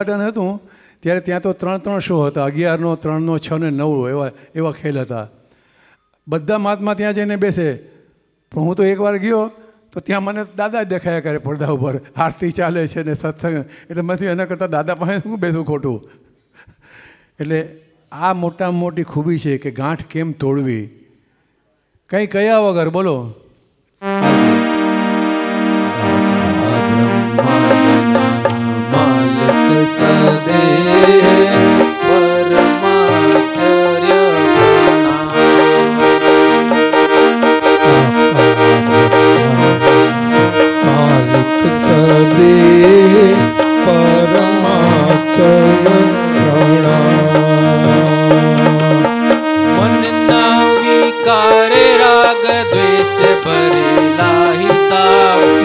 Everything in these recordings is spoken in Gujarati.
પાટણ હતું, ત્યારે ત્યાં તો ત્રણ ત્રણ શો હતા. અગિયારનો, ત્રણનો છ ને નવ એવા એવા ખેલ હતા. બધા મહાત્મા ત્યાં જઈને બેસે. પણ હું તો એકવાર ગયો, તો ત્યાં મને દાદા જ દેખાયા કરે પડદા ઉપર. આરતી ચાલે છે ને સત્સંગ. એટલે મને એના કરતાં દાદા પાસે શું બેસવું ખોટું? એટલે આ મોટામાં મોટી ખૂબી છે કે ગાંઠ કેમ તોડવી? કંઈ કયા વગર, બોલો. સદે પરમાશ્ચર્ય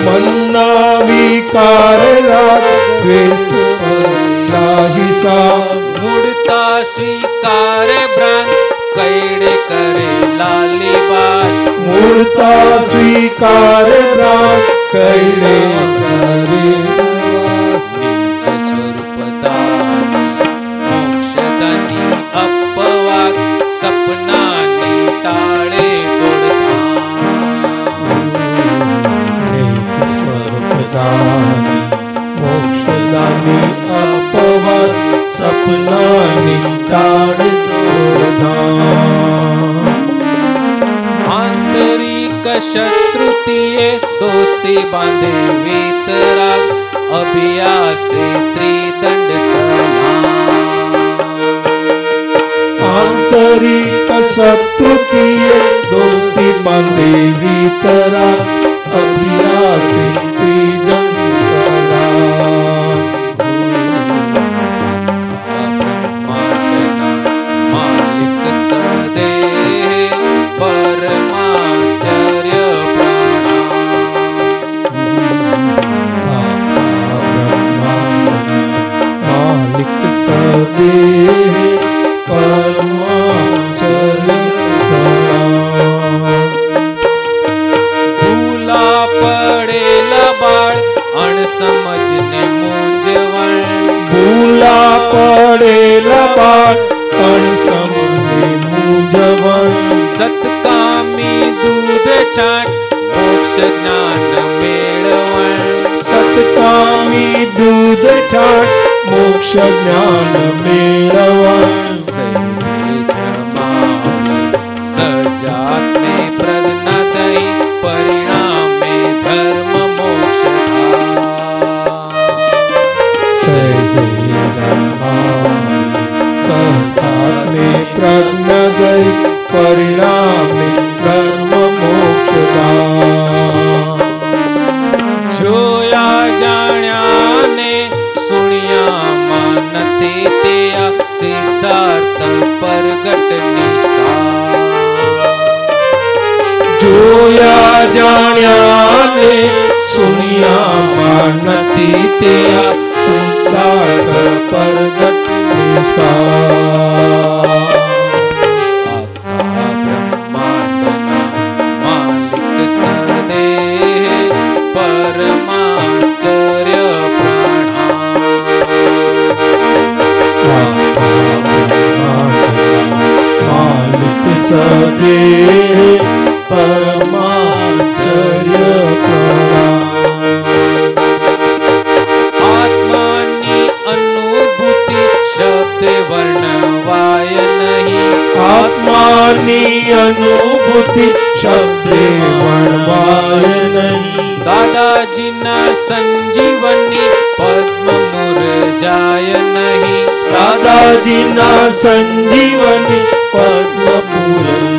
મનના વિકારે રાગ દ્વેષ હિસાબ મૂળતા સ્વીકારે ભ્રાંત કૈડે કરે લાલી વાસ મૂળતા સ્વીકાર રાગ કૈડે કરે દોડધામ સ્વરૂપદાની મોક્ષદાની સપનાની ટાળ દોડધામ આંતરિક શત્રુતિએ દોસ્તી બાંધે વિતરા અભ્યાસે ત્રિદંડ સલામ આંતરિક શત્રુતિએ દોસ્તી બાંધે વિતરા અભ્યાસે આત્માની અનુભૂતિ શબ્દે વણવાય નહીં. દાદાજીના સંજીવની પદ્મ મુરજાય નહીં. દાદાજીના સંજીવની પદ્મ જાય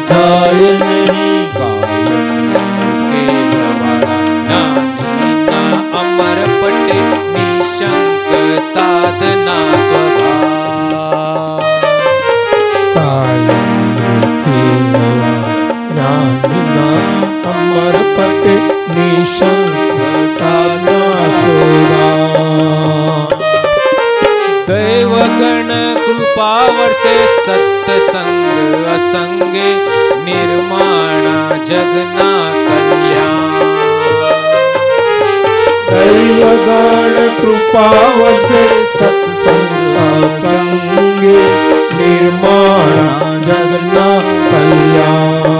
વર્ષે સત્સંગ અસંગે નિર્માણા જગના કલ્યાણ કૃપા વર્ષે સત્સંગ અસંગે નિર્માણા જગના કલ્યાણ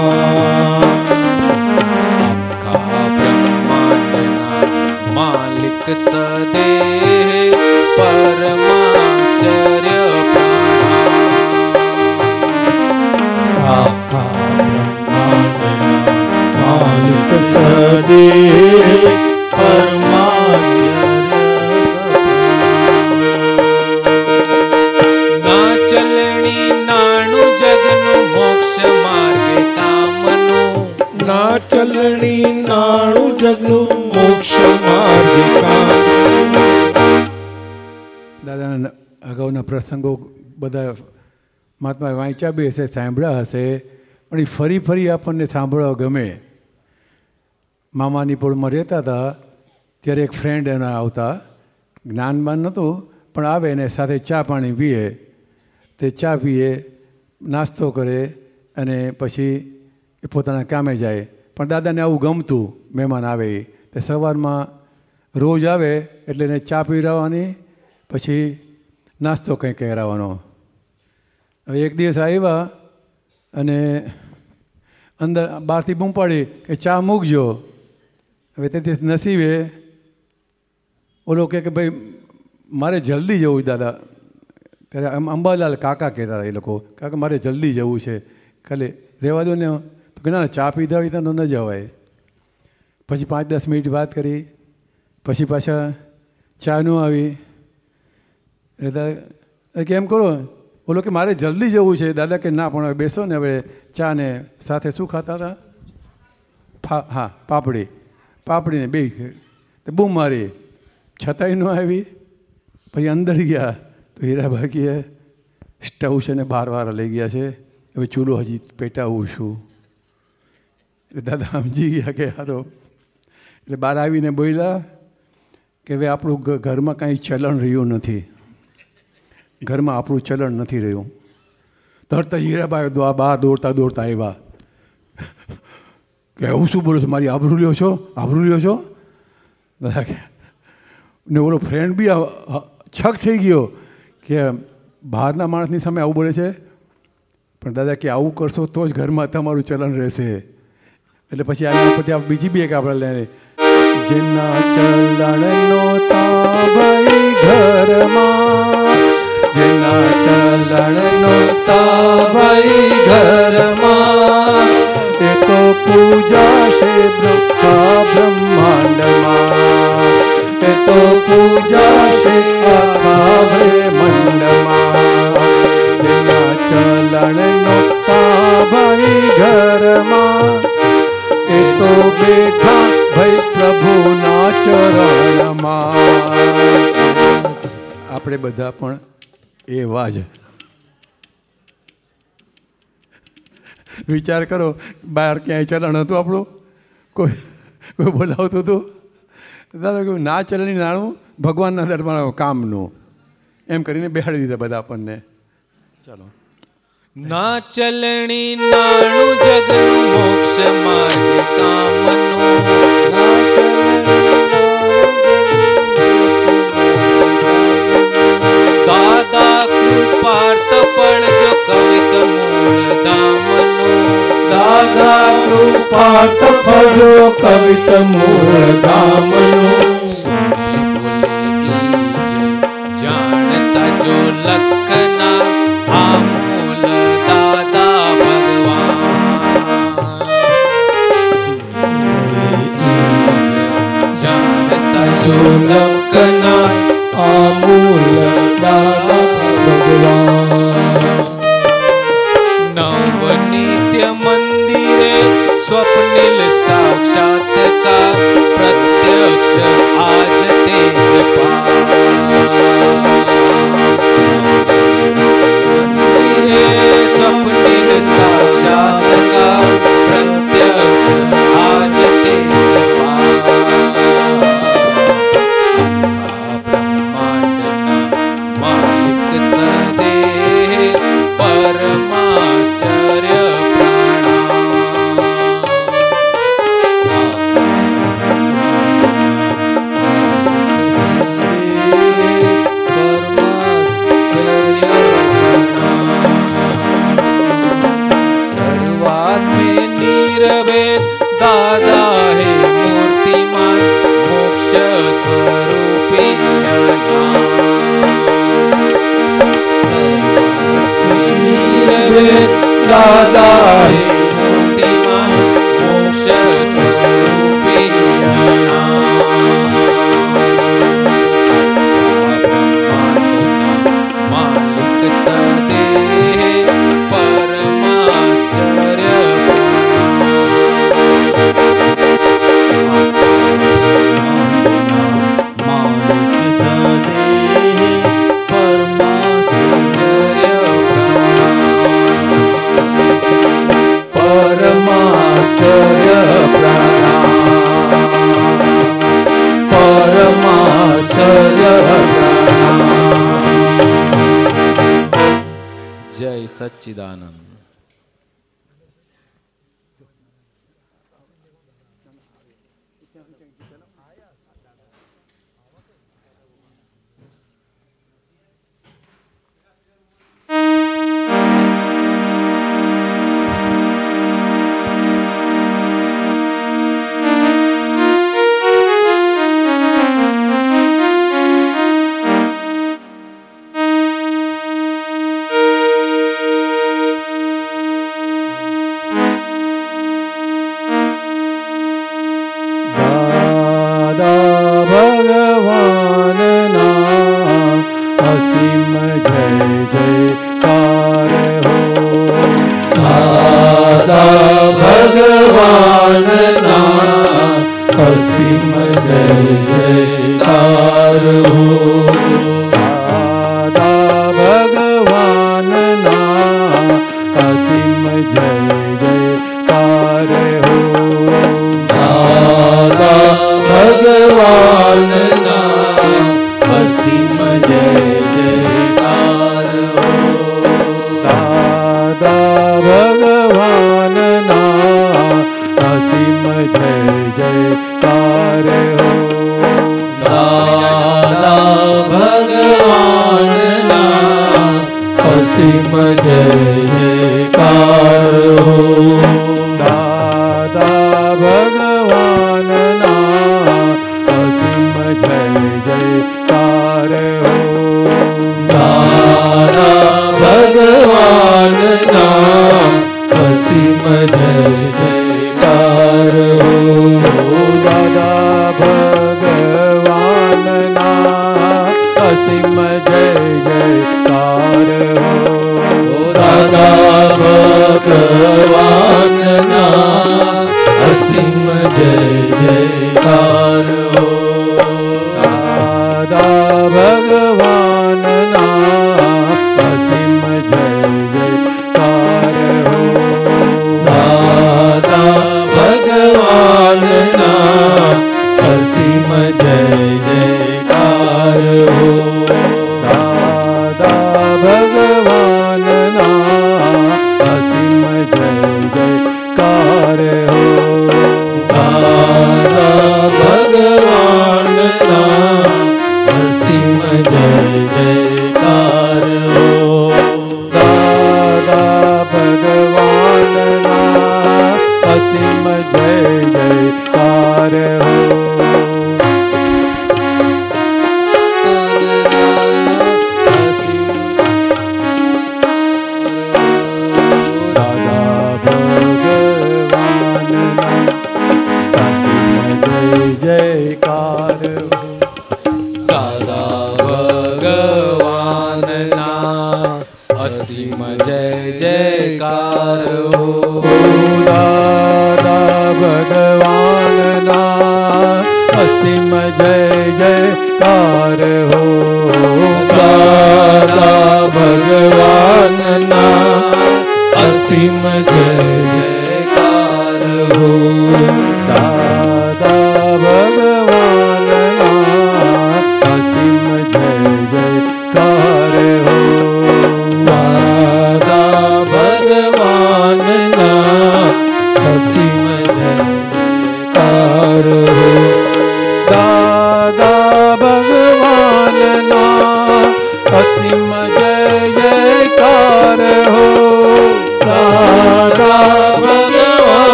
સદે પરમાશ્ચર્ય આખા બ્રહ્માંડના માલિક સદે પ્રસંગો બધા મહાત્મા વાંચ્યા બી હશે, સાંભળ્યા હશે, પણ એ ફરી ફરી આપણને સાંભળવા ગમે. મામાની પોળમાં રહેતા હતા, ત્યારે એક ફ્રેન્ડ એના આવતા, જ્ઞાનમાન નહોતું, પણ આવે એને સાથે ચા પાણી પીએ. તે ચા પીએ, નાસ્તો કરે અને પછી એ પોતાના કામે જાય. પણ દાદાને આવું ગમતું, મહેમાન આવે એ તે સવારમાં રોજ આવે એટલે એને ચા પીવડાવવાની, પછી નાસ્તો કંઈ કરાવવાનો હવે એક દિવસ આવ્યા અને અંદર બહારથી બૂમ પાડી કે ચા મૂકજો. હવે તેથી નસીબે ઓલો કહે કે ભાઈ મારે જલ્દી જવું દાદા. ત્યારે આમ અંબાલાલ કાકા કહેતા હતા એ લોકો કાકા મારે જલ્દી જવું છે. ખાલી રહેવા દો ને. તો કે ના, ચા પીધા હોય તો ન જવાય. પછી પાંચ દસ મિનિટ વાત કરી. પછી પાછા ચા ન આવી. એટલે કેમ કરો? બોલો કે મારે જલ્દી જવું છે. દાદા કે ના, પણ હવે બેસો ને હવે ચા ને સાથે શું ખાતા હતા? હા, પાપડી. પાપડીને બે તો બૂમ મારી. છતાંય ન આવી. પછી અંદર ગયા. તો હીરા ભાગીએ. સ્ટવ છે ને બાર વાર લઈ ગયા છે. હવે ચૂલો હજી પેટાવું છું. એટલે દાદા સમજી ગયા કે હા તો એટલે બહાર આવીને બોલ્યા કે હવે આપણું ઘરમાં કાંઈ ચલણ રહ્યું નથી. ઘરમાં આપણું ચલણ નથી રહ્યું. તરત જ હીરાબાઈ બહાર દોડતા દોડતા આવ્યા. કે હું શું બોલું છું? મારી આબરૂ લ્યો છો? આબરૂ લ્યો છો? દાદા કે ને ઓલો ફ્રેન્ડ બી છક થઈ ગયો કે બહારના માણસની સામે આવું બોલે છે. પણ દાદા કે આવું કરશો તો જ ઘરમાં તમારું ચલણ રહેશે. એટલે પછી આ પછી બીજી બી એક આપણે લઈને જેના ચલણ તાભાઈ ઘરમાં જેના ચલણનો તાભાઈ ઘરમાં. એ તો પૂજા છે બ્રહ્મા બ્રહ્માંડમાં. એ તો પૂજા એવા છે વિચાર કરો, બહાર ક્યાંય ચલણ હતું આપણું? કોઈ કોઈ બોલાવતું હતું? દાદા કહ્યું ના ચલણી નાણું? ભગવાનના દરબાર કામનું. એમ કરીને બેહાડી દીધા બધા આપણને. ચાલો. ના ચલણી નાણું, જગનું મોક્ષ માર્ગ કામનું. કવિત મૂળ ધામનું દાદા કૃપાર્થ ફળો કવિત મૂળ ગામનો જાણતા જો લખના આ મૂળ દાદા ભગવાન. જાણતા જો લખના સચ્ચિદાનંદ. Hare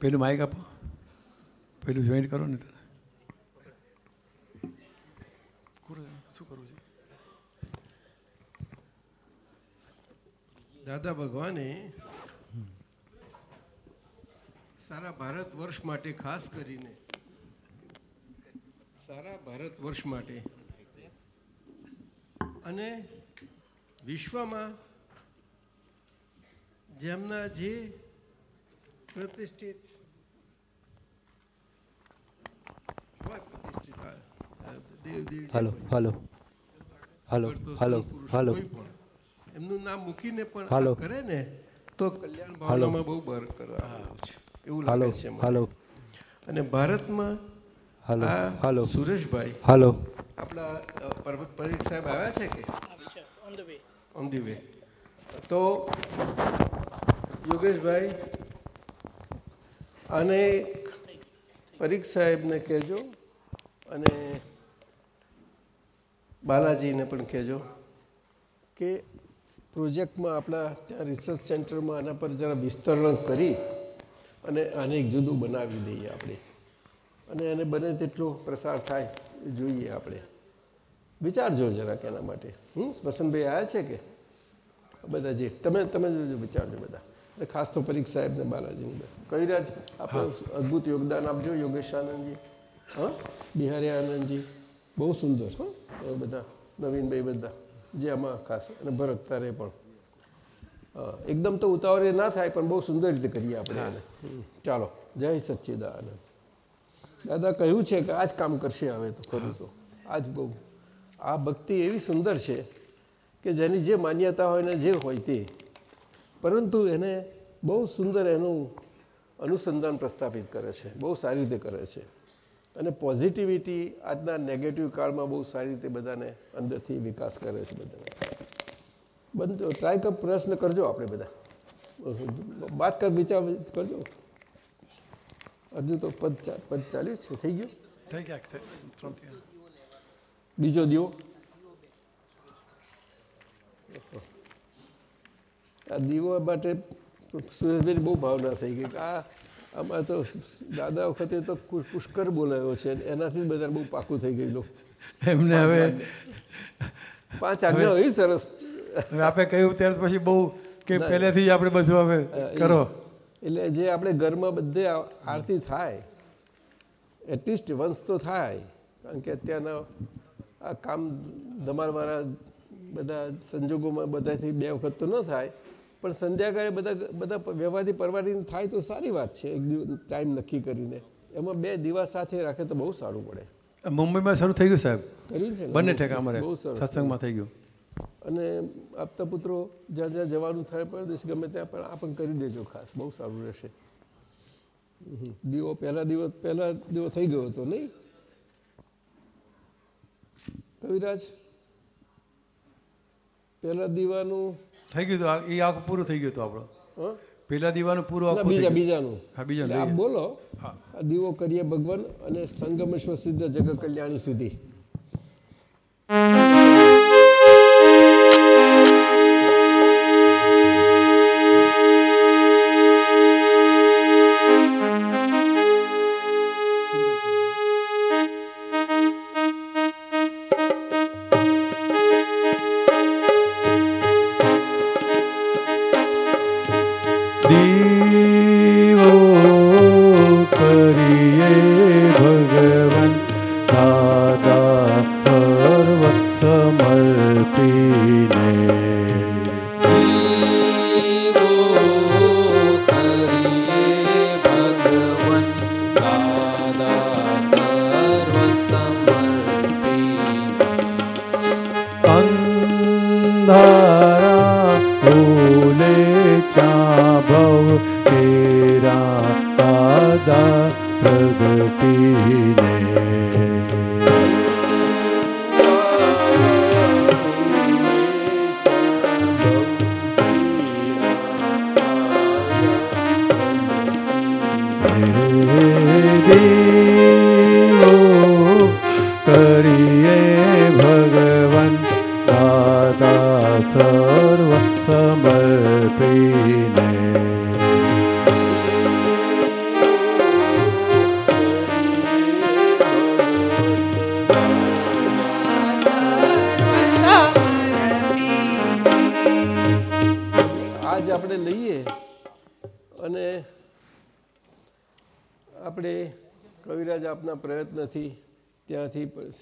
પેલું માઇક આપો. પેલું જોઈન્ટ કરો ને તને શું કરવું દાદા ભગવાને સારા ભારત વર્ષ માટે ખાસ કરીને, સારા ભારત વર્ષ માટે અને વિશ્વમાં જેમના જે પ્રતિષ્ઠિત હલો પ્રતિષ્ઠિત હલો હલો દેવ દેવ હાલો હાલો હાલો કરતો હાલો હાલો કોઈ એમનું નામ મૂકીને પણ હાલો. કરે ને તો કલ્યાણ. ભાવનામાં બહુ બર કરવામાં એવું હાલો લાગે છે હલો હાલો. અને ભારતમાં હાલો હલો હાલો. સુરેશભાઈ હાલો. આપણા પર્વત પરીખ સાહેબ આવ્યા છે કે? ઓન ધી વે તો યોગેશભાઈ અને પરીખ સાહેબને કહેજો અને બાલાજીને પણ કહેજો કે પ્રોજેક્ટમાં આપણા ત્યાં રિસર્ચ સેન્ટરમાં આના પર જરા વિસ્તરણ કરી અને આને એક જુદું બનાવી દઈએ આપણે. અને એને બને તેટલો પ્રસાર થાય જોઈએ આપણે. વિચારજો જરાક એના માટે. હમ, વસંતભાઈ આવ્યા છે કે? બધા જે, તમે તમે જોજો, વિચારજો બધા. અને ખાસ તો પરીક્ષ સાહેબ ને કહી રહ્યા છે આપણે અદ્ભુત યોગદાન આપજો યોગેશ આનંદજી હા? બિહારી આનંદજી બહુ સુંદર. હા બધા નવીનભાઈ બધા જે આમાં ખાસ અને ભરત તારે પણ. હા, એકદમ તો ઉતાવળે ના થાય પણ બહુ સુંદર રીતે કરીએ આપણે આને ચાલો જય સચ્ચિદાનંદ. દાદા કહ્યું છે કે આ જ કામ કરશે હવે તો ખરું તો. આ જ બહુ. આ ભક્તિ એવી સુંદર છે કે જેની જે માન્યતા હોય ને જે હોય તે પરંતુ એને બહુ સુંદર એનું અનુસંધાન પ્રસ્થાપિત કરે છે બહુ સારી રીતે કરે છે. અને પોઝિટિવિટી આજના નેગેટિવ કાળમાં બહુ સારી રીતે બધાને અંદરથી વિકાસ કરે છે બધાને. બંધ ટ્રાય કર પ્રશ્ન કરજો આપણે બધા. વાત કર વિચાર કરજો. હજુ તો પદ પદ ચાલ્યું છે થઈ ગયું? થઈ ગયા બીજો દીવો આ દીવો માટે સુરેશભાઈની બહુ ભાવના થઈ ગઈ કે આ આમાં તો દાદા વખતે તો પુષ્કર બોલાયો છે એનાથી બધાને બહુ પાકું થઈ ગયેલું એમને હવે પાંચ આજ્ઞા હોય સરસ. આપણે કહ્યું ત્યાર પછી બહુ કે પહેલેથી જ આપણે બધું હવે કરો. એટલે જે આપણે ઘરમાં બધે આરતી થાય એટલીસ્ટ વંશ તો થાય કારણ કે અત્યારના આ કામ ધમારવાળા બધા સંજોગોમાં બધાથી બે વખત તો ન થાય પણ સંધ્યાકાળે બધા બધા વ્યવહારથી પરવારીને થાય તો સારી વાત છે. એક દિવસ ટાઈમ નક્કી કરીને. એમાં બે દિવસ સાથે રાખે તો બહુ સારું પડે. મુંબઈમાં સારું થઈ ગયું સાહેબ? કર્યું છે બંને ઠેકા અમારે. બહુ સરસ. સત્સંગમાં થઈ ગયું. અને આપતા પુત્રો જ્યાં જ્યાં જવાનું થાય પરદેશ ગમે ત્યાં પણ આ પણ કરી દેજો ખાસ. બહુ સારું રહેશે. દીવો પહેલા દિવસ પહેલા દીવો થઈ ગયો હતો નહીં? કવિરાજ પહેલા દીવાનું થઈ ગયું હતું આ- એ આખું પૂરું થઈ ગયું હતું આપણું? પેલા દીવાનું પૂરું આખું બીજા બીજાનું. હા, બીજાનું, બોલો. હા. આ દીવો કરીએ ભગવાન અને સંગમેશ્વર સિદ્ધ જગ કલ્યાણી સુધી.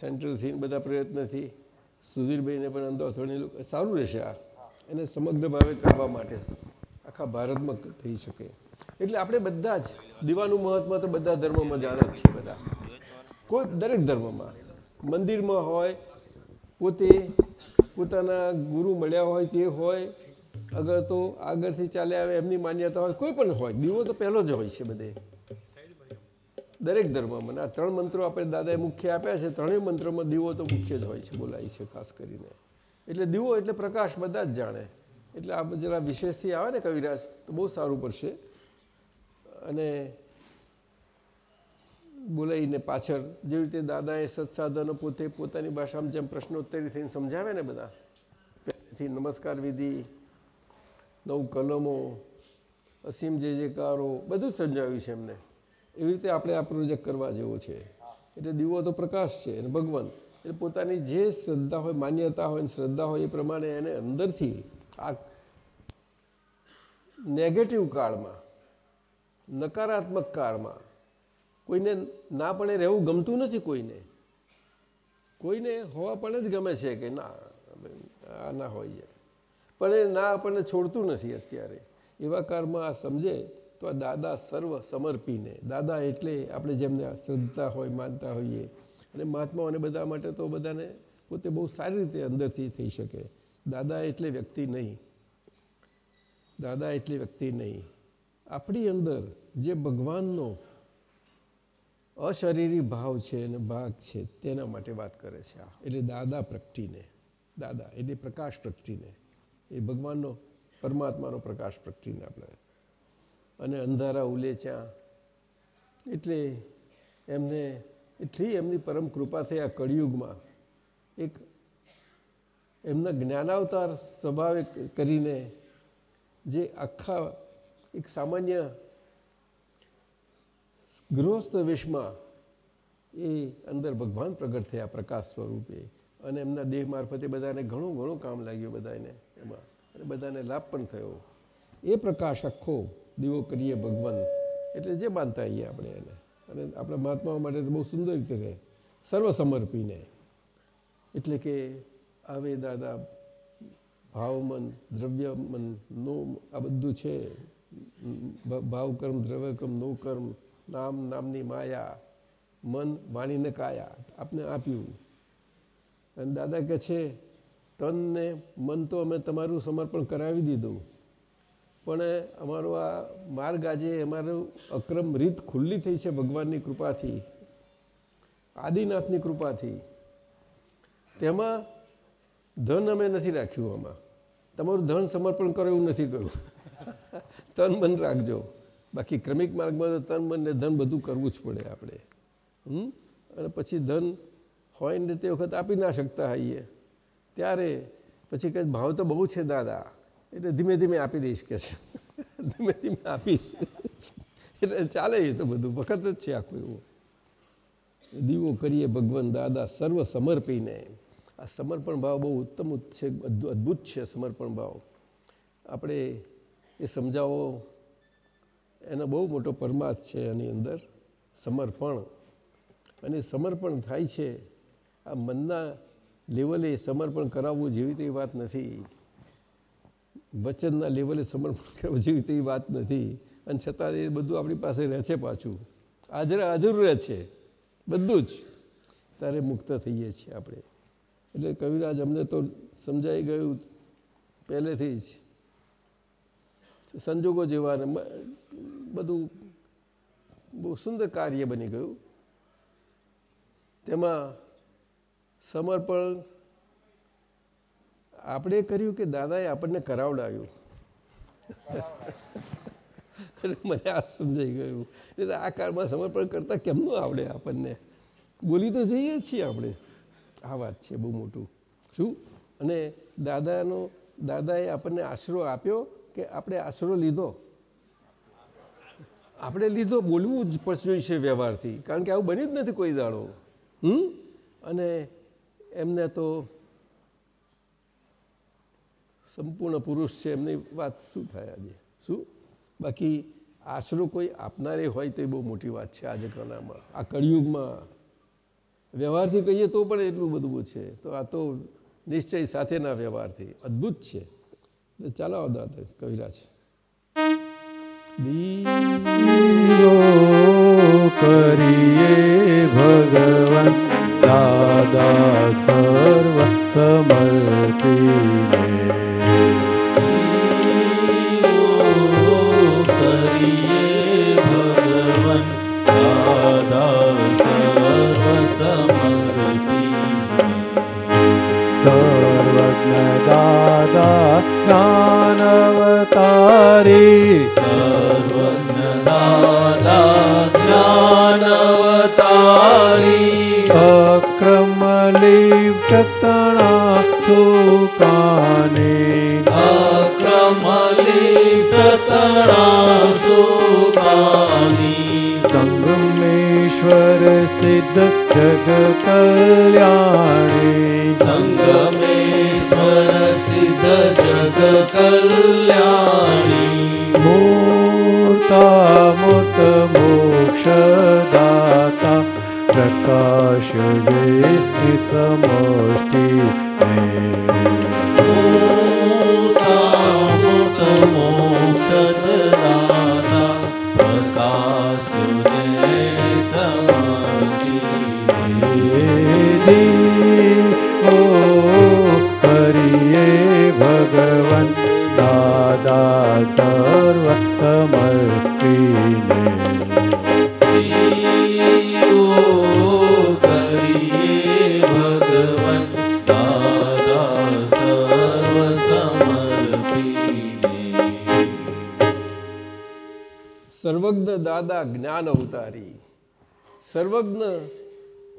સેન્ટ્રલથી બધા પ્રયત્નથી સુધીરભાઈને પણ અંદર લોકો સારું રહેશે આ. એને સમગ્ર ભાવે કરવા માટે આખા ભારતમાં થઈ શકે. એટલે આપણે બધા જ દીવાનું મહત્વ તો બધા ધર્મમાં જાણે જ છે બધા. કોઈ દરેક ધર્મમાં. મંદિરમાં હોય, પોતે પોતાના ગુરુ મળ્યા હોય તે હોય, અગર તો આગળથી ચાલ્યા આવે એમની માન્યતા હોય, કોઈ પણ હોય. દીવો તો પહેલો જ હોય છે બધે. દરેક ધર્મમાં. આ ત્રણ મંત્રો આપણે દાદાએ મુખ્ય આપ્યા છે. ત્રણેય મંત્રોમાં દીવો તો મુખ્ય જ હોય છે, બોલાય છે ખાસ કરીને. એટલે દીવો એટલે પ્રકાશ બધા જ જાણે. એટલે આ જરા વિશેષથી આવે ને કવિરાજ, તો બહુ સારું પડશે. અને બોલાવીને પાછળ જેવી રીતે દાદાએ સત્સાધનો પોતે પોતાની ભાષામાં જેમ પ્રશ્નોત્તરી થઈને સમજાવે ને બધા, પહેલેથી નમસ્કાર વિધિ, નવ કલમો, અસીમ જે જેકારો બધું જ સમજાવ્યું છે એમને. એવી રીતે આપણે આ પ્રોજેક્ટ કરવા જેવો છે. એટલે દીવો તો પ્રકાશ છે અને ભગવાન. એટલે પોતાની જે શ્રદ્ધા હોય, માન્યતા હોય શ્રદ્ધા હોય એ પ્રમાણે એને અંદરથી આ નેગેટિવ કાળમાં, નકારાત્મક કાળમાં કોઈને ના પણ રહેવું ગમતું નથી કોઈને. કોઈને હોવા પણ જ ગમે છે કે ના આ ના હોય જાય પણ એ ના આપણને છોડતું નથી અત્યારે. એવા કાળમાં આ સમજે તો દાદા સર્વ સમર્પીને, દાદા એટલે આપણે જેમને શ્રદ્ધા હોય, માનતા હોઈએ. અને મહાત્માઓને બધા માટે તો બધાને પોતે બહુ સારી રીતે અંદરથી થઈ શકે. દાદા એટલે વ્યક્તિ નહીં. દાદા એટલે વ્યક્તિ નહીં. આપણી અંદર જે ભગવાનનો અશરીરી ભાવ છે અને ભાગ છે, તેના માટે વાત કરે છે આ. એટલે દાદા પ્રગટીને, દાદા એટલે પ્રકાશ પ્રગટીને. એ ભગવાનનો, પરમાત્માનો પ્રકાશ પ્રગટીને આપણે અને અંધારા ઉલેચ્યા એટલે એમને, એટલી એમની પરમ કૃપા થઈ આ કળિયુગમાં. એક એમના જ્ઞાનાવતાર સ્વભાવે કરીને જે આખા એક સામાન્ય ગૃહસ્થ વેશમાં એ અંદર ભગવાન પ્રગટ થયા પ્રકાશ સ્વરૂપે. અને એમના દેહ મારફતે બધાને ઘણું ઘણું કામ લાગ્યું બધાને એમાં. અને બધાને લાભ પણ થયો. એ પ્રકાશ આખો દીવો કરીએ ભગવાન એટલે જે માનતા આવીએ આપણે એને. અને આપણા મહાત્માઓ માટે તો બહુ સુંદર રીતે રહે. સર્વ સમર્પીને એટલે કે આવે દાદા, ભાવમન, દ્રવ્યમન, નો, આ બધું છે. ભાવકર્મ દ્રવ્યકર્મ નો કર્મ, નામ, નામની માયા, મન વાણીને કાયા. આપને આપ્યું. અને દાદા કહે છે, તનને મન તો અમે તમારું સમર્પણ કરાવી દીધું. પણ અમારો આ માર્ગ આજે અમારું અક્રમ રીત ખુલ્લી થઈ છે ભગવાનની કૃપાથી આદિનાથની કૃપાથી. તેમાં ધન અમે નથી રાખ્યું આમાં. તમારું ધન સમર્પણ કરો એવું નથી કર્યું. તન મન રાખજો. બાકી ક્રમિક માર્ગમાં તો તન મન ને ધન બધું કરવું જ પડે આપણે. હમ? અને પછી ધન હોય ને તે વખત આપી ના શકતા હોઈએ. ત્યારે પછી કંઈ ભાવ તો બહુ છે દાદા. એટલે ધીમે ધીમે આપી દઈશ કે છે. ધીમે ધીમે આપીશ. એટલે ચાલે એ તો બધું. વખત જ છે આખું એવું. દીવો કરીએ ભગવાન દાદા, સર્વ સમર્પીને. આ સમર્પણ ભાવ બહુ ઉત્તમ છે અદ્ભુત છે સમર્પણ ભાવ. આપણે એ સમજાવો. એનો બહુ મોટો પરમાર્થ છે એની અંદર, સમર્પણ. અને સમર્પણ થાય છે. આ મનના લેવલે સમર્પણ કરાવવું જેવી તેવી વાત નથી. વચનના લેવલે સમર્પણ કરવું જેવી તેવી વાત નથી. અને છતાં એ બધું આપણી પાસે રહે છે પાછું. હાજર હાજર રહે છે. બધું જ. ત્યારે મુક્ત થઈએ છીએ આપણે. એટલે કવિરાજ, અમને તો સમજાઈ ગયું પહેલેથી જ. સંજોગો જેવા બધું બહુ સુંદર કાર્ય બની ગયું. તેમાં સમર્પણ આપણે કર્યું કે દાદાએ આપણને કરાવડાવ્યું? મને આ સમજાઈ ગયું. એટલે આ કાળમાં સમર્પણ કરતાં કેમનું આવડે આપણને? બોલી તો જઈએ છીએ આપણે. આ વાત છે બહુ મોટું. શું? અને દાદાનો, દાદાએ આપણને આશરો આપ્યો કે આપણે આશરો લીધો. આપણે લીધો બોલવું જ છે વ્યવહારથી. કારણ કે આવું બની જ નથી કોઈ દાડો. હમ? અને એમને તો સંપૂર્ણ પુરુષ છે, એમની વાત શું થાય આજે? શું? બાકી આશરો કોઈ આપનારે હોય તો એ બહુ મોટી વાત છે આજે કણામાં આ કળિયુગમાં. વ્યવહારથી કહીએ તો પણ એટલું બધું છે. તો આ તો નિશ્ચય સાથેના વ્યવહારથી. અદ્ભુત છે. ચાલો દાદા, કવિરાજ. કરીએ ભગવાન, દાદા સર્વ સમર્પીને જ્ઞાનવતારી સર્વજ્ઞ દાદા જ્ઞાનવતારી અક્રમ લિપ્ટતણા સુકાને અક્રમલિપ્તણા સુકાની સંગમેશ્વર સિદ્ધ જગ કલ્યાણી સંગમેશ્વર स्वरसिजगकल्याणी मोतामुत मोक्ष दाता प्रकाशवेद्य समष्टि દાદા જ્ઞાન અવતારી. સર્વજ્ઞ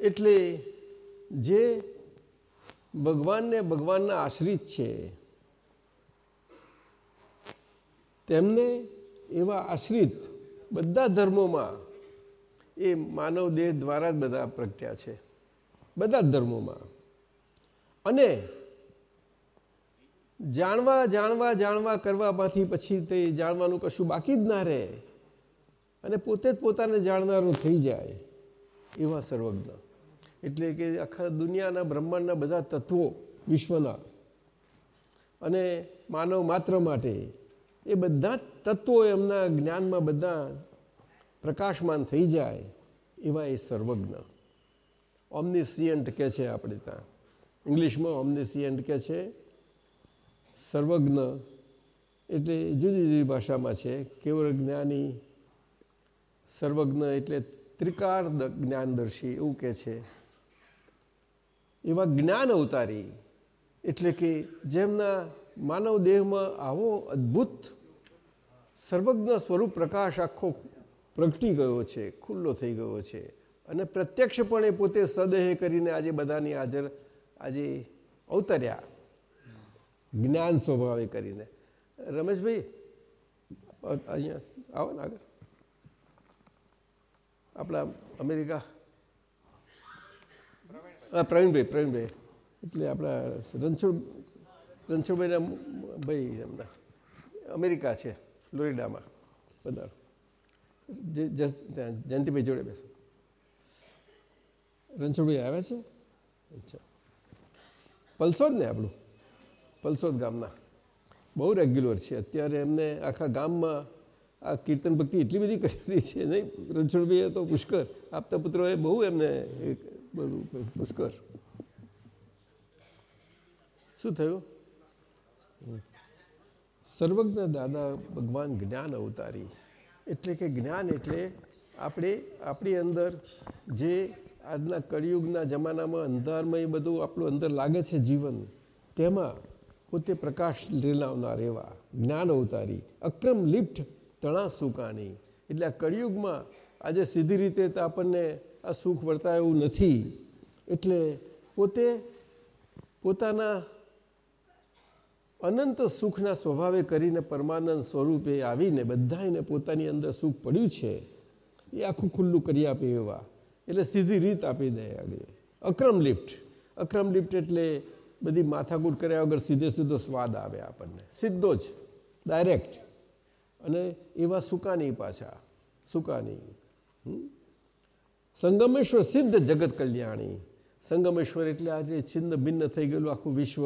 એટલે જે ભગવાનને ભગવાનના આશ્રિત છે. તેમને એવા આશ્રિત બધા ધર્મોમાં એ માનવ દેહ દ્વારા જ બધા પ્રગટ્યા છે. બધા ધર્મોમાં. અને જાણવા જાણવા જાણવા કરવામાંથી પછી તે જાણવાનું કશું બાકી જ ના રહે. અને પોતે જ પોતાને જાણનારું થઈ જાય એવા સર્વજ્ઞ. એટલે કે આખા દુનિયાના, બ્રહ્માંડના બધા તત્વો વિશ્વના અને માનવ માત્ર માટે એ બધા જ તત્વો એમના જ્ઞાનમાં બધા પ્રકાશમાન થઈ જાય એવા એ સર્વજ્ઞ. ઓમનિસિયન્ટ કહે છે આપણે ત્યાં. ઇંગ્લિશમાં ઓમનિસિયન્ટ કહે છે સર્વજ્ઞ. એટલે જુદી જુદી ભાષામાં છે. કેવળ જ્ઞાની સર્વજ્ઞ એટલે ત્રિકાર જ્ઞાનદર્શી એવું કહે છે. એવા જ્ઞાન અવતારી એટલે કે જેમના માનવ દેહમાં આવો અદ્ભુત સર્વજ્ઞ સ્વરૂપ પ્રકાશ આખો પ્રગટી ગયો છે, ખુલ્લો થઈ ગયો છે. અને પ્રત્યક્ષપણે પોતે સદેહ કરીને આજે બધાની હાજર આજે અવતર્યા. જ્ઞાન સ્વભાવે કરીને. રમેશભાઈ અહીંયા આવો ને આગળ. આપણા અમેરિકા. હા, પ્રવીણભાઈ પ્રવીણભાઈ. એટલે આપણા રણછોડ, રણછોડભાઈના ભાઈ એમના. અમેરિકા છે લોરિડામાં બધા જયંતિભાઈ જોડે બેસો. રણછોડભાઈ આવ્યા છે? અચ્છા. પલસોદ ને આપણું? પલસોદ ગામના. બહુ રેગ્યુલર છે. અત્યારે એમને આખા ગામમાં આ કીર્તન ભક્તિ એટલી બધી કરી દીધી છે, નહીં? રણછોડભાઈએ તો પુષ્કર. આપતા પુત્રોએ બહુ એમને બધું પુષ્કર. શું થયું? સર્વજ્ઞ દાદા ભગવાન જ્ઞાન અવતારી. એટલે કે જ્ઞાન એટલે આપણે, આપણી અંદર જે આજના કળિયુગના જમાનામાં અંધારમય બધું આપણું અંદર લાગે છે જીવન, તેમાં પોતે પ્રકાશ લેલાવનાર એવા જ્ઞાન અવતારી, અક્રમ લિપ્ટ તણા સુકાની એટલે આ કળિયુગમાં આજે સીધી રીતે તો આપણને આ સુખ વર્તાય એવું નથી. એટલે પોતે પોતાના અનંત સુખના સ્વભાવે કરીને પરમાનંદ સ્વરૂપે આવીને બધાને પોતાની અંદર સુખ પડ્યું છે, એ આખું ખુલ્લું કરી આપે એવા. એટલે સીધી રીત આપી દે આગળ. અક્રમ લિફ્ટ. અક્રમ લિફ્ટ એટલે બધી માથાકૂટ કર્યા વગર સીધે સીધો સ્વાદ આવે આપણને. સીધો જ. ડાયરેક્ટ અને એવા સુકાની પાછા સુકાની? સંગમેશ્વર સિદ્ધ જગત કલ્યાણી. સંગમેશ્વર એટલે આજે છિન્ન ભિન્ન થઈ ગયેલું આખું વિશ્વ.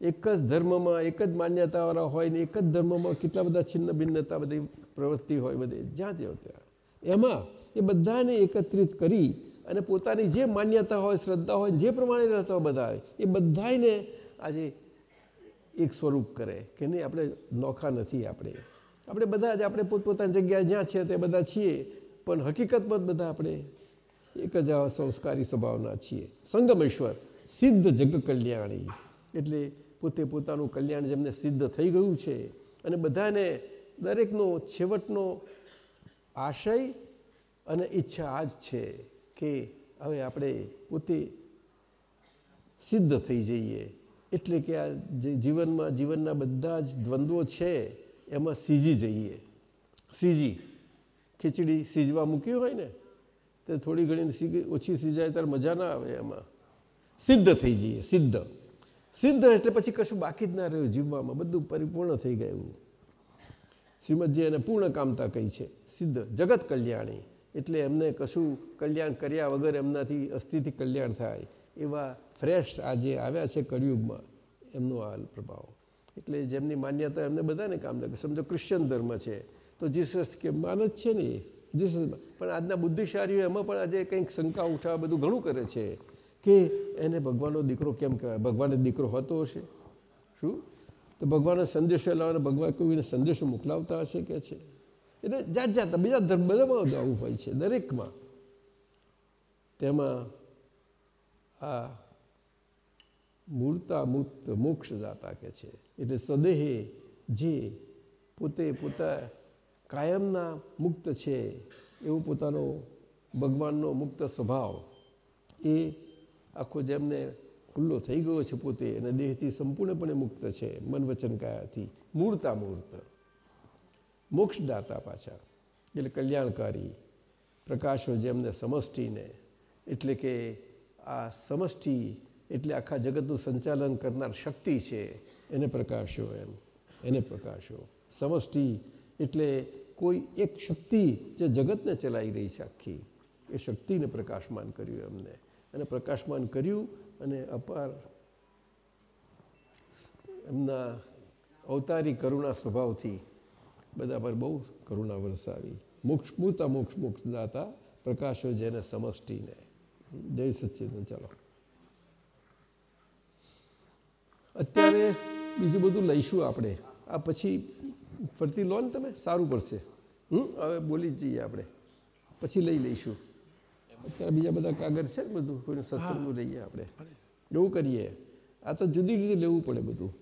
એક જ ધર્મમાં એક જ માન્યતાવાળા હોય ને એક જ ધર્મમાં કેટલા બધા છિન્ન ભિન્નતા બધી પ્રવૃત્તિ હોય બધી, જ્યાં ત્યાં ત્યાં. એમાં એ બધાને એકત્રિત કરી અને પોતાની જે માન્યતા હોય, શ્રદ્ધા હોય, જે પ્રમાણે રહેતા હોય બધા, એ બધાને આજે એક સ્વરૂપ કરે કે નહીં, આપણે નોખા નથી આપણે. આપણે બધા જ આપણે પોતપોતાની જગ્યાએ જ્યાં છે તે બધા છીએ, પણ હકીકતમાં બધા આપણે એક જ આવા સંસ્કારી સ્વભાવના છીએ. સંગમેશ્વર, સિદ્ધ જગ કલ્યાણી એટલે પોતે પોતાનું કલ્યાણ જેમને સિદ્ધ થઈ ગયું છે, અને બધાને દરેકનો છેવટનો આશય અને ઈચ્છા આ જ છે કે હવે આપણે પોતે સિદ્ધ થઈ જઈએ. એટલે કે આ જીવનમાં, જીવનના બધા જ દ્વંદ્વો છે એમાં સીજી જઈએ. સીજી. ખીચડી સીજવા મૂકી હોય ને, તે થોડી ઘણી ઓછી સીજાય ત્યારે મજા ના આવે એમાં. સિદ્ધ થઈ જઈએ, સિદ્ધ. સિદ્ધ એટલે પછી કશું બાકી જ ના રહ્યું જીવવામાં, બધું પરિપૂર્ણ થઈ ગયું. શ્રીમદજી એને પૂર્ણ કામતા કહી છે. સિદ્ધ, જગત કલ્યાણી. એટલે એમને કશું કલ્યાણ કર્યા વગર એમનાથી અસ્થિથી કલ્યાણ થાય. એવા ફ્રેશ આજે આવ્યા છે કળિયુગમાં. એમનો આ પ્રભાવ. એટલે જેમની માન્યતા એમને બધાને કામ લાગે. સમજો ક્રિશ્ચન ધર્મ છે, તો જીસસ કે માન જ છે ને જીસસ પણ આજના બુદ્ધિશાળીઓ એમાં પણ આજે કંઈક શંકા ઉઠાવવા બધું ઘણું કરે છે કે એને ભગવાનનો દીકરો કેમ કહેવાય? ભગવાનનો દીકરો હોતો હશે? શું? તો ભગવાનનો સંદેશો લાવવાનો, ભગવાન કોઈને સંદેશો મોકલાવતા હશે કે છે? એટલે જાત જાત બીજા ધર્મ બધામાં આવું હોય છે, દરેકમાં. તેમાં આ મૂર્તા મુક્ત મોક્ષદાતા કે છે. એટલે સદેહે જે પોતે પોતા કાયમના મુક્ત છે, એવું પોતાનો ભગવાનનો મુક્ત સ્વભાવ એ આખો જેમને ખુલ્લો થઈ ગયો છે પોતે અને દેહથી સંપૂર્ણપણે મુક્ત છે, મન વચન કાયાથી. મૂર્તા મૂર્ત, મોક્ષદાતા પાછા. એટલે કલ્યાણકારી, પ્રકાશો જેમને સમષ્ટિને, એટલે કે આ સમષ્ટિ એટલે આખા જગતનું સંચાલન કરનાર શક્તિ છે, એને પ્રકાશો એમ, એને પ્રકાશો. સમષ્ટિ એટલે કોઈ એક શક્તિ જે જગતને ચલાવી રહી છે આખી, એ શક્તિને પ્રકાશમાન કર્યું એમને. અને પ્રકાશમાન કર્યું અને અપાર એમના અવતારી કરુણા સ્વભાવથી બધા પર બહુ કરુણા વરસાવી. મોક્ષ મૂતા મોક્ષ મોક્ષદાતા પ્રકાશો જેને સમષ્ટિને. જય સચ્ચિદન ચાલો. અત્યારે બીજું બધું લઈશું આપણે. આ પછી ફરતી લો ને તમે સારું પડશે. હમ? હવે બોલી જ જઈએ આપણે. પછી લઈ લઈશું. અત્યારે બીજા બધા કાગળ છે ને બધું કોઈનું સત્સંગનું લઈએ આપણે. એવું કરીએ. આ તો જુદી રીતે લેવું પડે બધું.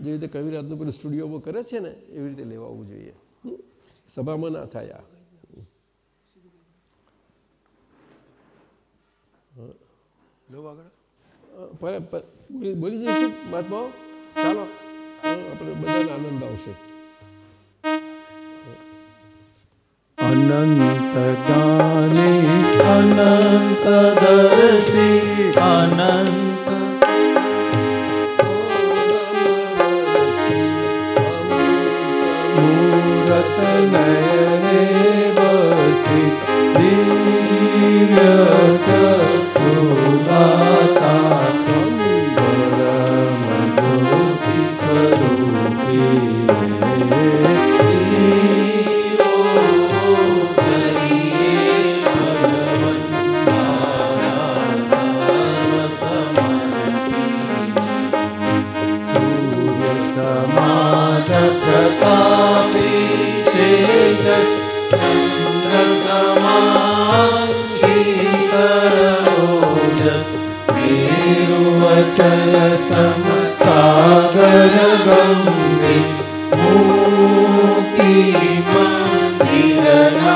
જે રીતે કવિરાજનું પેલું સ્ટુડિયોમાં કરે છે ને એવી રીતે લેવાવું જોઈએ. હમ? સભામાં ના થાય આ. આગળ. પર- બોલી બોલી જઈશું મહાત્માઓ? ચાલો. આપણે બધાને આનંદ આવશે. અનંત દાને અનંત દર્શી અનંત. મૂરત નયને બસી દિવ્ય શીતળોજસ મેરુવચલ સમ સાગર ગંભીર મૂર્તિ મંદિરના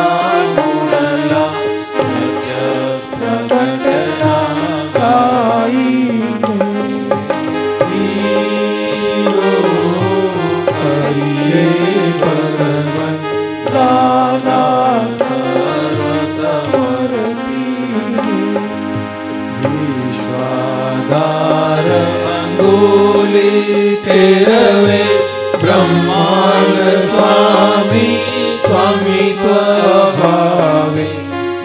મૂળલા પ્રત્યક્ષ ઠેરવે બ્રહ્માંડ સ્વામી સ્વામી ભાવે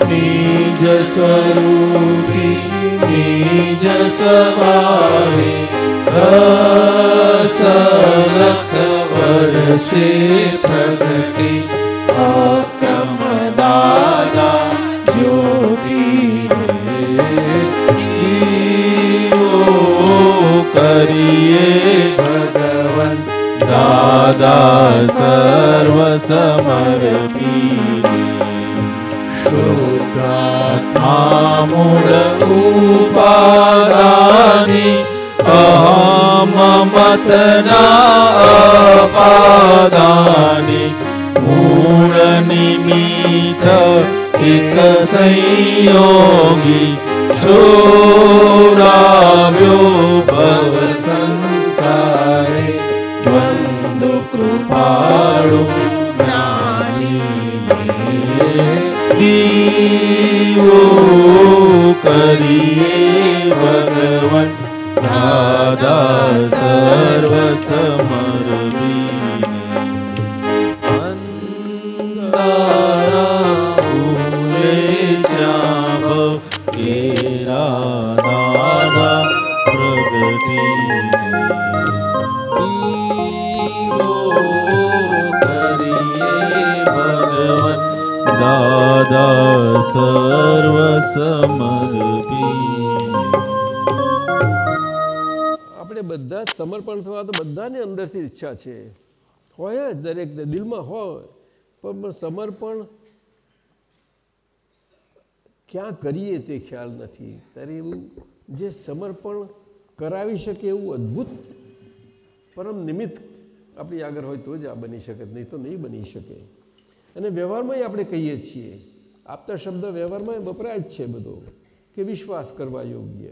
નિજ સ્વરૂપી નિજ સ્વભાવે દસ લખ વર્ષે પ્રગટે અક્રમ દાદા સર્વ સમર્પીને શુદ્ધાત્મા મૂળ ઉપાદાની અહમ મતના અપાદાની મૂળ નિમિત્ત આપણે બધા જ સમર્પણ થવા તો બધાને અંદરથી ઈચ્છા છે. હોય જ દરેક દિલમાં હોય. પણ સમર્પણ ક્યાં કરીએ તે ખ્યાલ નથી. ત્યારે એવું જે સમર્પણ કરાવી શકે એવું અદ્ભુત પરમ નિમિત્ત આપણી આગળ હોય તો જ આ બની શકે, નહીં તો નહીં બની શકે. અને વ્યવહારમાં આપણે કહીએ છીએ આપતા શબ્દ વ્યવહારમાં વપરાય જ છે બધો, કે વિશ્વાસ કરવા યોગ્ય.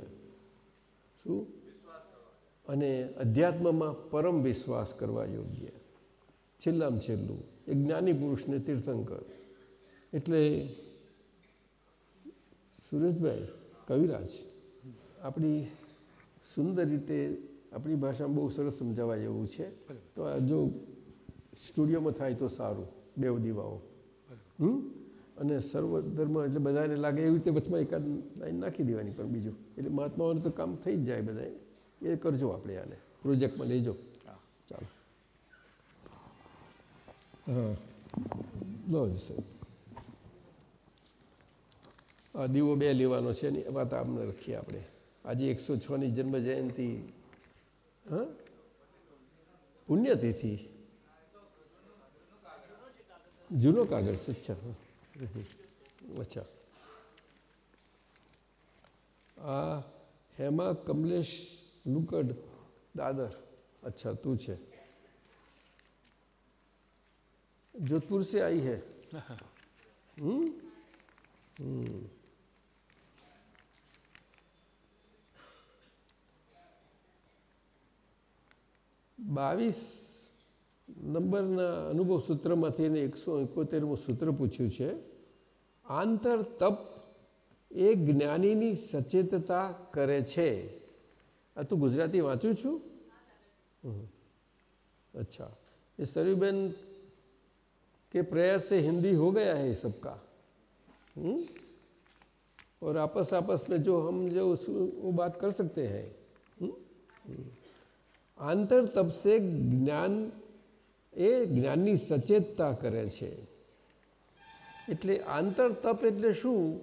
શું? અને અધ્યાત્મમાં પરમ વિશ્વાસ કરવા યોગ્ય. છેલ્લામાં છેલ્લું. એ જ્ઞાની પુરુષને તીર્થંકર. એટલે સુરેશભાઈ, કવિરાજ, આપણી સુંદર રીતે આપણી ભાષામાં બહુ સરસ સમજાવાય એવું છે. તો જો સ્ટુડિયોમાં થાય તો સારું. બે દીવાઓ. હમ? અને સર્વ ધર્મ એટલે બધાને લાગે એવી રીતે વચમાં એકાદ લાઈન નાખી દેવાની પણ બીજું. એટલે મહાત્માઓનું તો કામ થઈ જ જાય બધાએ એ કરજો આપણે આને. પ્રોજેક્ટમાં લેજો. ચાલો. હા. લો જ સાહેબ. આ દીવો બે લેવાનો છે ને એ વાત આમને લખીએ આપણે. આજે એકસો છની જન્મ જયંતિ હા? પુણ્યતિથિ. જૂનો કાગળ. છે અચ્છા. હા. અચ્છા આ હેમા કમલેશ લુકડ દાદર अच्छा तू છે जोधपुर से आई है हम्म हम्म। બાવીસ નંબરના અનુભવ સૂત્રમાંથી એને એકસો એકોતેરમું સૂત્ર પૂછ્યું છે આંતર તપ એ જ્ઞાનીની સચેતતા કરે છે આ તું ગુજરાતી વાંચું છું हम्म। अच्छा ये सरवीबेन के प्रयास से हिंदी हो गया है सबका हम्म? और आपस आपस में जो हम जो उस, वो बात कर सकते हैं हम्म? हम्म। आंतर तप से જ્ઞાન એ જ્ઞાનની સચેતતા કરે છે. એટલે આંતર તપ એટલે શું?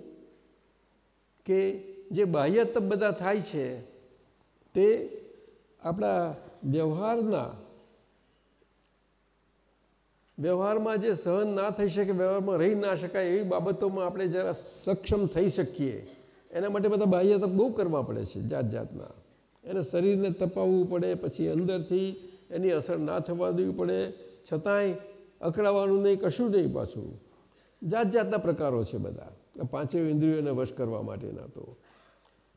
કે જે બાહ્ય તપ બધા થાય છે, તે આપણા વ્યવહારના, વ્યવહારમાં જે સહન ના થઈ શકે, વ્યવહારમાં રહી ના શકાય એવી બાબતોમાં આપણે જરા સક્ષમ થઈ શકીએ. એના માટે બધા બાહ્ય તપ બહુ કરવા પડે છે જાત જાતના એને શરીરને તપાવવું પડે, પછી અંદરથી એની અસર ના થવા દેવી પડે છતાંય અકળાવાનું નહીં, કશું નહીં પાછું. જાત જાતના પ્રકારો છે બધા. પાંચેય ઇન્દ્રિયોને વશ કરવા માટેના તો.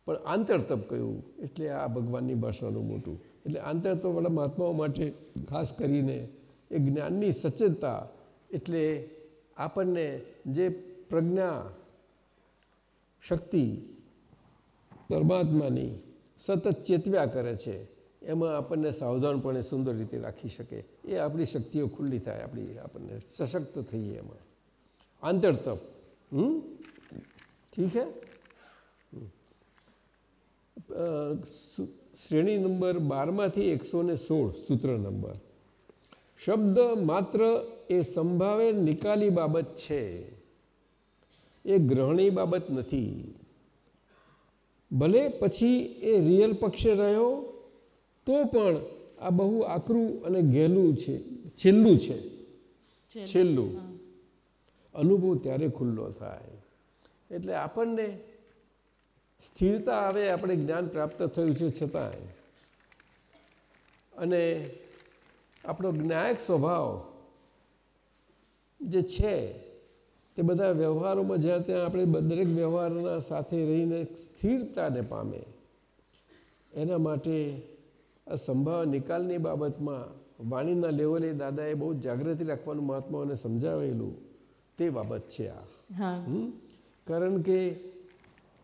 પણ આંતરતપ કહ્યું એટલે આ ભગવાનની ભાષાનું મોટું. એટલે આંતરતપવાળા મહાત્માઓ માટે ખાસ કરીને એ જ્ઞાનની સચેતતા એટલે આપણને જે પ્રજ્ઞા શક્તિ પરમાત્માની સતત ચેતવ્યા કરે છે એમાં આપણને સાવધાનપણે સુંદર રીતે રાખી શકે. એ આપણી શક્તિઓ ખુલ્લી થાય, આપણી આપણને સશક્ત થઈએ એમાં. આંતરતપ. હમ? ઠીક હે? શ્રેણી નંબર બારમાંથી એકસો ને સોળ સૂત્ર નંબર. શબ્દ માત્ર એ સંભાવે નિકાલી બાબત છે. એ ગ્રહણી બાબત નથી. ભલે પછી એ રિયલ પક્ષે રહ્યો તો પણ આ બહુ આકરું અને ઘેલું છે છેલ્લું છે. છેલ્લું. અનુભવ ત્યારે ખુલ્લો થાય. એટલે આપણને સ્થિરતા આવે આપણે જ્ઞાન પ્રાપ્ત થયું છે છતાંય. અને આપણો જ્ઞાયક સ્વભાવ જે છે તે બધા વ્યવહારોમાં જ્યાં ત્યાં આપણે દરેક વ્યવહારના સાથે રહીને સ્થિરતાને પામે. એના માટે આ સંભાવ નિકાલની બાબતમાં વાણીના લેવલે દાદાએ બહુ જાગૃતિ રાખવાનું મહાત્માઓને સમજાવેલું તે બાબત છે આ. કારણ કે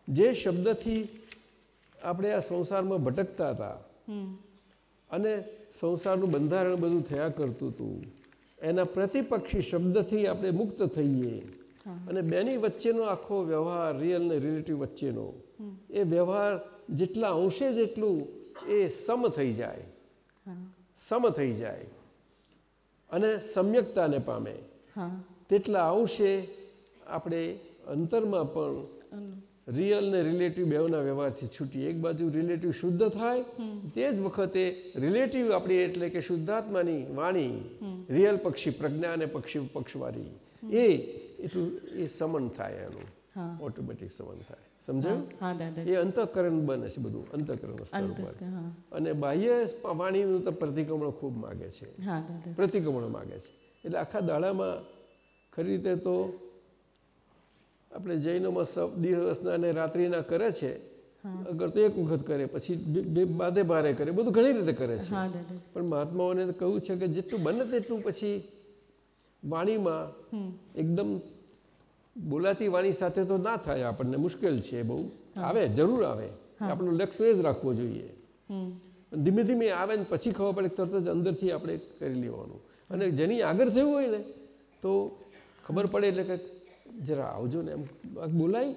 જે શબ્દથી આપણે આ સંસારમાં ભટકતા હતા અને સંસારનું બંધારણ બધું થયા કરતું હતું એના પ્રતિપક્ષી શબ્દથી આપણે મુક્ત થઈએ અને બેની વચ્ચેનો આખો વ્યવહાર રિયલ ને રિલેટિવ વચ્ચેનો એ વ્યવહાર જેટલા અંશે જેટલું એ સમ થઈ જાય. સમ થઈ જાય. અને સમ્યકતાને પામે. તેટલા અંશે આપણે અંતરમાં પણ રિયલ ને રિલેટિવ બેવના વ્યવહારથી છૂટીએ. એક બાજુ રિલેટિવ શુદ્ધ થાય તે જ વખતે રિલેટિવ આપણી એટલે કે શુદ્ધાત્માની વાણી રિયલ પક્ષી પ્રજ્ઞા અને પક્ષી પક્ષવાળી એ એટલું એ સમન થાય એનું. ઓટોમેટિક સમન થાય. સમજાયું? હા દાદા એ અંતઃકરણ બને છે બધું અંતઃકરણ સ્તર ઉપર. અને બાહ્ય વાણીનું તો પ્રતિક્રમણ ખૂબ માગે છે. પ્રતિક્રમણ માગે છે. એટલે આખા દાડામાં ખરી રીતે તો આપણે જૈનોમાં સબ દિવસના અને રાત્રિના કરે છે. અગર તો એક વખત કરે પછી બાદે બારે કરે બધું ઘણી રીતે કરે છે. પણ મહાત્માઓને કહ્યું છે કે જેટલું બને તેટલું પછી વાણીમાં એકદમ બોલાતી વાણી સાથે તો ના થાય આપણને મુશ્કેલ છે બહુ. આવે જરૂર આવે. આપણું લક્ષ્ય એ જ રાખવો જોઈએ. ધીમે ધીમે આવે ને પછી ખબર પડે તરત જ અંદરથી આપણે કરી લેવાનું. અને જેની આગળ થયું હોય ને તો ખબર પડે એટલે કે જરા આવજો ને એમ. બોલાય.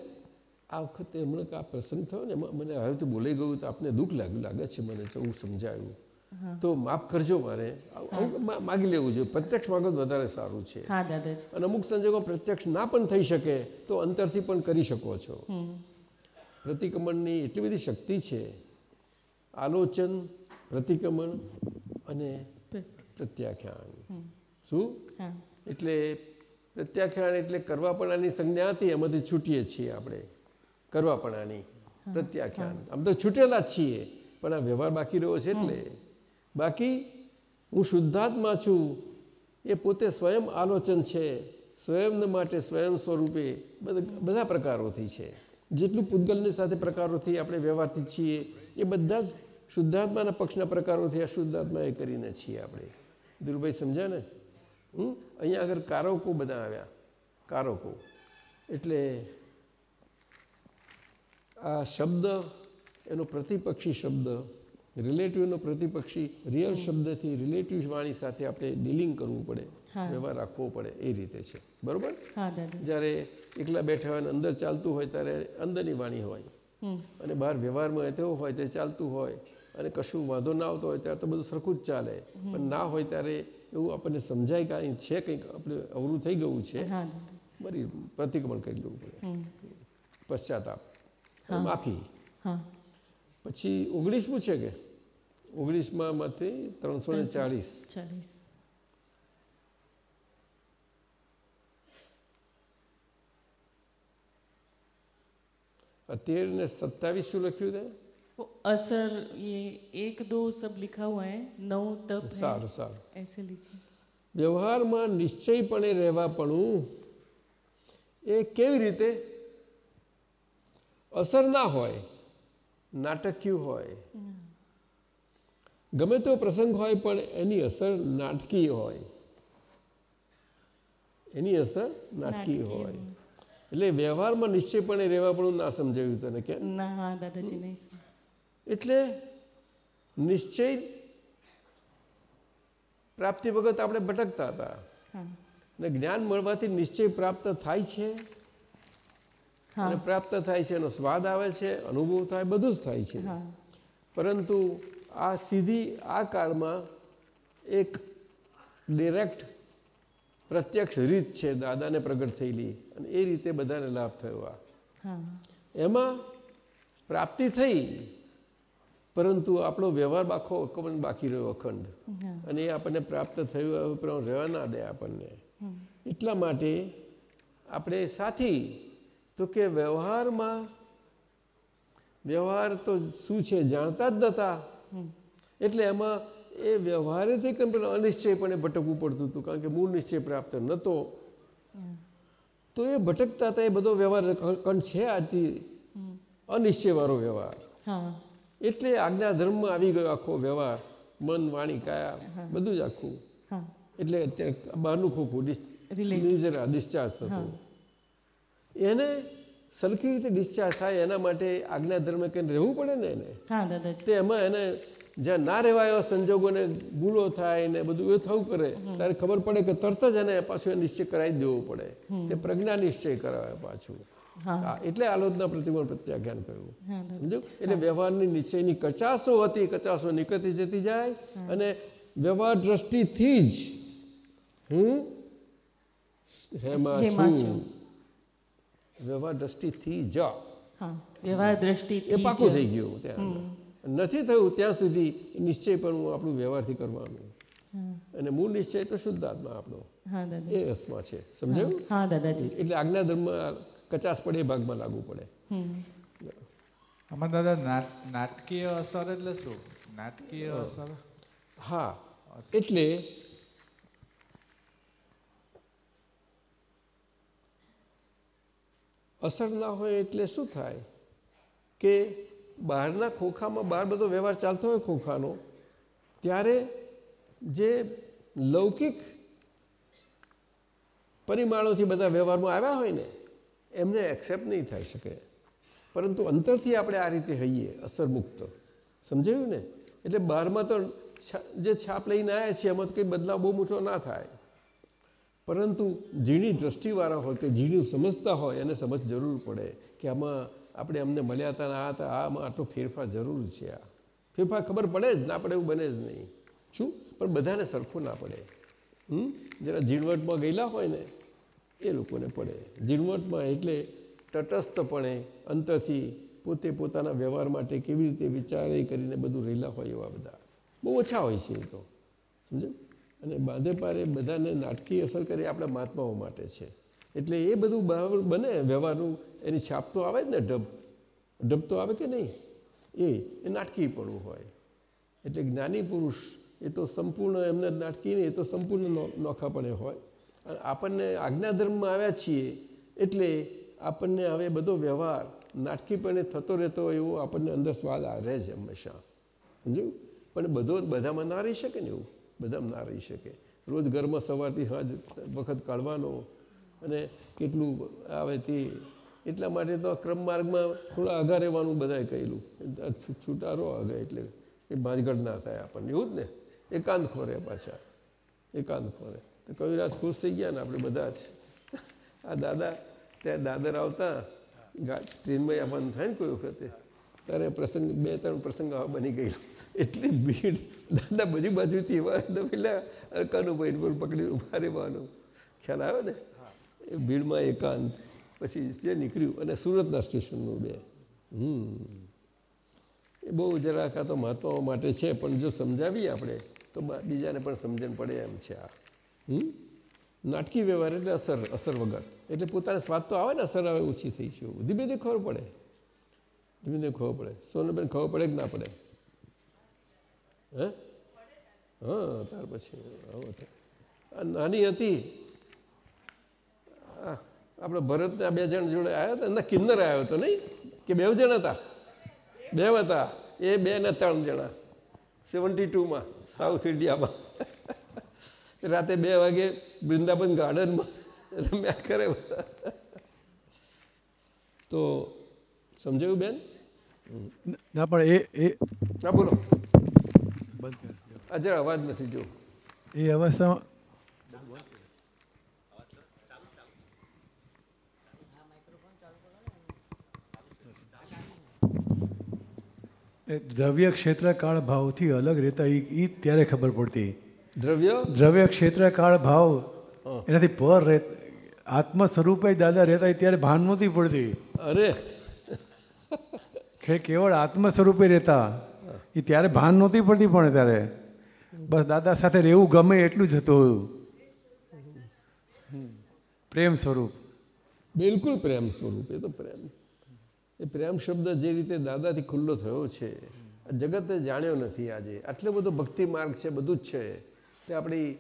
આ વખતે હમણાં આ પ્રસંગ થયો ને મને હવે તો બોલાઈ ગયું તો આપને દુઃખ લાગ્યું લાગે છે મને તો હું સમજાયું. તો માફ કરજો મારે. માગી લેવું જોઈએ પ્રત્યક્ષ માગો વધારે સારું છે. અને અમુક સંજોગો પ્રત્યક્ષ ના પણ થઈ શકે તો અંતરથી પણ કરી શકો છો. પ્રતિક્રમણની એટલી બધી શક્તિ છે. આલોચન પ્રતિક્રમણ અને પ્રત્યાખ્યાન. શું? એટલે પ્રત્યાખ્યાન એટલે કરવાપણાની સંજ્ઞા હતી એમાંથી છૂટીએ છીએ આપણે. કરવાપણાની પ્રત્યાખ્યાન. આમ તો છૂટેલા જ છીએ પણ આ વ્યવહાર બાકી રહ્યો છે એટલે. બાકી હું શુદ્ધાત્મા છું. એ પોતે સ્વયં આલોચન છે. સ્વયં માટે સ્વયં સ્વરૂપે બધા પ્રકારોથી છે. જેટલું પૂતગલની સાથે પ્રકારોથી આપણે વ્યવહારથી છીએ, એ બધા જ શુદ્ધાત્માના પક્ષના પ્રકારોથી આ શુદ્ધાત્મા એ કરીને છીએ આપણે. ધીરુભાઈ, સમજ્યા ને? હમ? અહીંયા આગળ કારકો બધા આવ્યા. કારકો. એટલે આ શબ્દ, એનો પ્રતિપક્ષી શબ્દ રિલેટિવનો પ્રતિપક્ષી રિયલ શબ્દથી રિલેટિવ વાણી સાથે આપણે ડીલિંગ કરવું પડે વ્યવહાર રાખવો પડે એ રીતે છે. બરોબર? જ્યારે એકલા બેઠા હોય અને અંદર ચાલતું હોય ત્યારે અંદરની વાણી હોય. અને બહાર વ્યવહારમાં તેવો હોય તે ચાલતું હોય અને કશું વાંધો ના આવતો હોય ત્યારે તો બધું સરખું જ ચાલે. પણ ના હોય ત્યારે એવું આપણને સમજાય કે અહીં છે કંઈક આપણે અવરું થઈ ગયું છે. બરી પ્રતિક્રમણ કરી લેવું પડે. પશ્ચાતાપ. માફી. પછી ઓગણીસમું છે કે? ઓગણીસમાં માંથી ત્રણસો ને ચાળીસ ચાલીસ તેર ને સત્તાવીસ શું લખ્યું છે वो असर ये एक दो सब लिखा हुआ है नौ तप है સારું સારું ऐसे लिखे વ્યવહારમાં નિશ્ચયપણે રહેવાપણું એ કેવી રીતે અસર ના હોય નાટકીય હોય ગમે તેવો પ્રસંગ હોય પણ એની અસર નાટકીય હોય. એની અસર નાટકીય હોય. એટલે વ્યવહારમાં નિશ્ચયપણે રહેવા પણ ના સમજાયું તને કે એટલે નિશ્ચય પ્રાપ્તિ વખત આપણે ભટકતા હતા. ને જ્ઞાન મળવાથી નિશ્ચય પ્રાપ્ત થાય છે. અને પ્રાપ્ત થાય છે એનો સ્વાદ આવે છે અનુભવ થાય બધું જ થાય છે. પરંતુ આ સીધી આ કાળમાં એક ડિરેક્ટ પ્રત્યક્ષ રીત છે દાદાને પ્રગટ થયેલી અને એ રીતે બધાને લાભ થયો આ. એમાં પ્રાપ્તિ થઈ પરંતુ આપણો વ્યવહાર આખો અકબંધ બાકી રહ્યો અખંડ. અને એ આપણને પ્રાપ્ત થયું હવે રહેવા ના દે આપણને. એટલા માટે આપણે સાથી તો કે વ્યવહારમાં વ્યવહાર તો શું છે જાણતા જ નહોતા એટલે એમાં એ વ્યવહારેથી કેમ પેલું અનિશ્ચયપણે ભટકવું પડતું હતું કારણ કે મૂળ નિશ્ચય પ્રાપ્ત નહોતો તો એ ભટકતા હતા એ બધો વ્યવહાર કંઠ છે આજથી. અનિશ્ચયવાળો વ્યવહાર. એટલે આજ્ઞા ધર્મમાં આવી ગયો આખો વ્યવહાર. મન વાણી કાયા બધું જ આખું. એટલે અત્યારે બહારનું ખોખું ડિસ્ચાર્જ થતું. એને સરખી રીતે ડિસ્ચાર્જ થાય એના માટે આજ્ઞા ધર્મ કંઈ રહેવું પડે ને એને? તે એમાં એને જ્યાં ના રહેવાય એવા સંજોગોને ભૂલો થાય ને બધું એ થવું કરે ત્યારે ખબર પડે કે તરત જ એને પાછું એ નિશ્ચય કરાવી દેવો પડે. તે પ્રજ્ઞા નિશ્ચય કરાવે પાછું. એટલે આલોચના પ્રતિકોણ પ્રત્યાખ્યાન કહ્યું. સમજો એટલે વ્યવહારની નિશ્ચયની કચાસો હતી કચાસો નીકળતી જતી જાય અને વ્યવહાર દ્રષ્ટિથી જ હું હેમાં છું. વ્યવહાર દ્રષ્ટિથી જ. વ્યવહાર દ્રષ્ટિ એ પાકું થઈ ગયું ત્યાં નથી થયું ત્યાં સુધી નિશ્ચય પણ આપણું વ્યવહારથી કરવાનું. અને મૂળ નિશ્ચય તો શુદ્ધાત્મા આપણો. એ રસમાં છે. સમજાયું? એટલે આજ્ઞા ધર્મમાં કચાસ પડે એ ભાગમાં લાગુ પડે. આમાં દાદા નાટકીય અસર એટલે શું? નાટકીય અસર? હા. એટલે અસર ના હોય એટલે શું થાય? કે બહારના ખોખામાં બહાર બધો વ્યવહાર ચાલતો હોય ખોખાનો, ત્યારે જે લૌકિક પરિમાણોથી બધા વ્યવહારમાં આવ્યા હોય ને, એમને એક્સેપ્ટ નહીં થઈ શકે. પરંતુ અંતરથી આપણે આ રીતે હઈએ, અસર મુક્ત. સમજાયું ને? એટલે બહારમાં તો જે છાપ લઈને આવ્યા છે એમાં તો કંઈ બદલાવ બહુ મોટો ના થાય. પરંતુ ઝીણી દ્રષ્ટિવાળા હોય કે ઝીણું સમજતા હોય એને સમજ જરૂર પડે કે આમાં આપણે અમને મળ્યા હતા આ હતા આમાં આટલો ફેરફાર જરૂર છે આ. ફેરફાર ખબર પડે જ ના પડે એવું બને જ નહીં. શું? પણ બધાને સરખું ના પડે. હમ? જરા ઝીણવટમાં ગયેલા હોય ને, એ લોકોને પડે. ઝીણવટમાં એટલે તટસ્થપણે અંતરથી પોતે પોતાના વ્યવહાર માટે કેવી રીતે વિચારે કરીને બધું રહેલા હોય એવા બધા. બહુ ઓછા હોય છે એ તો. સમજો અને બાંધે પારે બધાને નાટકીય અસર કરી આપણા મહાત્માઓ માટે છે. એટલે એ બધું બહાર બને વ્યવહારનું, એની છાપ તો આવે જ ને ઢબ. ઢબ તો આવે કે નહીં? એ એ નાટકીયપણું હોય. એટલે જ્ઞાની પુરુષ એ તો સંપૂર્ણ એમને નાટકી નહીં, એ તો સંપૂર્ણ નોખાપણે હોય. અને આપણને આજ્ઞાધર્મમાં આવ્યા છીએ એટલે આપણને હવે બધો વ્યવહાર નાટકીપણે થતો રહેતો એવો આપણને અંદર સ્વાદ રહે છે હંમેશા. સમજ્યું? પણ બધો, બધામાં ના રહી શકે ને એવું? બધામાં ના રહી શકે. રોજ ઘરમાં સવારથી હાજ વખત કાઢવાનો અને કેટલું આવે તે એટલા માટે તો ક્રમ માર્ગમાં થોડા આઘા રહેવાનું બધાએ કહેલું. છૂટા રહો એટલે એ ભાંજગઢ ના થાય આપણને. એવું જ ને? એકાંત ખોરે પાછા. એકાંત ખોરે. તો કવિરાજ ખુશ થઈ ગયા ને આપણે બધા જ. આ દાદા, ત્યાં દાદર આવતા ટ્રેનમાં આવવાનું થાય ને કોઈ વખતે? ત્યારે પ્રસંગ બે ત્રણ પ્રસંગ બની ગયેલો. એટલી ભીડ દાદા બધી બાજુથી એવા પેલા ભાઈ પણ પકડી ઊભા રહેવાનું. ખ્યાલ આવે ને? એ ભીડમાં એકાંત. પછી જે નીકળ્યું, અને સુરતના સ્ટેશનનું બે. હમ. એ બહુ જરાક આ તો મહાત્માઓ માટે છે, પણ જો સમજાવીએ આપણે, તો બીજાને પણ સમજણ પડે એમ છે આ. હમ? નાટકી વ્યવહાર એટલે અસર અસર વગર. એટલે પોતાને સ્વાદ તો આવે ને, અસર આવે, ઓછી થઈ છે ધીમે ધીમે ખબર પડે. ધીમે ધીમે ખબર પડે. સોનબેન ખબર પડે કે ના પડે? હે? હા ત્યાર પછી. આ નાની હતી. આ આપણે ભરતના બે જણ જોડે આવ્યા હતા એના કિન્નર આવ્યો હતો નહીં? કે બે જણ હતા? બે હતા. એ બે ને ત્રણ જણા. સેવન્ટી ટુમાં સાઉથ ઇન્ડિયામાં. રાતે બે વાગે વૃંદાવન ગાર્ડનમાં રમ્યા કરે. તો સમજાયું બેન? ના પણ એ એ હા બોલો. બંધ કર અવાજ નથી જો. એ અવસ્થામાં એ દ્રવ્ય ક્ષેત્ર કાળ ભાવથી અલગ રહેતા એ એ ત્યારે ખબર પડતી. દ્રવ્ય? દ્રવ્ય ક્ષેત્ર કાળ ભાવ એનાથી પર રહે આત્મ સ્વરૂપે દાદા રહેતા ત્યારે ભાન નહોતી પડતી. અરે. કે કેવળ આત્મ સ્વરૂપે રહેતા. એ ત્યારે ભાન નહોતી પડતી પણ ત્યારે. બસ દાદા સાથે રહેવું ગમે એટલું જ હતું. પ્રેમ સ્વરૂપ. બિલકુલ પ્રેમ સ્વરૂપ, એ તો પ્રેમ. એ પ્રેમ શબ્દ જે રીતે દાદાથી ખુલ્લો થયો છે જગતે જાણ્યો નથી આજે. આટલો બધો ભક્તિ માર્ગ છે, બધું જ છે. તે આપણી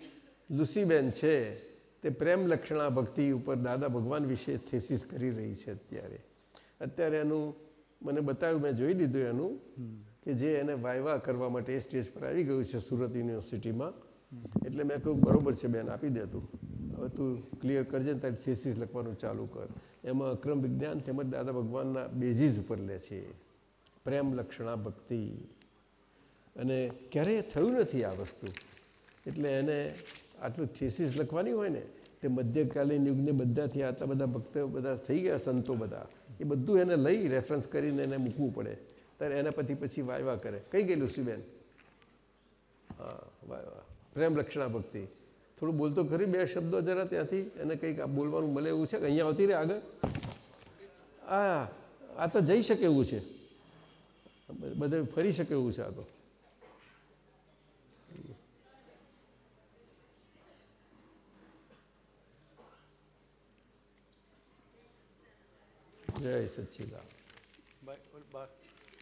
લુસીબેન છે, તે પ્રેમ લક્ષણા ભક્તિ ઉપર દાદા ભગવાન વિશે થેસીસ કરી રહી છે અત્યારે. અત્યારે એનું મને બતાવ્યું, મેં જોઈ લીધું એનું. કે જે એને વાયવા કરવા માટે એ સ્ટેજ પર આવી ગયું છે સુરત યુનિવર્સિટીમાં. એટલે મેં કહ્યું, બરોબર છે બેન, આપી દે તું. હવે તું ક્લિયર કરજે ને તારી થેસીસ લખવાનું ચાલુ કર. એમાં અક્રમ વિજ્ઞાન તેમજ દાદા ભગવાનના બેઝીઝ ઉપર લે છે. પ્રેમ, લક્ષણા, ભક્તિ. અને ક્યારેય થયું નથી આ વસ્તુ. એટલે એને આટલું થેસીસ લખવાની હોય ને, તે મધ્યકાલીન યુગને બધાથી આટલા બધા ભક્તો બધા થઈ ગયા, સંતો બધા. એ બધું એને લઈ રેફરન્સ કરીને એને મૂકવું પડે. ત્યારે એના પછી પછી વાયવા કરે. કઈ ગઈ લુસીબેન હા વાયવા પ્રેમ લક્ષણા ભક્તિ. થોડું બોલતો ખરી, બે શબ્દો જરા ત્યાંથી એને કંઈક બોલવાનું મળે એવું છે કે અહીંયા આવતી રહે આગળ? આ આ તો જઈ શકે એવું છે. બધે ફરી શકે એવું છે આ તો. જય સચ્ચિદાન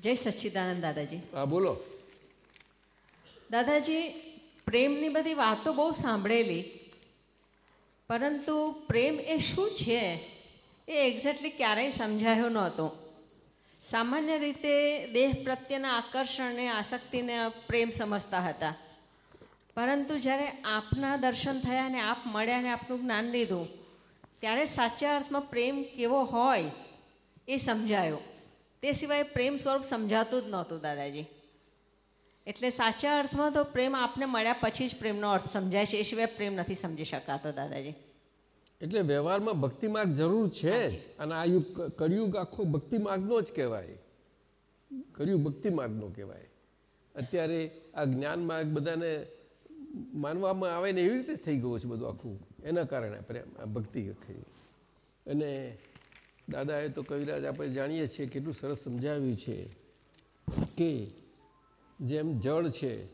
જય સચ્ચિદાનંદ દાદાજી. હા બોલો. દાદાજી પ્રેમની બધી વાતો બહુ સાંભળેલી પરંતુ પ્રેમ એ શું છે? એ એક્ઝેક્ટલી ક્યારેય સમજાયો નહોતો. સામાન્ય રીતે દેહ પ્રત્યેના આકર્ષણને આસક્તિને પ્રેમ સમજતા હતા. પરંતુ જ્યારે આપના દર્શન થયા અને આપ મળ્યા અને આપનું જ્ઞાન લીધું ત્યારે સાચા અર્થમાં પ્રેમ કેવો હોય એ સમજાયો. તે સિવાય પ્રેમ સ્વરૂપ સમજાતું જ નહોતું દાદાજી. એટલે સાચા અર્થમાં તો પ્રેમ આપને મળ્યા પછી જ પ્રેમનો અર્થ સમજાય છે એ સિવાય પ્રેમ નથી સમજી શકાતો દાદાજી. એટલે વ્યવહારમાં ભક્તિ માર્ગ જરૂર છે જ અને આ યુગ કળિયુગ આખો ભક્તિ માર્ગનો જ કહેવાય. કળિયુગ ભક્તિ માર્ગનો કહેવાય. અત્યારે આ જ્ઞાન માર્ગ બધાને માનવામાં આવે ને એવી રીતે થઈ ગયું છે બધું આખું. એના કારણે પ્રેમ ભક્તિ અને દાદાએ તો કવિરાજ, આપણે જાણીએ છીએ કેટલું સરસ સમજાવ્યું છે કે જેમ જળ છે,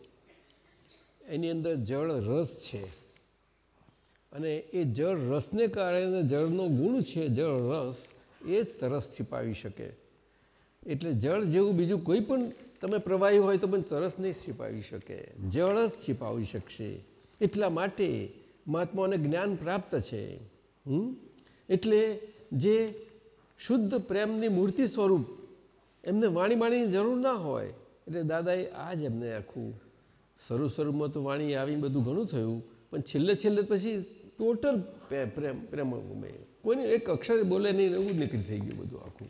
એની અંદર જળ રસ છે. અને એ જળ રસને કારણે જળનો ગુણ છે, જળ રસ એ જ તરસ છીપાવી શકે. એટલે જળ જેવું બીજું કોઈ પણ તમે પ્રવાહી હોય તો પણ તરસ નહીં છીપાવી શકે. જળ જ છીપાવી શકશે. એટલા માટે મહાત્માઓને જ્ઞાન પ્રાપ્ત છે. એટલે જે શુદ્ધ પ્રેમની મૂર્તિ સ્વરૂપ. એમને વાણી વાણીની જરૂર ના હોય. એટલે દાદાએ આ જ એમને આખું શરૂ શરૂમાં તો વાણી આવીને બધું ઘણું થયું, પણ છેલ્લે છેલ્લે પછી ટોટલ પ્રેમ પ્રેમ કોઈને એક અક્ષર બોલે નહીં, એવું નીકળી થઈ ગયું બધું આખું.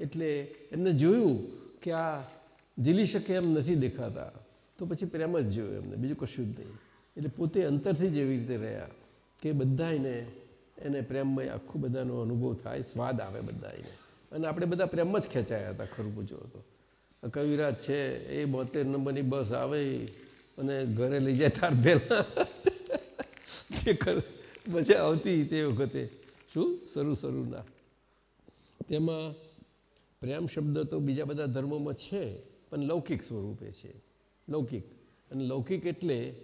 એટલે એમને જોયું કે આ જીલી શકે એમ નથી દેખાતા. તો પછી પ્રેમ જ જોયું એમને, બીજું કશું જ નહીં. એટલે પોતે અંતરથી જ એવી રીતે રહ્યા કે બધાને પ્રેમમય આખું બધાનો અનુભવ થાય, સ્વાદ આવે બધાને અને આપણે બધા પ્રેમ જ ખેંચાયા હતા ખરું પૂછો તો કવિરાજ છે, એ બોતેર નંબરની બસ આવે, અને ઘરે લઈ જાય તાર પહેલાં. જે મજા આવતી તે વખતે. શું? શરૂ શરૂના. તેમાં પ્રેમ શબ્દ તો બીજા બધા ધર્મોમાં છે, પણ લૌકિક સ્વરૂપે છે. લૌકિક. અને લૌકિક એટલે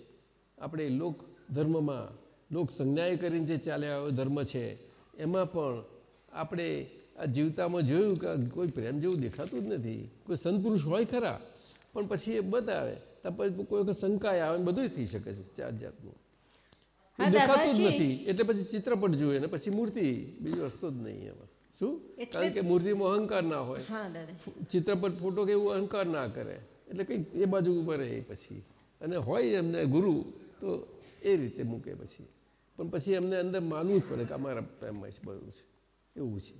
આપણે લોક ધર્મમાં લોક સંજ્ઞાએ કરીને જે ચાલ્યા આવ્યો ધર્મ છે એમાં પણ આપણે આ જીવતામાં જોયું કે કોઈ પ્રેમ જેવું દેખાતું જ નથી. કોઈ સંતપુરુષ હોય ખરા પણ પછી એ બતાવે પછી કોઈ વખત શંકાય આવે બધું થઈ શકે છે ચાર જાતનું. દેખાતું જ નથી. એટલે પછી ચિત્રપટ જોઈએ ને પછી મૂર્તિ બીજી વસ્તુ જ નહીં એમાં. શું? કારણ કે મૂર્તિમાં અહંકાર ના હોય. ચિત્રપટ ફોટો કે એવું અહંકાર ના કરે. એટલે કંઈક એ બાજુ ઊભા રહે પછી. અને હોય એમને ગુરુ તો એ રીતે મૂકે પછી. પણ પછી એમને અંદર માનવું જ પડે કે અમારા પ્રેમમાં બધું છે. એવું છે.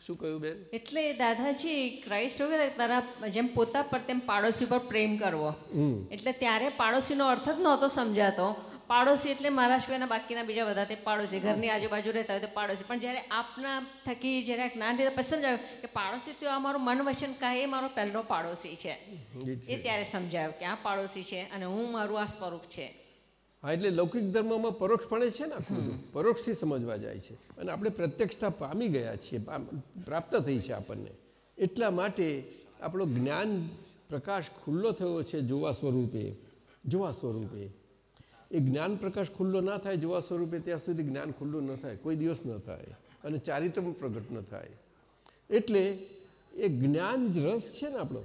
શું કહ્યું બેન? એટલે દાદાજી ક્રાઇસ્ટ હોય તારા જેમ પોતા પર તેમ પાડોશી પર પ્રેમ કરવો. એટલે ત્યારે પાડોશીનો અર્થ જ નહોતો સમજાતો. પાડોશી એટલે મારા સિવાયના બાકીના બીજા બધા તે પાડોશી. ઘરની આજુબાજુ રહેતા હોય તો પાડોશી. પણ જ્યારે આપના થકી જ્યારે જ્ઞાન લીધા પછી સમજાયું કે પાડોશી તો અમારું મન વચન કહે એ મારો પહેલો પાડોશી છે. એ ત્યારે સમજાયું કે આ પાડોશી છે અને હું મારું આ સ્વરૂપ છે. હા એટલે લૌકિક ધર્મમાં પરોક્ષપણે છે ને આખું બધું? પરોક્ષથી સમજવા જાય છે. અને આપણે પ્રત્યક્ષતા પામી ગયા છીએ પ્રાપ્ત થઈ છે આપણને. એટલા માટે આપણો જ્ઞાન પ્રકાશ ખુલ્લો થયો છે જોવા સ્વરૂપે જોવા સ્વરૂપે. એ જ્ઞાન પ્રકાશ ખુલ્લો ના થાય જોવા સ્વરૂપે ત્યાં સુધી જ્ઞાન ખુલ્લું ન થાય કોઈ દિવસ ન થાય. અને ચારિત્રમ પ્રગટ ન થાય. એટલે એ જ્ઞાન જ રસ છે ને આપણો.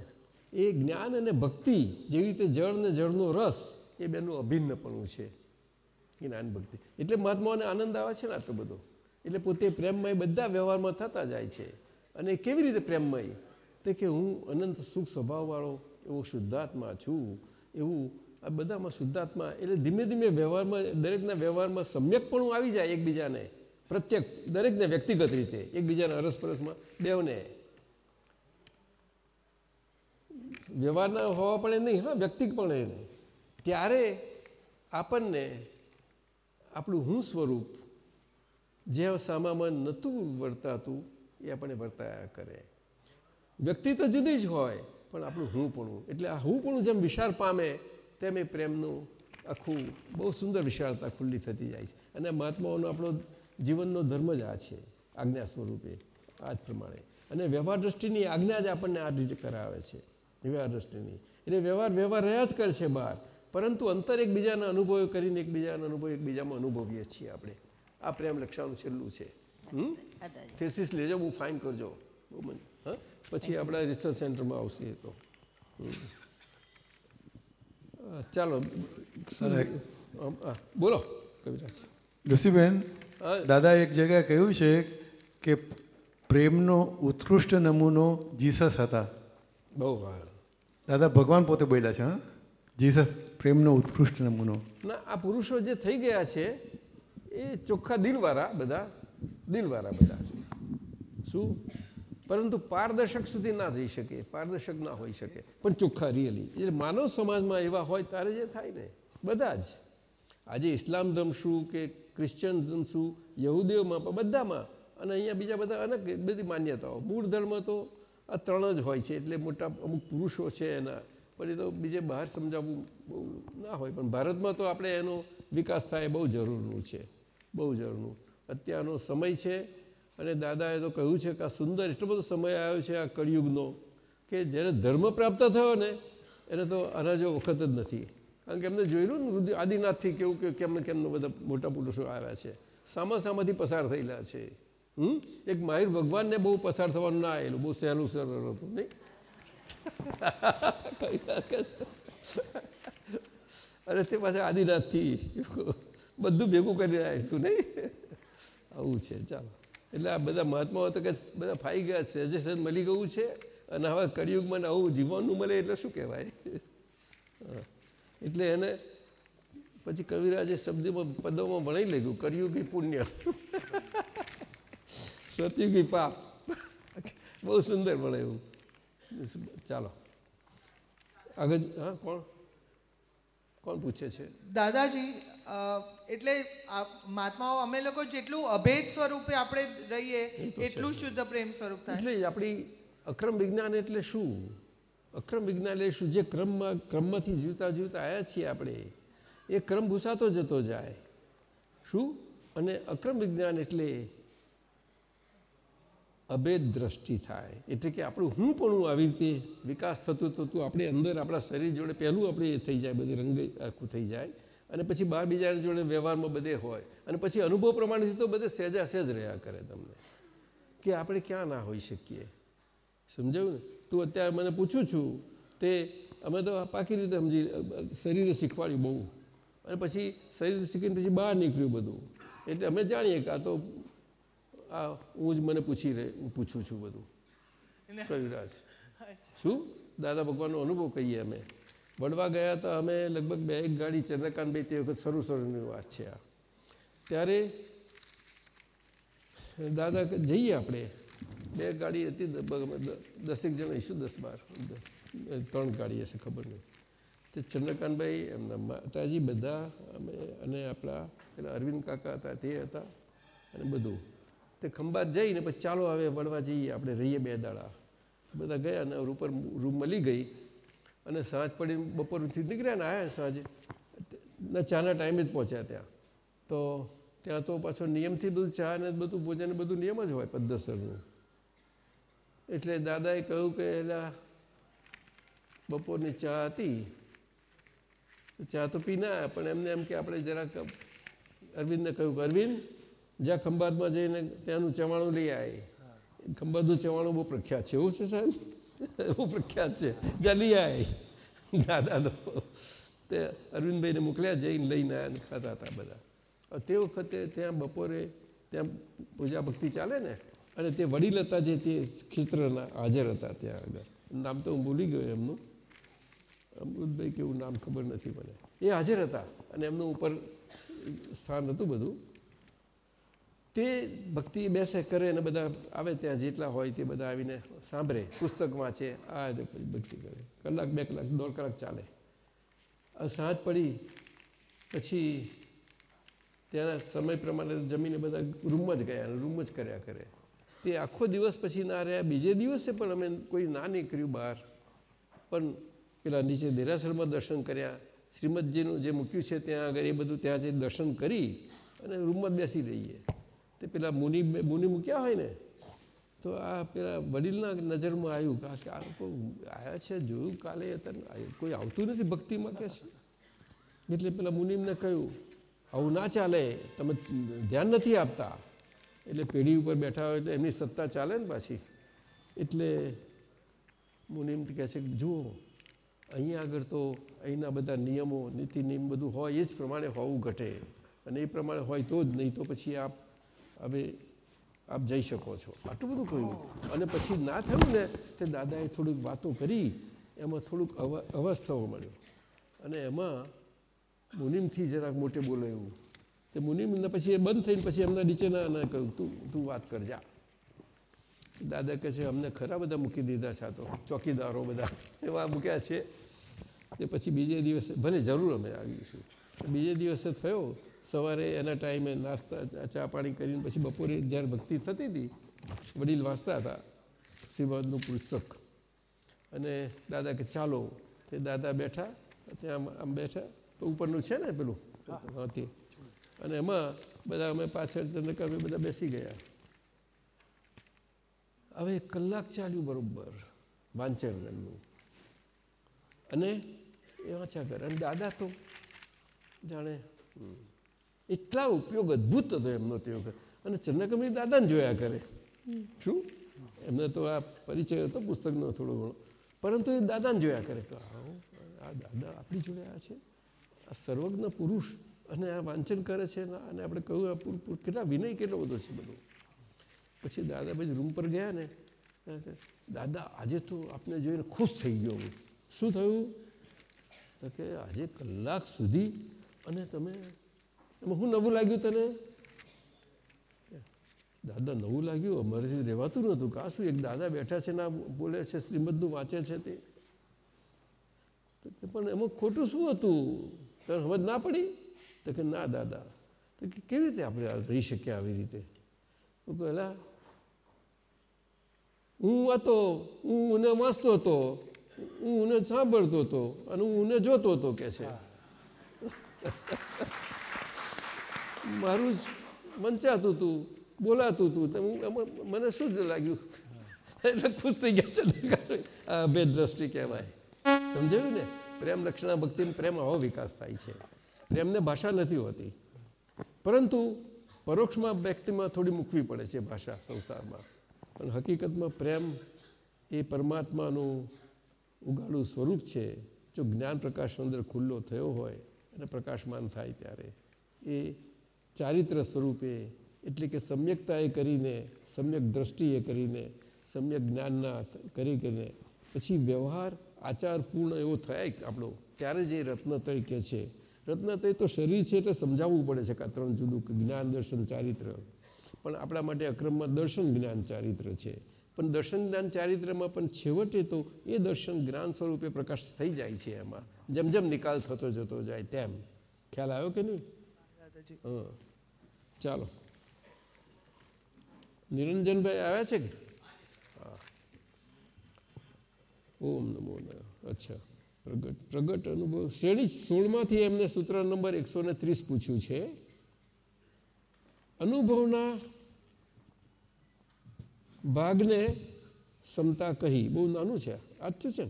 એ જ્ઞાન અને ભક્તિ જેવી રીતે જળ ને જળનો રસ એ બેનું અભિન્નપણું છે. જ્ઞાન ભક્તિ એટલે મહાત્માઓને આનંદ આવે છે ને આટલો બધો. એટલે પોતે પ્રેમમય બધા વ્યવહારમાં થતા જાય છે. અને કેવી રીતે પ્રેમમય? તે કે હું અનંત સુખ સ્વભાવવાળો, એવો શુદ્ધાત્મા છું. એવું આ બધામાં શુદ્ધાત્મા, એટલે ધીમે ધીમે વ્યવહારમાં, દરેકના વ્યવહારમાં સમ્યકપણું આવી જાય એકબીજાને. પ્રત્યેક દરેકને વ્યક્તિગત રીતે, એકબીજાના અરસપરસમાં બેવને. વ્યવહારના હોવા પડે નહીં, હા વ્યક્તિપણે નહીં. ત્યારે આપણને આપણું હું સ્વરૂપ જે સામામાં નહોતું વર્તાતું, એ આપણને વર્તાયા કરે. વ્યક્તિ તો જુદી જ હોય, પણ આપણું હું પણ એટલે આ હું પણ જેમ વિશાળ પામે, તેમ એ પ્રેમનું આખું બહુ સુંદર વિશાળતા ખુલ્લી થતી જાય છે. અને મહાત્માઓનો આપણો જીવનનો ધર્મ જ આ છે, આજ્ઞા સ્વરૂપે, આ જ પ્રમાણે. અને વ્યવહાર દ્રષ્ટિની આજ્ઞા જ આપણને આ રીતે કરાવે છે. વ્યવહાર દ્રષ્ટિની. એટલે વ્યવહાર વ્યવહાર રહ્યા જ કરે છે બહાર. પરંતુ અંતર એકબીજાના અનુભવો કરીને એકબીજાના અનુભવ એકબીજામાં અનુભવીએ છીએ આપણે. આ પ્રેમ લક્ષાનું છેલ્લું છે. થેસિસ લેજો બહુ ફાઇન કરજો. બહુ મને હા? પછી આપણા રિસર્ચ સેન્ટરમાં આવશે એ તો. ચાલો. બોલો કવિરાજ. ઋષિબેન હા. દાદા એક જગ્યાએ કહ્યું છે કે પ્રેમનો ઉત્કૃષ્ટ નમૂનો જીસસ હતા. બહુ હા દાદા ભગવાન પોતે બોલ્યા છે હા? જીસસ પ્રેમનો ઉત્કૃષ્ટ નમૂનો. ના, આ પુરુષો જે થઈ ગયા છે, એ ચોખ્ખા દિલવાળા બધા દિલવાળા બધા છે. શું? પરંતુ પારદર્શક સુધી ના થઈ શકે, પારદર્શક ના હોઈ શકે. પણ ચોખ્ખા રિયલી એટલે માનવ સમાજમાં એવા હોય ત્યારે જે થાય ને, બધા જ. આજે ઇસ્લામ ધર્મ શું કે ક્રિશ્ચિયન ધર્મ શું, યહૂદીઓમાં બધામાં, અને અહીંયા બીજા બધા અનેક બધી માન્યતાઓ. મૂળ ધર્મ તો આ ત્રણ જ હોય છે, એટલે મોટા અમુક પુરુષો છે એના. પણ એ તો બીજે બહાર સમજાવવું બહુ ના હોય. પણ ભારતમાં તો આપણે એનો વિકાસ થાય બહુ જરૂરનું છે. બહુ જરૂરનું. અત્યારનો સમય છે અને દાદાએ તો કહ્યું છે કે આ સુંદર, એટલો બધો સમય આવ્યો છે આ કળિયુગનો કે જેને ધર્મ પ્રાપ્ત થયો ને એને તો આના જેવો વખત જ નથી. કારણ કે એમને જોયેલું ને રુદ્ર આદિનાથથી કેવું કે કેમને કેમનો બધા મોટા પુરુષો આવ્યા છે. સામા સામાથી પસાર થયેલા છે. હમ? એક માહિર ભગવાનને બહુ પસાર થવાનું ના આવેલું, બહુ સહેલું સરળ હતું, નહીં? અને તે પાછા આદિનાથથી બધું ભેગું કરી આવીશું, નહીં? આવું છે, ચાલો. એટલે આ બધા મહાત્માઓ તો કે બધા ફાઈ ગયા સજેશન મળી ગયું છે અને હવે કળિયુગમાં આવું જીવવાનું મળે એટલે શું કહેવાય. એટલે એને પછી કવિરાજે શબ્દમાં, પદોમાં ભણાઈ લીધું કળિયુગી પુણ્ય. સતયુગી પાપ. બહુ સુંદર ભણાયું. ચાલો. આગળ હા કોણ? કોણ પૂછે છે? દાદાજી એટલે આ મહાત્માઓ અમે લોકો જેટલું અભેદ સ્વરૂપે આપણે રહીએ એટલું શુદ્ધ પ્રેમ સ્વરૂપ થાય. એટલે આપણી અક્રમ વિજ્ઞાન એટલે શું? અક્રમ વિજ્ઞાન એટલે શું? જે ક્રમમાં ક્રમમાંથી જીવતા જીવતા આવ્યા છીએ આપણે એ ક્રમ ભૂસાતો જતો જાય. શું? અને અક્રમ વિજ્ઞાન એટલે અભેદ દ્રષ્ટિ થાય. એટલે કે આપણું હું પણ આવી રીતે વિકાસ થતું થતું આપણે અંદર આપણા શરીર જોડે પહેલું આપણે થઈ જાય, બધી રંગ આખું થઈ જાય. અને પછી બહાર બીજા જોડે વ્યવહારમાં બધે હોય. અને પછી અનુભવ પ્રમાણે તો બધે સહેજા સહેજ રહ્યા કરે તમને. કે આપણે ક્યાં ના હોઈ શકીએ. સમજાયું ને? તું અત્યારે મને પૂછું છું, તે અમે તો પાકી રીતે સમજી શરીરે શીખવાડ્યું બહુ. અને પછી શરીર શીખીને પછી બહાર નીકળ્યું બધું. એટલે અમે જાણીએ કે તો આ હું જ મને પૂછી રહે હું પૂછું છું બધું. કવિરાજ શું? દાદા ભગવાનનો અનુભવ કહીએ અમે. વડવા ગયા હતા અમે લગભગ બે એક ગાડી ચંદ્રકાંતભાઈ તે વખત શરૂ શરૂની વાત છે આ. ત્યારે દાદા જઈએ આપણે. બે ગાડી હતી દસેક જણા ઈશું દસ બાર. ત્રણ ગાડી હશે ખબર નહીં. તે ચંદ્રકાંતભાઈ એમના માતાજી બધા અમે અને આપણા પેલા અરવિંદ કાકા હતા તે હતા અને બધું. તે ખંભાત જઈને પછી ચાલો હવે વળવા જઈએ, આપણે રહીએ બે દાડા. બધા ગયા અને ઉપર રૂમ મળી ગઈ. અને સાંજ પડી બપોરથી નીકળ્યા ને આવ્યા સાંજે ના, ચાના ટાઈમે જ પહોંચ્યા ત્યાં. તો ત્યાં તો પાછો નિયમથી બધું ચા ને બધું ભોજન બધું નિયમ જ હોય પદ્ધસરનું એટલે દાદાએ કહ્યું કે, એલા, બપોરની ચા હતી. ચા તો પી ના, પણ એમને એમ કે આપણે જરાક અરવિંદને કહ્યું કે, અરવિંદ જ્યાં ખંભાતમાં જઈને ત્યાંનું ચવાણું લઈ આવે ખંભાતનું ચવાણું બહુ પ્રખ્યાત છે. એવું છે સાહેબ? બહુ પ્રખ્યાત છે. જ્યાં લઈ આવે દાદા તો તે અરવિંદભાઈને મોકલ્યા, જઈને લઈને આવ્યા ખાતા હતા બધા. તે વખતે ત્યાં બપોરે ત્યાં પૂજા ભક્તિ ચાલે ને, અને તે વડીલ હતા જે તે ક્ષેત્રના હાજર હતા ત્યાં આગળ. નામ તો હું ભૂલી ગયો એમનું. અમૃતભાઈ કેવું નામ ખબર નથી મને. એ હાજર હતા અને એમનું ઉપર સ્થાન હતું બધું. તે ભક્તિ બેસે કરે અને બધા આવે ત્યાં જેટલા હોય તે બધા આવીને સાંભળે. પુસ્તક વાંચે આ રીતે ભક્તિ કરે. કલાક, બે કલાક, દોઢ કલાક ચાલે. સાંજ પડી, પછી ત્યાંના સમય પ્રમાણે જમીને બધા રૂમમાં જ ગયા રૂમ જ કર્યા કરે. તે આખો દિવસ પછી ના રહ્યા, બીજે દિવસે પણ અમે કોઈ ના નીકળ્યું બહાર. પણ પેલા નીચે દેરાસરમાં દર્શન કર્યા. શ્રીમદજીનું જે મૂક્યું છે ત્યાં આગળ એ બધું ત્યાં જે દર્શન કરી અને રૂમમાં બેસી રહીએ. તે પેલા મુનિ મુનિ મૂક્યા હોય ને, તો આ પેલા વડીલના નજરમાં આવ્યું કે આ લોકો આવ્યા છે, જોયું કાલે કોઈ આવતું નથી ભક્તિમાં કે છે? એટલે પેલા મુનિમને કહ્યું, આવું ના ચાલે, તમે ધ્યાન નથી આપતા. એટલે પેઢી ઉપર બેઠા હોય એટલે એમની સત્તા ચાલે ને પાછી. એટલે મુનિમ કહે છે જુઓ, અહીંયા આગળ તો અહીંના બધા નિયમો, નીતિ નિયમ બધું હોય એ જ પ્રમાણે હોવું ઘટે. અને એ પ્રમાણે હોય તો જ નહીં, તો પછી આપ હવે આપ જઈ શકો છો. આટલું બધું કહ્યું અને પછી ના થયું ને, તે દાદાએ થોડીક વાતો કરી, એમાં થોડુંક અવા અવાજ થવો મળ્યો. અને એમાં મુનિમથી જરાક મોટે બોલો એવું. તે મુનિમને પછી એ બંધ થઈને પછી એમના નીચેના કહ્યું, તું તું વાત કરજા દાદા કહે છે, અમને ખરા બધા મૂકી દીધા છે તો, ચોકીદારો બધા. એવા મૂક્યા છે. તે પછી બીજે દિવસે, ભલે, જરૂર અમે આવીશું. બીજે દિવસે થયો સવારે એના ટાઈમે નાસ્તા, ચા પાણી કરીને પછી બપોરે જ્યારે ભક્તિ થતી હતી, વડીલ વાંચતા હતા શ્રીમદનું પુસ્તક. અને દાદા કે, ચાલો. તે દાદા બેઠા ત્યાં આમ- બેઠા, તો ઉપરનું છે ને પેલું? હતી અને એમાં બધા અમે પાછળ ચંદ્રકાંત બધા બેસી ગયા. હવે કલાક ચાલ્યું બરોબર, વાંચનનું. અને એ વાંચ્યા કરે. અને દાદા તો જાણે એટલા ઉપયોગ અદ્ભુત હતો એમનો તે વખત. અને ચંદ્રકમી દાદાને જોયા કરે. શું? એમને તો આ પરિચય હતો, પુસ્તકનો થોડો ઘણો. પરંતુ એ દાદાને જોયા કરે કે આ દાદા આપણી જોડે આ છે. આ સર્વજ્ઞ પુરુષ અને આ વાંચન કરે છે અને આપણે કહ્યું આ પુર- કેટલા વિનય કેટલો બધો છે બધો. પછી દાદા પછી રૂમ પર ગયા ને દાદા, આજે તો આપને જોઈને ખુશ થઈ ગયો શું થયું? તો કે, આજે કલાક સુધી અને તમે એમાં શું નવું લાગ્યું તને? દાદા નવું લાગ્યું? અમારેથી રહેવાતું નહોતું. કાં શું એક દાદા બેઠા છે ના બોલે છે શ્રીમદનું વાંચે છે તે? પણ એમાં ખોટું શું હતું? તને સમજ ના પડી? તો કે ના દાદા. તો કે કેવી રીતે આપણે રહી શકીએ આવી રીતે? પહેલા કહું "એલા, હું હતો હું એને વાંચતો હતો હું એને સાંભળતો હતો અને હું એને જોતો હતો કે છે. મારું જ મંચાતું હતું બોલાતું હતું હું મને શું જ લાગ્યું? એટલે ખુશ થઈ ગયા છે આ ભેદ દ્રષ્ટિ કહેવાય. સમજાયું ને? પ્રેમ લક્ષણા ભક્તિ પ્રેમ આવો વિકાસ થાય છે. પ્રેમને ભાષા નથી હોતી. પરંતુ પરોક્ષમાં વ્યક્તિમાં થોડી મૂકવી પડે છે ભાષા સંસારમાં. પણ હકીકતમાં પ્રેમ એ પરમાત્માનું ઉગાડું સ્વરૂપ છે. જો જ્ઞાન પ્રકાશ અંદર ખુલ્લો થયો હોય અને પ્રકાશમાન થાય ત્યારે એ ચારિત્ર સ્વરૂપે એટલે કે સમ્યકતાએ કરીને સમ્યક દ્રષ્ટિએ કરીને સમ્યક જ્ઞાનના કરી કરીને પછી વ્યવહાર આચાર પૂર્ણ એવો થાય આપણો ત્યારે જે રત્ન તરીકે છે. રત્ન તે તો શરીર છે એટલે સમજાવવું પડે છે કે આ ત્રણ જુદું કે જ્ઞાન દર્શન ચારિત્ર. પણ આપણા માટે અક્રમમાં દર્શન જ્ઞાન ચારિત્ર છે. પણ દર્શન જ્ઞાન ચારિત્ર્યમાં પણ છેવટે તો એ દર્શન જ્ઞાન સ્વરૂપે પ્રકાશ થઈ જાય છે એમાં. જેમ જેમ નિકાલ થતો જતો જાય તેમ. ખ્યાલ આવ્યો કે નહીં? હા. ચાલો. નિરંજનભાઈ આવ્યા છે કે? ઓમ નમો. અચ્છા. પ્રગટ પ્રગટ અનુભવ. શ્રેણી સોળમાંથી એમને સૂત્ર નંબર એકસો ને ત્રીસ પૂછ્યું છે. અનુભવના ભાગને ક્ષમતા કહી. બહુ નાનું છે. આ છે.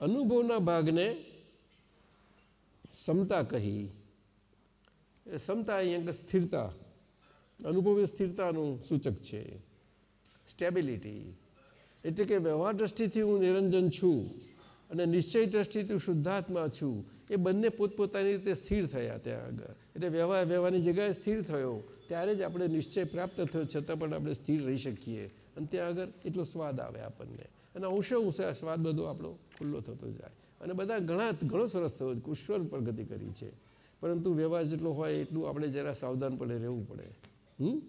અનુભવના ભાગને ક્ષમતા કહી. એ ક્ષમતા અહીંયા આગળ સ્થિરતા, અનુભવી સ્થિરતાનું સૂચક છે. સ્ટેબિલિટી એટલે કે વ્યવહાર દ્રષ્ટિથી હું નિરંજન છું અને નિશ્ચય દ્રષ્ટિથી હું શુદ્ધાત્મા છું. એ બંને પોતપોતાની રીતે સ્થિર થયા ત્યાં આગળ. એટલે વ્યવહાર, વ્યવહારની જગ્યાએ સ્થિર થયો, ત્યારે જ આપણે નિશ્ચય પ્રાપ્ત થયો, છતાં પણ આપણે સ્થિર રહી શકીએ. અને ત્યાં આગળ એટલો સ્વાદ આવે આપણને. અને અંશે અંશે સ્વાદ બધો આપણો ખુલ્લો થતો જાય. અને બધા ઘણા, ઘણો સરસ થયો કુશ્વર પ્રગતિ કરી છે. પરંતુ વ્યવહાર જેટલો હોય એટલું આપણે જરા સાવધાનપણે રહેવું પડે. હમ?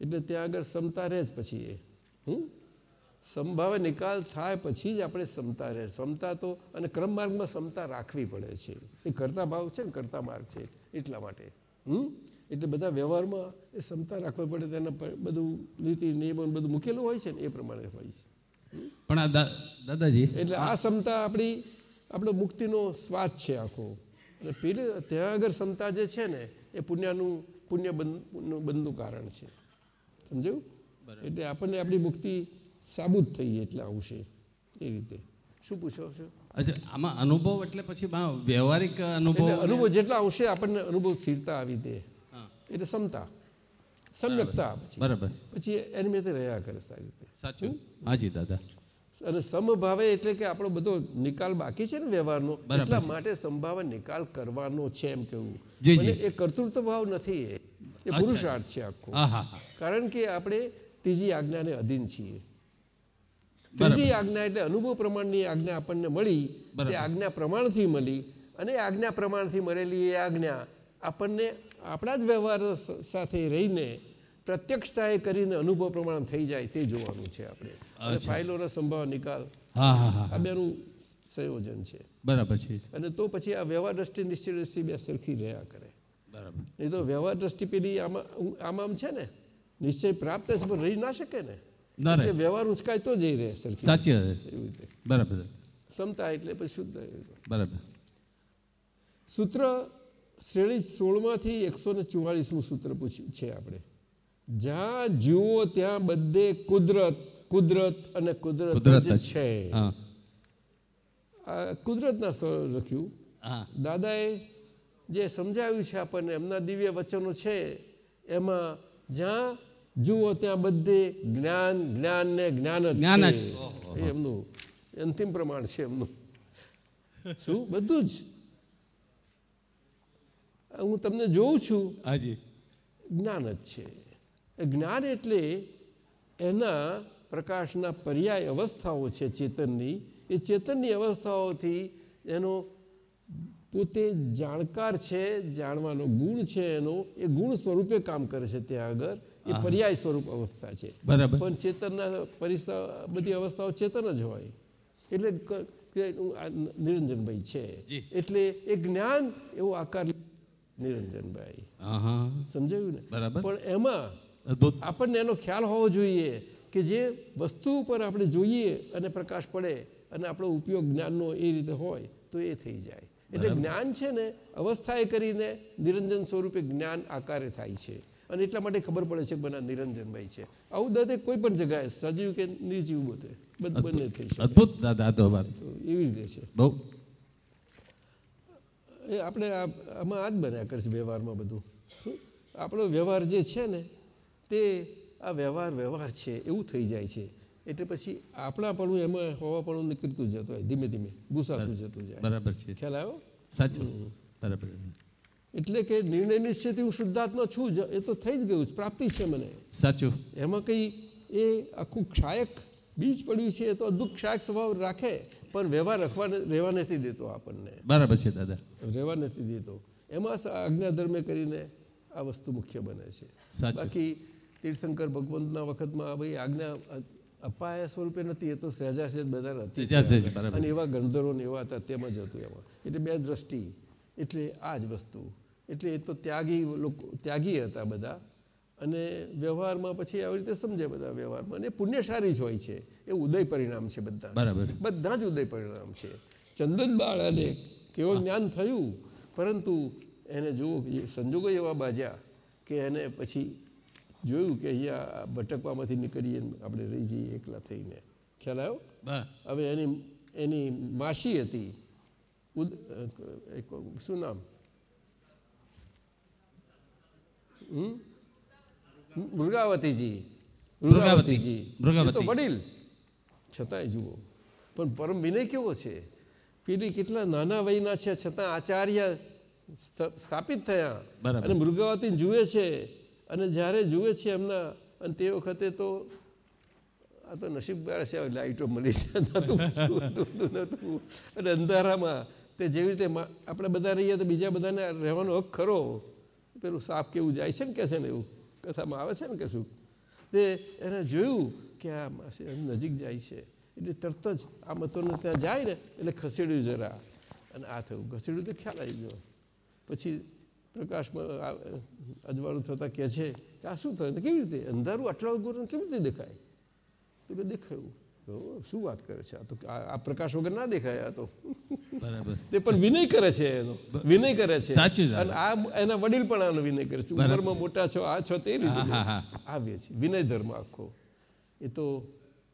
એટલે ત્યાં આગળ ક્ષમતા રહે જ પછી એ. હમ? સંભાવે નિકાલ થાય પછી જ આપણે ક્ષમતા રહે. ક્ષમતા તો અને ક્રમ માર્ગમાં ક્ષમતા રાખવી પડે છે. એ કરતા ભાવ છે ને કરતા માર્ગ છે એટલા માટે. હમ? એટલે બધા વ્યવહારમાં એ ક્ષમતા રાખવી પડે તેના બધું નીતિ નિયમો બધું મૂકેલું હોય છે ને એ પ્રમાણે હોય છે. પણ આ દાદાજી એટલે આ ક્ષમતા આપણી આપણો મુક્તિનો સ્વાદ છે આખો. અને પેલી ત્યાં આગળ ક્ષમતા જે છે ને એ પુણ્યનું પુણ્ય બંધનું કારણ છે. સમજાયું? એટલે આપણને આપણી મુક્તિ સાબુત થઈ એટલે આવશે એ રીતે. શું પૂછો છો? અચ્છા આમાં અનુભવ એટલે પછી વ્યવહારિક અનુભવ અનુભવ જેટલા આવશે આપણને અનુભવ સ્થિરતા આવી દે. એટલે ક્ષમતા સમ્યકતા બરાબર. પછી. એની મેં રહ્યા કરે સારી રીતે. સાચું. હાજી દાદા. અને સમભાવે એટલે કે આપણો બધો નિકાલ બાકી છે ને વ્યવહારનો એટલા માટે સંભાવે નિકાલ કરવાનો છે એમ કેવું. એ કર્તૃત્વ ભાવ નથી એ. પુરુષાર્થ છે આખો. કારણ કે આપણે ત્રીજી આજ્ઞાને અધીન છીએ. ત્રીજી આજ્ઞા એટલે અનુભવ પ્રમાણની આજ્ઞા આપણને મળી. તે આજ્ઞા પ્રમાણથી મળી અને આજ્ઞા પ્રમાણથી મળેલી એ આજ્ઞા આપણને આપણા જ વ્યવહાર સાથે રહીને પ્રત્યક્ષતાએ કરીને અનુભવ પ્રમાણ થઈ જાય તે જોવાનું છે આપણે. અને ફાઇલોનો સંભાવ નિકાલ આ બેનું સંયોજન છે. બરાબર છે. અને તો પછી આ વ્યવહાર દ્રષ્ટિ નિશ્ચિત દ્રષ્ટિ બે સરખી રહ્યા કરે. બરાબર. નહીં તો વ્યવહાર દ્રષ્ટિ પેલી આમાં આમાં આમ છે ને? નિશ્ચય પ્રાપ્ત પણ રહી ના શકે ને? વ્યવહાર ઉચકાય તો જઈ રહે સરખી સાચી રીતે. બરાબર ક્ષમતા એટલે પછી શુદ્ધ બરાબર. સૂત્ર શ્રેણી સોળમાંથી એકસો ને ચુમ્માળીસમું સૂત્ર પૂછ્યું છે આપણે. જ્યાં જુઓ ત્યાં બધે કુદરત કુદરત અને કુદરત કુદરત જ. છે. કુદરતના સ્વર લખ્યું. દાદાએ જે સમજાવ્યું છે આપણને એમના દિવ્ય વચનો છે એમાં જ્યાં જુઓ ત્યાં બધે જ્ઞાન જ્ઞાન ને જ્ઞાન જ જ્ઞાન જ. એમનું અંતિમ પ્રમાણ છે એમનું. શું? બધું જ. હું તમને જોઉં છું. હાજી. જ્ઞાન જ છે. જ્ઞાન એટલે એના પ્રકાશના પર્યાય અવસ્થાઓ છે ચેતનની. એ ચેતનની અવસ્થાઓથી એનો પોતે જાણકાર છે જાણવાનો ગુણ છે એનો એ ગુણ સ્વરૂપે કામ કરે છે ત્યાં આગળ. એ પર્યાય સ્વરૂપ અવસ્થા છે. બરાબર. પણ ચેતનના પરિસ્થા બધી અવસ્થાઓ ચેતન જ હોય. એટલે નિરંજનભાઈ છે. એટલે એ જ્ઞાન એવો આકાર નિરંજનભાઈ. સમજાયું ને? બરાબર. પણ એમાં અદભુત. આપણને એનો ખ્યાલ હોવો જોઈએ કે જે વસ્તુ ઉપર આપણે જોઈએ અને પ્રકાશ પડે અને આપણો ઉપયોગ જ્ઞાનનો એ રીતે હોય તો એ થઈ જાય. એટલે જ્ઞાન છે ને અવસ્થાએ કરીને નિરંજન સ્વરૂપે જ્ઞાન આકારે થાય છે. અને એટલા માટે ખબર પડે છે બના નિરંજનભાઈ છે. આવું દાદે કોઈ પણ જગ્યાએ સજીવ કે નિર્જીવ બધે બંને થઈ છે અદભુત દાદા તો વાત. એવી રીતે છે. બહુ. એ આપણે આમાં આ જ બન્યા કરશે વ્યવહારમાં બધું. આપણો વ્યવહાર જે છે ને તે આ વ્યવહાર વ્યવહાર છે એવું થઈ જાય છે. એટલે પછી આપણા પણ એમાં હોવા પણ નીકળતું જતું હોય ધીમે ધીમે ભૂસાતું જતું જાય. બરાબર છે. ખ્યાલ આવ્યો? સાચું. બરાબર એટલે કે નિર્ણય નિશ્ચિત હું શુદ્ધાત્મા છું જ એ તો થઈ જ ગયું છે, પ્રાપ્તિ છે મને. સાચું. એમાં કંઈ એ આખું ક્ષાયક બીજ પડ્યું છે એ તો અદભુત ક્ષાયક સ્વભાવ રાખે પણ વ્યવહાર રખવા રહેવા નથી દેતો આપણને. બરાબર છે દાદા. રહેવા નથી દેતો. એમાં સ- આજ્ઞા ધર્મે કરીને આ વસ્તુ મુખ્ય બને છે. બાકી તીર્થંકર ભગવંતના વખતમાં ભાઈ આજ્ઞા અપાયા સ્વરૂપે નથી એ તો સહેજા સહેજ બધા નથી. અને એવા ગંધર્વો ને એવા હતા તેમ જ હતું એમાં. એટલે બે દ્રષ્ટિ એટલે આ જ વસ્તુ. એટલે એ તો ત્યાગી લોકો ત્યાગી હતા બધા. અને વ્યવહારમાં પછી આવી રીતે સમજે બધા વ્યવહારમાં. અને પુણ્યશાળી જ હોય છે. એ ઉદય પરિણામ છે બધા બરાબર. બધા જ ઉદય પરિણામ છે. ચંદન બાળાને કેવું જ્ઞાન થયું પરંતુ એને જુઓ સંજોગો એવા બાજ્યા કે એને પછી જોયું કે અહીંયા ભટકવામાંથી નીકળીએ આપણે રહી જઈએ એકલા થઈને. ખ્યાલ આવ્યો? હવે એની એની માસી હતી. ઉદ શું નામ? મૃગાવતીજી. મૃગાવતીજી. મૃગાવતી. તો વડીલ. છતાંય જુઓ. પણ પરમ વિનય કેવો છે? પેલી કેટલા નાના વયના છે છતાં આચાર્ય સ્થાપિત થયા. અને મૃગાવતી જુએ છે. અને જ્યારે જુએ છે એમના, અને તે વખતે તો આ તો નસીબદાર છે લાઇટો મળી છે નહોતું. અને અંધારામાં તે જેવી રીતે આપણે બધા રહીએ તો બીજા બધાને રહેવાનો હક ખરો. પેલું સાપ કેવું જાય છે ને કહે છે ને એવું, કથામાં આવે છે ને કે તે એને જોયું કે આ માસી નજીક જાય છે. એટલે તરત જ આ મતોને ત્યાં જાય ને, એટલે ખસેડ્યું જરા. અને આ થયું, ખસેડ્યું તો ખ્યાલ આવી ગયો. પછી પ્રકાશમાં અજવાળું થતાં કહે છે કે આ શું થયું? કેવી રીતે? અંધારું આટલા ગોરણ કેવી રીતે દેખાય? તો કે દેખાયું. શું વાત કરે છે? આ તો આ પ્રકાશ વગર ના દેખાય આ તો. બરાબર. તે પણ વિનય કરે છે એનો. વિનય કરે છે. સાચું અને આ એના વડીલ પણ આનો વિનય કરે છે. ઉંમરમાં મોટા છો આ છો તે રીતે. આવે છે. વિનય ધર્મ આખો. એ તો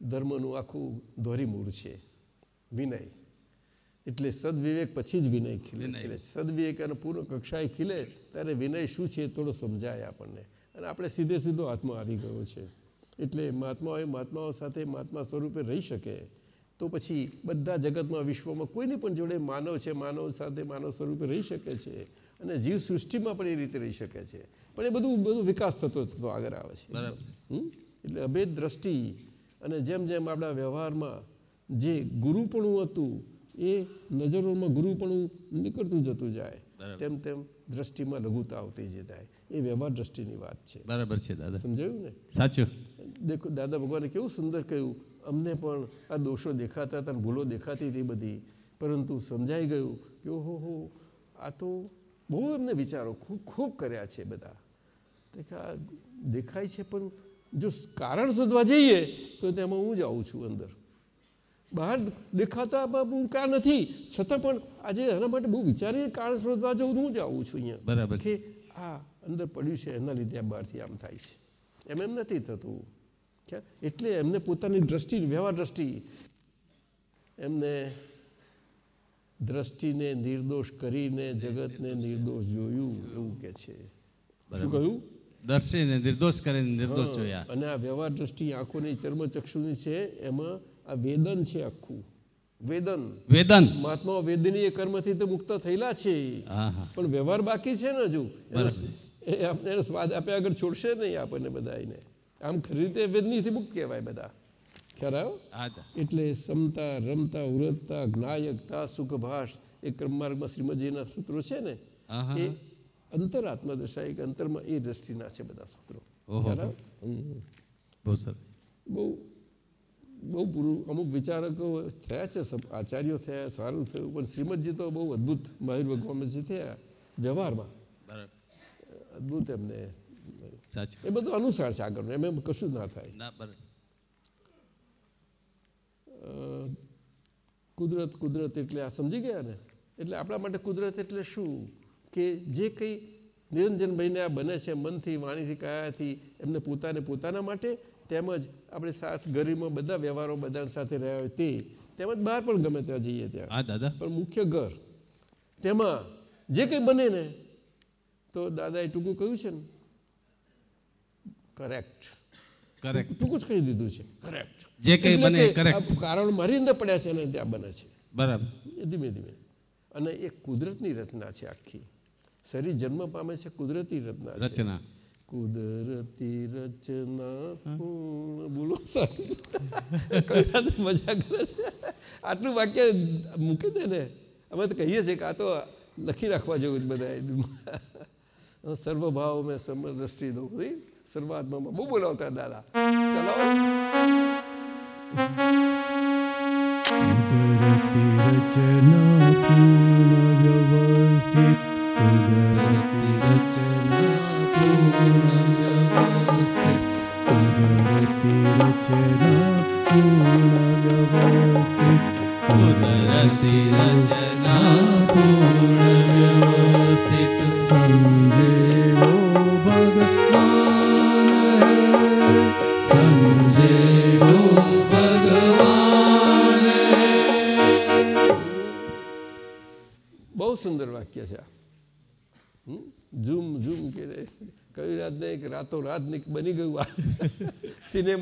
ધર્મનું આખું ધોરીમૂળ છે. વિનય. એટલે સદવિવેક પછી જ વિનય ખીલે. એટલે સદવિવેક અને પૂર્ણ કક્ષાએ ખીલે ત્યારે વિનય શું છે એ થોડો સમજાય આપણને. અને આપણે સીધે સીધો આત્મા આવી ગયો છે. એટલે મહાત્માઓએ મહાત્માઓ સાથે મહાત્મા સ્વરૂપે રહી શકે. તો પછી બધા જગતમાં વિશ્વમાં કોઈની પણ જોડે માનવ છે માનવ સાથે માનવ સ્વરૂપે રહી શકે છે. અને જીવ સૃષ્ટિમાં પણ એ રીતે રહી શકે છે. પણ એ બધું બધું વિકાસ થતો થતો આગળ આવે છે? એટલે અભેદ દ્રષ્ટિ અને જેમ જેમ આપણા વ્યવહારમાં જે ગુરુપણું હતું એ નજરોમાં ગુરુપણું નીકળતું જતું જાય. તેમ તેમ દ્રષ્ટિમાં લઘુતા આવતી જ જાય. એ વ્યવહાર દ્રષ્ટિની વાત છે. બરાબર છે દાદા. સમજાયું ને? સાચું. દેખો દાદા ભગવાને કેવું સુંદર કહ્યું અમને પણ આ દોષો દેખાતા હતા ભૂલો દેખાતી હતી બધી. પરંતુ સમજાઈ ગયું કે ઓહો હો આ તો બહુ એમને વિચારો ખૂબ ખૂબ કર્યા છે બધા. દેખાય છે પણ જો કારણ શોધવા જઈએ તો તેમાં હું જ આવું છું અંદર. બહાર દેખાતા હું નથી? છતાં પણ આજે એના માટે બહુ વિચારીને કારણ શોધવા જવું હું જ આવું છું અહીંયા. બરાબર કે આ અંદર પડ્યું છે એના લીધે આ બહારથી આમ થાય છે. એમ એમ નથી થતું? એટલે એમને પોતાની દ્રષ્ટિ વ્યવહાર દ્રષ્ટિ. એમને દ્રષ્ટિને નિર્દોષ કરીને જગતને નિર્દોષ. જોયું એવું કે છે. શું કહ્યું? દર્શીને નિર્દોષ કરીને નિર્દોષ જોયા. અને આ વ્યવહાર દ્રષ્ટિ આંખોની ચર્મચક્ષુની છે એમાં આ વેદન છે આખું. વેદન. વેદન. મહાત્મા વેદનીય કર્મથી તો મુક્ત થયેલા છે. પણ વ્યવહાર બાકી છે ને હજુ? એનો- એ આપણે એનો સ્વાદ આપ્યા આગળ છોડશે નહીં આપણને બધાને આમ ખરી રીતે વેદનીથી મુક્ત કહેવાય બધા. ખ્યાલ. એટલે સમતા રમતા ઉરતતા જ્ઞાયકતા સુખભાષ એ ક્રમમાર્ગમાં શ્રીમદજીના સૂત્રો છે ને? એ અંતરાત્મા દશા એક અંતરમાં એ દ્રષ્ટિના છે બધા સૂત્રો. બહુ સરસ. બહુ બહુ પૂરું અમુક વિચારકો થયા છે આચાર્યો થયા સારું થયું પણ શ્રીમદજી તો બહુ અદ્ભુત મહાવીર ભગવાનજી થયા વ્યવહારમાં. અદ્ભુત એમને. એ બધું અનુસાર છે આગળનું એમ એમ કશું ના થાય. કુદરત કુદરત એટલે આ સમજી ગયા ને? એટલે આપણા માટે કુદરત એટલે શું? કે જે કંઈ નિરંજનભાઈને આ બને છે મનથી વાણીથી કાયાથી એમને પોતાને પોતાના માટે તેમજ આપણે સાથ ગરીબમાં બધા વ્યવહારો બધા સાથે રહ્યા હોય તે તેમજ બહાર પણ ગમે ત્યાં જઈએ ત્યાં. દાદા. પણ મુખ્ય ઘર તેમાં જે કંઈ બને ને તો દાદાએ ટૂંકું કહ્યું છે ને? કરેક્ટ કરેક્ટ ટૂંકું જ કહી દીધું છે. કરેક્ટ જે કંઈ બને કારણ મારી અંદર પડ્યા છે અને ત્યાં બને છે. બરાબર. ધીમે ધીમે. અને એ કુદરતની રચના છે આખી. શરીર જન્મ પામે છે કુદરતી રચના રચના. કુદરતી રચના પૂર્ણ. બોલો સાહેબ કવિતા તો મજા કરે છે આટલું વાક્ય મૂકી દે ને અમે તો કહીએ છીએ કે આ તો લખી રાખવા જેવું જ બધા સર્વભાવ મેં સમદ્રષ્ટિ દઉં નહીં શરૂઆતમાં બહુ બોલાવતા દાદા ચલાવો ઉદરતી રચના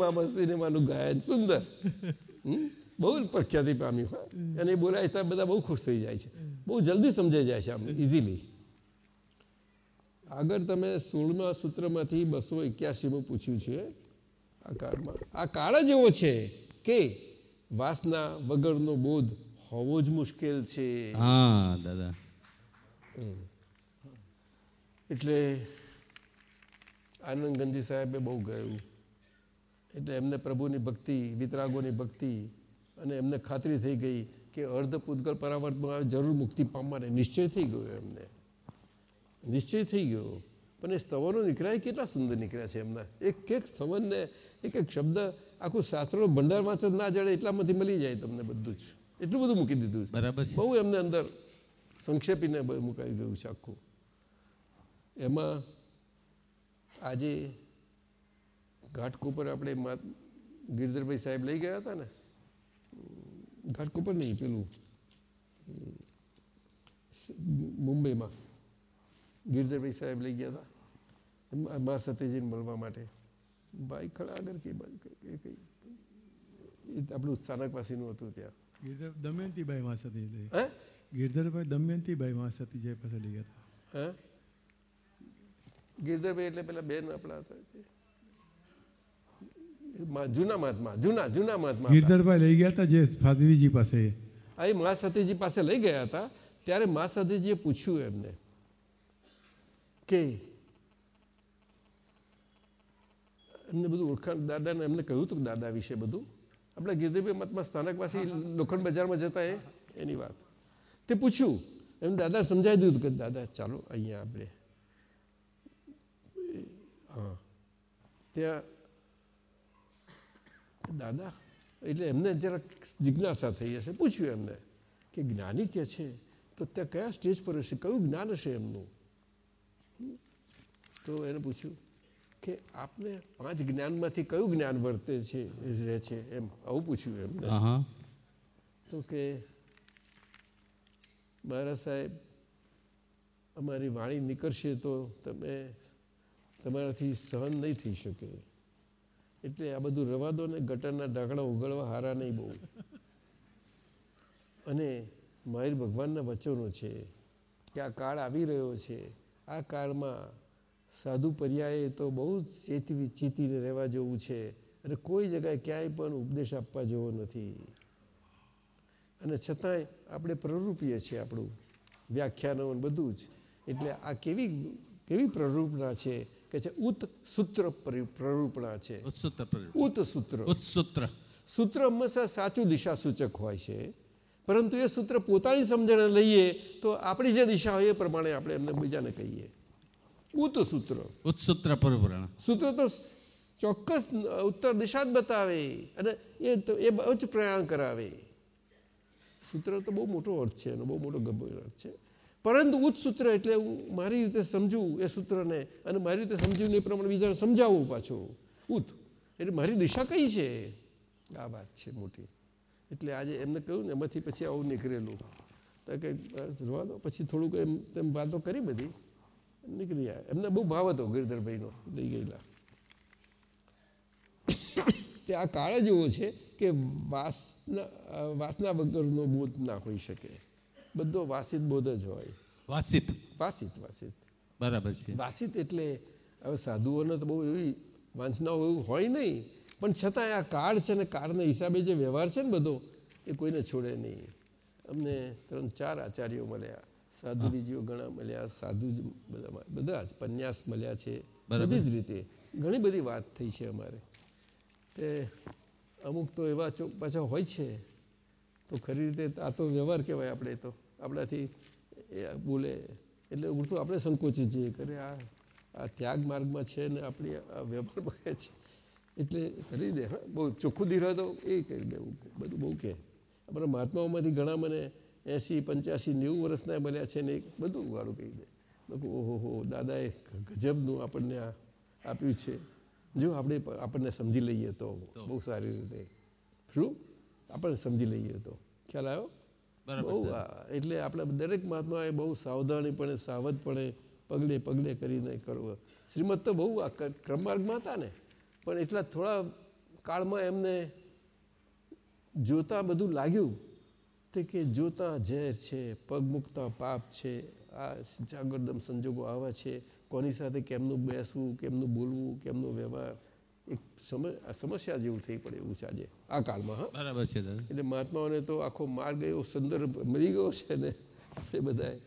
સિનેમામાં સિનેમાનું ગાયન સુંદર. બહુ પ્રખ્યાતિ પામ્યું હા અને એ બોલાય ત્યાં બધા બહુ ખુશ થઈ જાય છે. બહુ જલ્દી સમજાઈ જાય છે આમ ઇઝીલી આગળ તમે સોળમા સૂત્રમાંથી બસો એક્યાસીમાં પૂછ્યું છે આ કાળમાં. આ કાળ જ એવો છે કે વાસના વગરનો બોધ હોવો જ મુશ્કેલ છે. હા દાદા. એટલે આનંદ ગંજી સાહેબે બહુ ગયું એટલે એમને પ્રભુની ભક્તિ વિતરાગોની ભક્તિ અને એમને ખાતરી થઈ ગઈ કે અર્ધ પૂતગલ પરાવર્તમાં જરૂર મુક્તિ પામવાને નિશ્ચય થઈ ગયો એમને. નિશ્ચય થઈ ગયો. પણ એ સ્તવનો નીકળ્યા કેટલા સુંદર નીકળ્યા છે એમના. એક એક સ્તવનને એક એક શબ્દ આખું શાસ્ત્રનો ભંડાર વાંચન ના જડે એટલામાંથી મળી જાય તમને બધું જ. એટલું બધું મૂકી દીધું બરાબર બહુ એમને અંદર સંક્ષેપીને મુકાઈ ગયું છે આખું. એમાં આજે ઘાટકોપર આપણે ગિરધરભાઈ સાહેબ લઈ ગયા હતા ને? ઘાટકોપર નહીં પેલું મુંબઈમાં. ગિરધરભાઈ સાહેબ લઈ ગયા હતા. મા સતીજીને મળવા માટે. ભાઈ ખડા આગળ કઈ બાજુ કઈ- આપણું સ્થાનક પાસેનું હતું ત્યાં. ગિરધર દમયંતીભાઈ માં સતી હે? ગિરધરભાઈ દમયંતીભાઈ માં સતી જય પાસે લઈ ગયા હતા. હે? ગિરધરભાઈ એટલે પેલા બેન આપણા હતા. જૂના મહાત્મા જૂના જૂના મહાત્મા. લઈ ગયા હતા જે ફાદવીજી પાસે. આ એ મા સતીજી પાસે લઈ ગયા હતા ત્યારે મા સતીજીએ પૂછ્યું એમને કે એમને બધું ઓળખાણ દાદાને એમને કહ્યું હતું કે દાદા વિશે બધું. આપણે ગિરધરભાઈ મતમાં સ્થાનકવાસી લોખંડ બજારમાં જતા એ એની વાત. તે પૂછ્યું એમ દાદા સમજાવી દીધું કે દાદા ચાલો અહીંયા આપણે હા ત્યાં દાદા એટલે એમને જરાક જિજ્ઞાસા થઈ હશે. પૂછ્યું એમને કે જ્ઞાની કે છે? તો ત્યાં કયા સ્ટેજ પર હશે? કયું જ્ઞાન હશે એમનું? તો એને પૂછ્યું કે આપને પાંચ જ્ઞાનમાંથી કયું જ્ઞાન વર્તે છે રહે છે એમ. આવું પૂછ્યું એમને. તો કે મારા સાહેબ અમારી વાણી નીકળશે તો તમે તમારાથી સહન નહીં થઈ શકે. એટલે આ બધું રવા દો ને ગટરના ઢાંકણા ઉગળવા હારા નહીં બહુ. અને માહિર ભગવાનના વચનો છે કે આ કાળ આવી રહ્યો છે. આ કાળમાં સાધુ પર્યાયે તો બહુ જ ચેતવી ચેતીને રહેવા જેવું છે. અને કોઈ જગ્યાએ ક્યાંય પણ ઉપદેશ આપવા જેવો નથી. અને છતાંય આપણે પ્રરૂપીએ છીએ આપણું વ્યાખ્યાનો બધું જ. એટલે આ કેવી કેવી પ્રરૂપના છે? કે છે ઉત સૂત્ર પરી- પ્રરૂપણા છે. ઉત સૂત્ર ઉત્સુત્ર સૂત્ર. હંમેશા સાચું દિશા સૂચક હોય છે. પરંતુ એ સૂત્ર પોતાની સમજણે લઈએ તો આપણી જે દિશા હોય એ પ્રમાણે આપણે એમને બીજાને કહીએ. ઉત સૂત્ર. ઉત્સુત્ર પરિપૂર્ણ સૂત્ર તો ચોક્કસ ઉત્તર દિશા જ બતાવે અને એ તો એ બહુ જ પ્રયાણ કરાવે. સૂત્ર તો બહુ મોટો અર્થ છે એનો બહુ મોટો ગંભીર અર્થ છે. પરંતુ ઉચ્ચ સૂત્ર એટલે હું મારી રીતે સમજવું એ સૂત્રને અને મારી રીતે સમજવું એ પ્રમાણે બીજાને સમજાવવું પાછું. ઉત. એટલે મારી દિશા કઈ છે? આ વાત છે મોટી. એટલે આજે એમને કહ્યું ને, એમાંથી પછી આવું નીકળેલું. કે જોવા દો. પછી થોડુંક એમ, તેમ વાતો કરી બધી. નીકળી ગયા એમને બહુ ભાવ હતો ગિરધરભાઈનો, લઈ ગયેલા. તે આ કાળ જ એવો છે કે વાસના વાસના વગરનો બોધ ના હોઈ શકે. બધો વાસિત બોધ જ હોય. વાસિત? વાસિત વાસિત. બરાબર છે. વાસિત એટલે હવે સાધુઓને તો બહુ એવી વાંચનાઓ એવું હોય નહીં પણ છતાંય આ કાળ છે ને કાળના હિસાબે જે વ્યવહાર છે ને બધો એ કોઈને છોડે નહીં. અમને ત્રણ ચાર આચાર્યો મળ્યા સાધુજીઓ ઘણા મળ્યા સાધુ જ બધા બધા જ પન્યાસ મળ્યા છે. બરાબર. બધી જ રીતે. ઘણી બધી વાત થઈ છે અમારે. તે અમુક તો એવા ચોક પાછા હોય છે. તો ખરી રીતે આ તો વ્યવહાર કહેવાય આપણે તો. આપણાથી એ બોલે. એટલે ઉડતું આપણે સંકોચી જઈએ કરે આ આ ત્યાગ માર્ગમાં છે ને આપણી આ વ્યવહારમાં છે. એટલે કરી દે. હા બહુ ચોખ્ખું દીર તો એ કરી દેવું બધું બહુ કહે. અમારા મહાત્માઓમાંથી ઘણા મને એંસી પંચ્યાસી નેવું વર્ષના મળ્યા છે ને બધું વાળું કહી દે. લોકો ઓહો હો દાદાએ ગજબનું આપણને આ આપ્યું છે. જો આપણે આપણને સમજી લઈએ તો. બહુ સારી રીતે. શું? આપણને સમજી લઈએ તો. ખ્યાલ આવ્યો? બહુ એટલે આપણે દરેક મહાત્માએ બહુ સાવધાનીપણે સાવધપણે પગલે પગલે કરીને કરવું. શ્રીમદ તો બહુ ક્રમમાર્ગમાં હતા ને પણ એટલા થોડા કાળમાં એમને જોતા બધું લાગ્યું તે કે જોતા ઝેર છે પગ મૂકતા પાપ છે આ જાગરદમ સંજોગો આવા છે કોની સાથે કેમનું બેસવું કેમનું બોલવું કેમનો વ્યવહાર. એક સમસ્યા જેવું થઈ પડે એવું છે આજે. આ કાળમાં હા. બરાબર છે એટલે મહાત્માઓને તો આખો માર્ગ એવો સંદર્ભ મળી ગયો છે ને આપણે બધાએ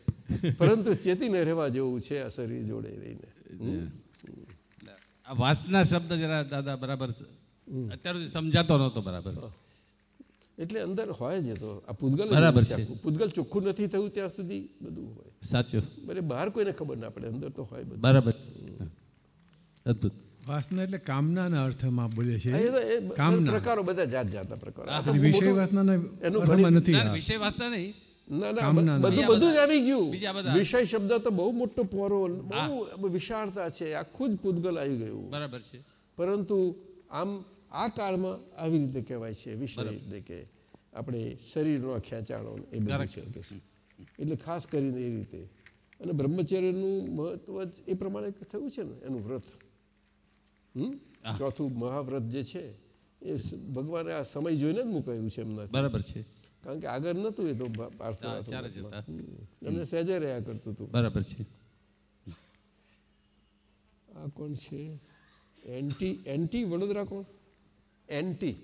પરંતુ ચેતીને રહેવા જેવું છે આ શરીર જોડે રહીને. આ વાસના શબ્દ જરા દાદા બરાબર અત્યાર સુધી સમજાતો નહોતો બરાબર. એટલે અંદર હોય જ તો. આ પૂતગલ બરાબર છે. છે. પૂતગલ ચોખ્ખું નથી થયું ત્યાં સુધી બધું હોય. સાચું. બરાબર બહાર કોઈને ખબર ના પડે અંદર તો હોય બરાબર. અદભુત. વાસના એટલે કામનાના અર્થમાં બોલે છે. હા, એ તો એ બ- કામના. પ્રકારો બધા જાત જાતના પ્રકારો. આ તો અને વિષય વાસનાના એનું નથી વિષય વાસના નહીં. ના ના કામના બધું બધું જ આવી ગયું. વિષય શબ્દ તો બહુ મોટો પોરો બહુ વિશાળતા છે. આખું જ પૂતગલ આવી ગયું. બરાબર છે. પરંતુ આમ આ કાળમાં આવી રીતે કહેવાય છે વિષય એટલે કે આપણે શરીરનો ખેંચાણો ને એ બધું છે એટલે ખાસ કરીને એ રીતે. અને બ્રહ્મચર્યનું મહત્વ એ પ્રમાણે થયું છે ને એનું વ્રત? ચોથું મહાવ્રત જે છે એ ભગવાને આ સમય જોઈને જ મુકાયું છે એમના બરાબર છે. કારણ કે આગળ નતું એ તો એમને સહેજે રહ્યા કરતું હતું. બરાબર છે. આ કોણ છે? એન્ટી એન્ટી વડોદરા કોણ? એન્ટી.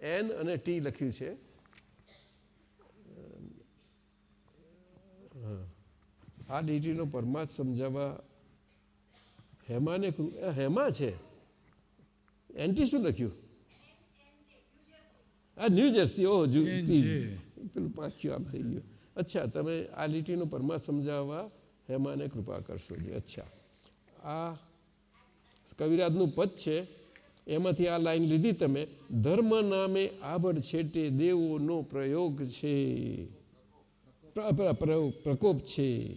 એન અને ટી લખ્યું છે. હા. આ ડીટીનો પરમાર્થ સમજાવવા હેમાને હેમા છે? એન્ટી શું લખ્યું? આ ન્યૂ જર્સી ઓહ પેલું પાછું આમ થઈ ગયું. અચ્છા તમે આ લીટીનો પરમા સમજાવવા હેમાને કૃપા કરશો જી. અચ્છા. આ કવિરાજનું પદ છે. એમાંથી આ લાઈન લીધી તમે. ધર્મ નામે આભડ છેટે દેવોનો પ્રયોગ છે. પ્ર- પ્ર- પ્ર- પ્રકોપ છે.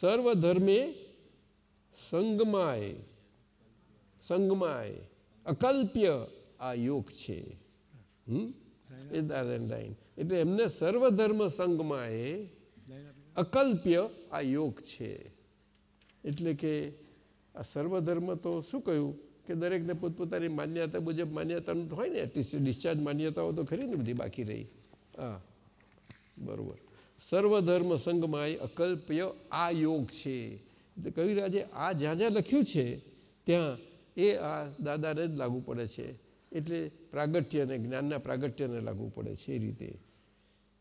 સર્વ ધર્મે સંગમાય સંગમાય, અકલ્પ્ય આ યોગ છે? એ દાદા લાઈન એટલે એમને સર્વધર્મ સંગમાએ અકલ્પ્ય આ યોગ છે. એટલે કે આ સર્વધર્મ તો શું કહ્યું? કે દરેકને પોતપોતાની માન્યતા મુજબ માન્યતાનું હોય ને, એટલીસ્ટ ડિસ્ચાર્જ માન્યતાઓ તો ખરી ને બધી બાકી રહી. હા, બરાબર. સર્વધર્મ સંગમાય અકલ્પ્ય આ યોગ છે. એટલે કવિરાજે આ જ્યાં જ્યાં લખ્યું છે, ત્યાં એ આ દાદાને જ લાગુ પડે છે. એટલે પ્રાગટ્યને જ્ઞાનના પ્રાગટ્યને લાગુ પડે છે એ રીતે.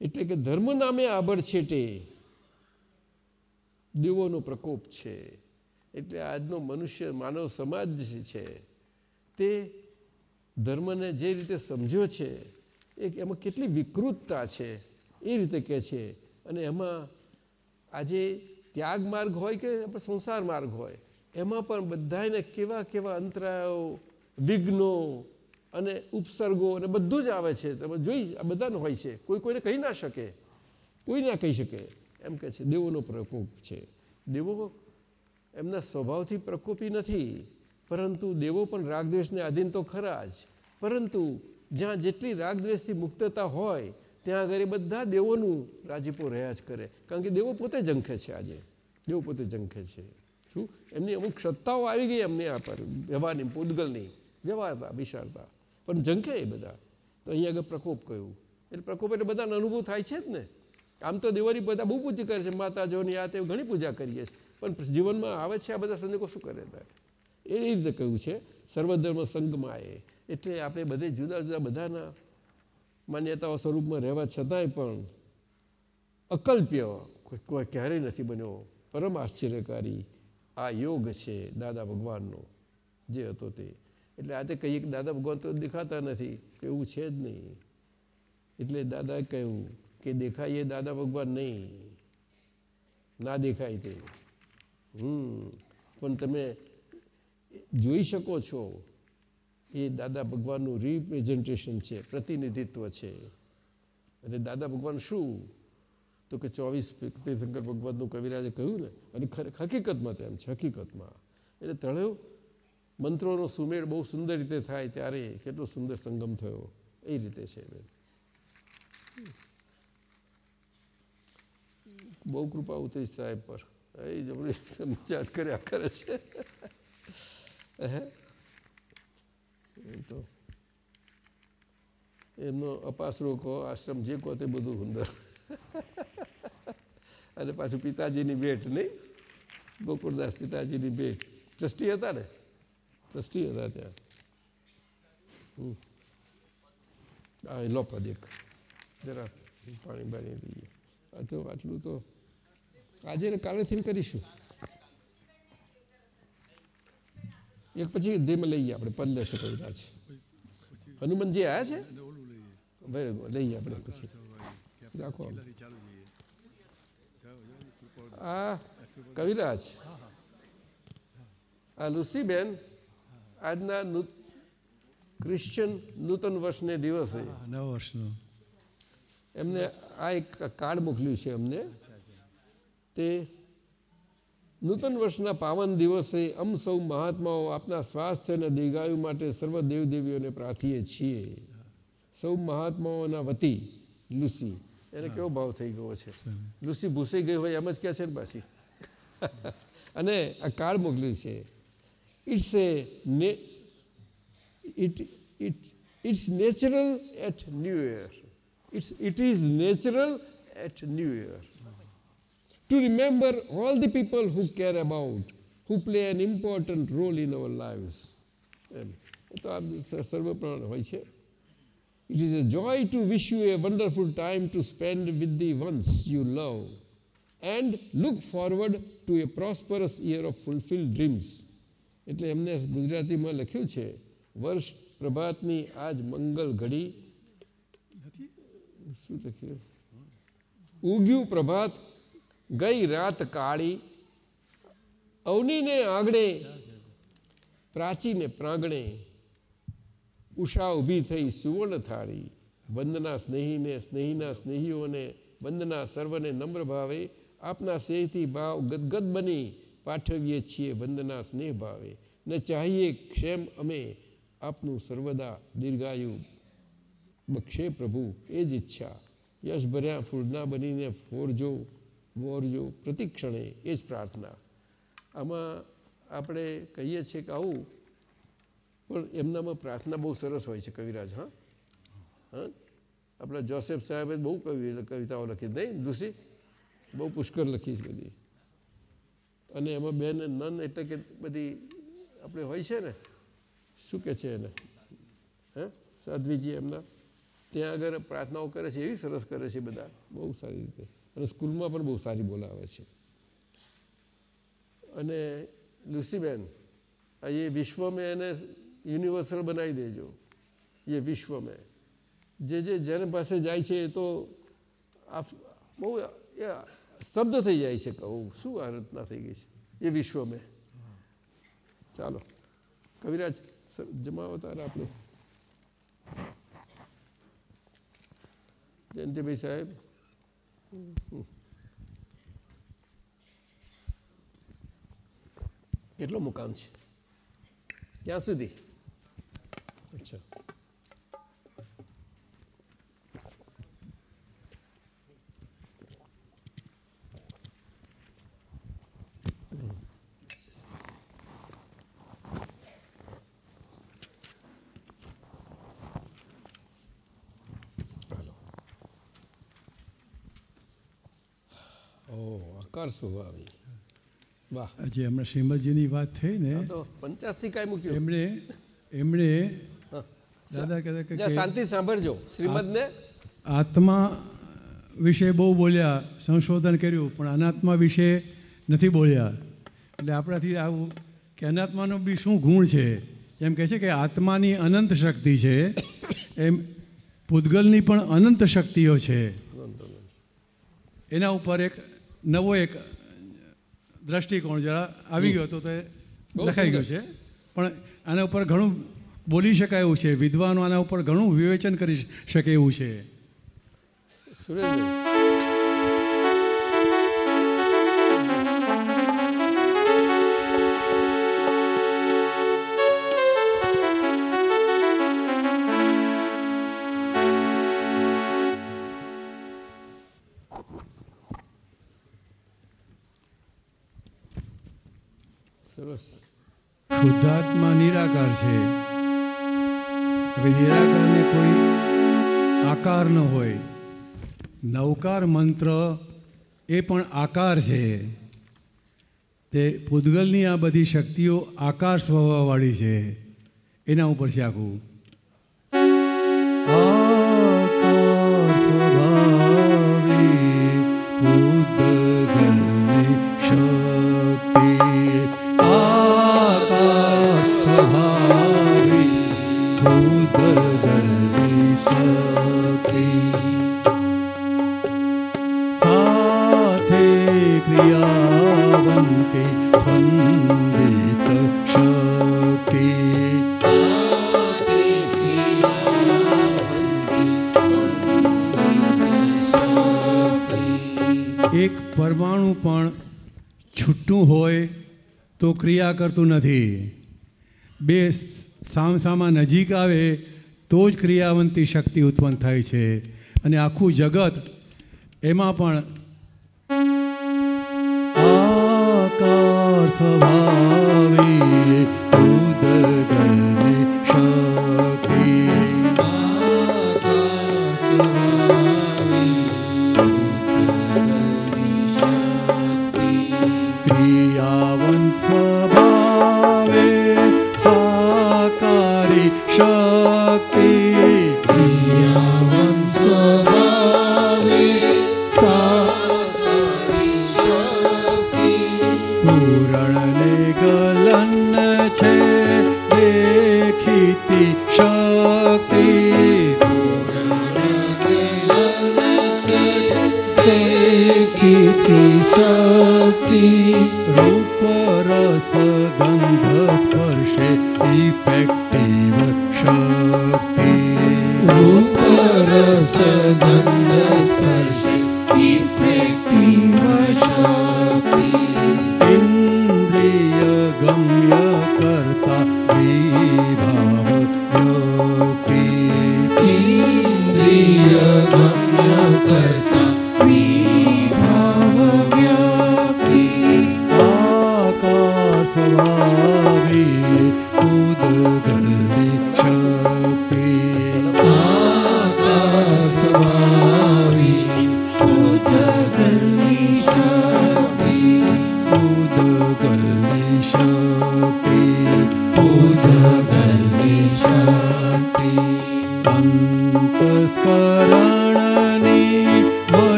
એટલે કે ધર્મ નામે આબળ છેટે. દેવોનો પ્રકોપ છે. એટલે આજનો મનુષ્ય માનવ સમાજ છે તે ધર્મને જે રીતે સમજ્યો છે એ એમાં કેટલી વિકૃતતા છે એ રીતે કહે છે. અને એમાં આજે ત્યાગ માર્ગ હોય કે સંસાર માર્ગ હોય, એમાં પણ બધાને કેવા કેવા અંતરાયો, વિઘ્નો અને ઉપસર્ગો અને બધું જ આવે છે. તમે જોઈ આ બધાને હોય છે. કોઈ કોઈને કહી ના શકે. કોઈ ના કહી શકે. એમ કે છે, દેવોનો પ્રકોપ છે. દેવો એમના સ્વભાવથી પ્રકોપી નથી. પરંતુ દેવો પણ રાગદ્વેષને આધીન તો ખરા જ. પરંતુ જ્યાં જેટલી રાગદ્વેષથી મુક્તતા હોય ત્યાં આગળ બધા દેવોનું રાજીપો રહ્યા જ કરે. કારણ કે દેવો પોતે જંખે છે આજે. દેવો પોતે જંખે છે. શું? એમની અમુક સત્તાઓ આવી ગઈ એમની આ પર વ્યવહારની પૂદગલની વ્યવહારતા, વિશાળતા. પણ જંખે એ બધા. તો અહીંયા આગળ પ્રકોપ કહ્યું એટલે પ્રકોપ એટલે બધાને અનુભવ થાય છે જ ને. આમ તો દેવોની બધા બહુ પૂજા કરે છે. માતાજીઓની આ તે ઘણી પૂજા કરીએ છીએ. પણ જીવનમાં આવે છે આ બધા સંજોગો શું કરે એ રીતે કહ્યું છે, સર્વધર્મ એ એટલે આપણે બધે જુદા જુદા બધાના માન્યતાઓ સ્વરૂપમાં રહેવા છતાંય પણ અકલ્પ્ય કોઈ કોઈ ક્યારેય નથી બન્યો. પરમ આશ્ચર્યકારી આ યોગ છે દાદા ભગવાનનો. જે હતો તે. એટલે આજે કહીએ કે દાદા ભગવાન તો દેખાતા નથી. એવું છે જ નહીં. એટલે દાદાએ કહ્યું કે દેખાય એ દાદા ભગવાન નહીં. ના દેખાય તે. હમ. પણ તમે જોઈ શકો છો એ દાદા ભગવાનનું રિપ્રેઝન્ટેશન છે, પ્રતિનિધિત્વ છે. અને દાદા ભગવાન શું? તો કે ચોવીસ તીર્થંકર ભગવાનનું કવિરાજે કહ્યું ને, અને હકીકતમાં તેમ છે, હકીકતમાં. એટલે તળેવ મંત્રોનો સુમેળ બહુ સુંદર રીતે થાય ત્યારે કેટલો સુંદર સંગમ થયો. એ રીતે છે બહુ કૃપા ઉતરી સાહેબ પર. એ સમજાત કર્યા કરે છે. હે? એ તો. એમનો અપાસરો કહો આશ્રમ જે કહો તે બધું સુંદર અને પાછું પિતાજીની ભેટ નહીં? ગોકુળદાસ પિતાજીની ભેટ. ટ્રસ્ટી હતા ને? ટ્રસ્ટી હતા ત્યાં. હા એ લો પદ એક. જરા પાણી બાણી દઈએ. આ તો આટલું તો આજે ને કાલેથી કરીશું. એક પછી ધીમે લઈએ આપણે પલ્લે છે કવિતા કવિરાજ હનુમાનજી આવ્યા છે? good. લઈએ આપણે પછી. રાખો આ કવિરાજ. આ લુસીબેન આજના નૂ- ક્રિશ્ચિયન નૂતન વર્ષને દિવસે. નવ વર્ષનું. એમને આ એક કાર્ડ મોકલ્યું છે અમને. તે નૂતન વર્ષના પાવન દિવસે અમ સૌ મહાત્માઓ આપના સ્વાસ્થ્ય અને દીર્ઘાયુ માટે સર્વ દેવદેવીઓને પ્રાર્થીએ છીએ. સૌ મહાત્માઓના વતી લુસી. એને કેવો ભાવ થઈ ગયો છે? લુસી ભૂસી ગઈ હોય એમ જ કહે છે ને પાછી. અને આ કાર્ડ મોકલ્યું છે. ઇટ્સ એ ને it it it's natural at new year it's it is natural at new Year. To remember all the people who care about, who play an important role in our lives. એ તો આ સર્વપ્રાણ હોય છે It is a joy to wish you a wonderful time to spend with the ones you love and look forward to a prosperous year of fulfilled dreams. એટલે એમને ગુજરાતીમાં લખ્યું છે વર્ષ પ્રભાતની આજ મંગલ ઘડી શું લખ્યું ઉગ્યું પ્રભાત ગઈ રાત કાળી અવનીને આંગણે, પ્રાચીને પ્રાંગણે ઉષા ઊભી થઈ સુવર્ણ થાળી. વંદના સ્નેહીને, સ્નેહીના સ્નેહીઓને, વંદના સર્વને નમ્ર ભાવે, આપના સ્નેહથી ભાવ ગદગદ બની પાઠવીએ છીએ વંદના સ્નેહ ભાવે. ને ચાહીએ ક્ષેમ અમે આપનું સર્વદા દીર્ઘાયુ બક્ષે પ્રભુ, એ જ ઈચ્છા. યશ ભર્યા ફૂલના બનીને ફોરજો. વોરજો પ્રતિક્ષણે એ જ પ્રાર્થના. આમાં આપણે કહીએ છીએ કે આવું, પણ એમનામાં પ્રાર્થના બહુ સરસ હોય છે કવિરાજ, હા. હા. આપણા જોસેફ સાહેબે બહુ કવિ, કવિતાઓ લખી. નહીં દુસી બહુ પુષ્કળ લખી છે બધી. અને એમાં બેન નન એટલે કે બધી આપણે હોય છે ને, શું કે છે એને? હે? સાધ્વીજી એમના. ત્યાં આગળ પ્રાર્થનાઓ કરે છે, એવી સરસ કરે છે બધા. બહુ સારી રીતે. અને સ્કૂલમાં પણ બહુ સારી બોલાવે છે. અને લુસીબેન એ વિશ્વ મેં એને યુનિવર્સલ બનાવી દેજો. એ વિશ્વ મેં જે જે જેની પાસે જાય છે એ તો બહુ, એ સ્તબ્ધ થઈ જાય છે કહું શું આ રચના થઈ ગઈ છે? એ વિશ્વ મેં ચાલો. કવિરાજ જમાવો તારે આપણું જયંતિભાઈ સાહેબ. કેટલો મુકામ છે? ક્યાં સુધી? અચ્છા. આકાર સ્વભાવી વાહ. હજી હમણાં શ્રીમદજીની વાત થઈ ને તો પંચાસથી કાંઈ મૂક્યું. એમણે એમણે દાદા કહેતા કે શાંતિ સાંભળજો. શ્રીમદને આત્મા વિશે બહુ બોલ્યા સંશોધન કર્યું પણ અનાત્મા વિશે નથી બોલ્યા. એટલે આપણાથી આવું કે અનાત્માનો બી શું ગુણ છે? એમ કહે છે કે આત્માની અનંત શક્તિ છે. એમ પૂતગલની પણ અનંત શક્તિઓ છે. એના ઉપર એક નવો એક દ્રષ્ટિકોણ જરા આવી ગયો તો તે લખાઈ ગયો છે. પણ આના ઉપર ઘણું બોલી શકાય એવું છે. વિદ્વાનો આના ઉપર ઘણું વિવેચન કરી શકે એવું છે. સુરેશભાઈ. છે. હવે નિરાકારને કોઈ આકાર ન હોય. નવકાર મંત્ર એ પણ આકાર છે. તે પૂદગલની આ બધી શક્તિઓ આકાર સ્વભાવવાળી છે. એના ઉપર છે આખું. આકાર સ્વભાવી પૂદગલની પરમાણુ પણ છૂટું હોય તો ક્રિયા કરતું નથી. બે સામસામા નજીક આવે તો જ ક્રિયાવંતી શક્તિ ઉત્પન્ન થાય છે. અને આખું જગત એમાં પણ આકાર સ્વભાવી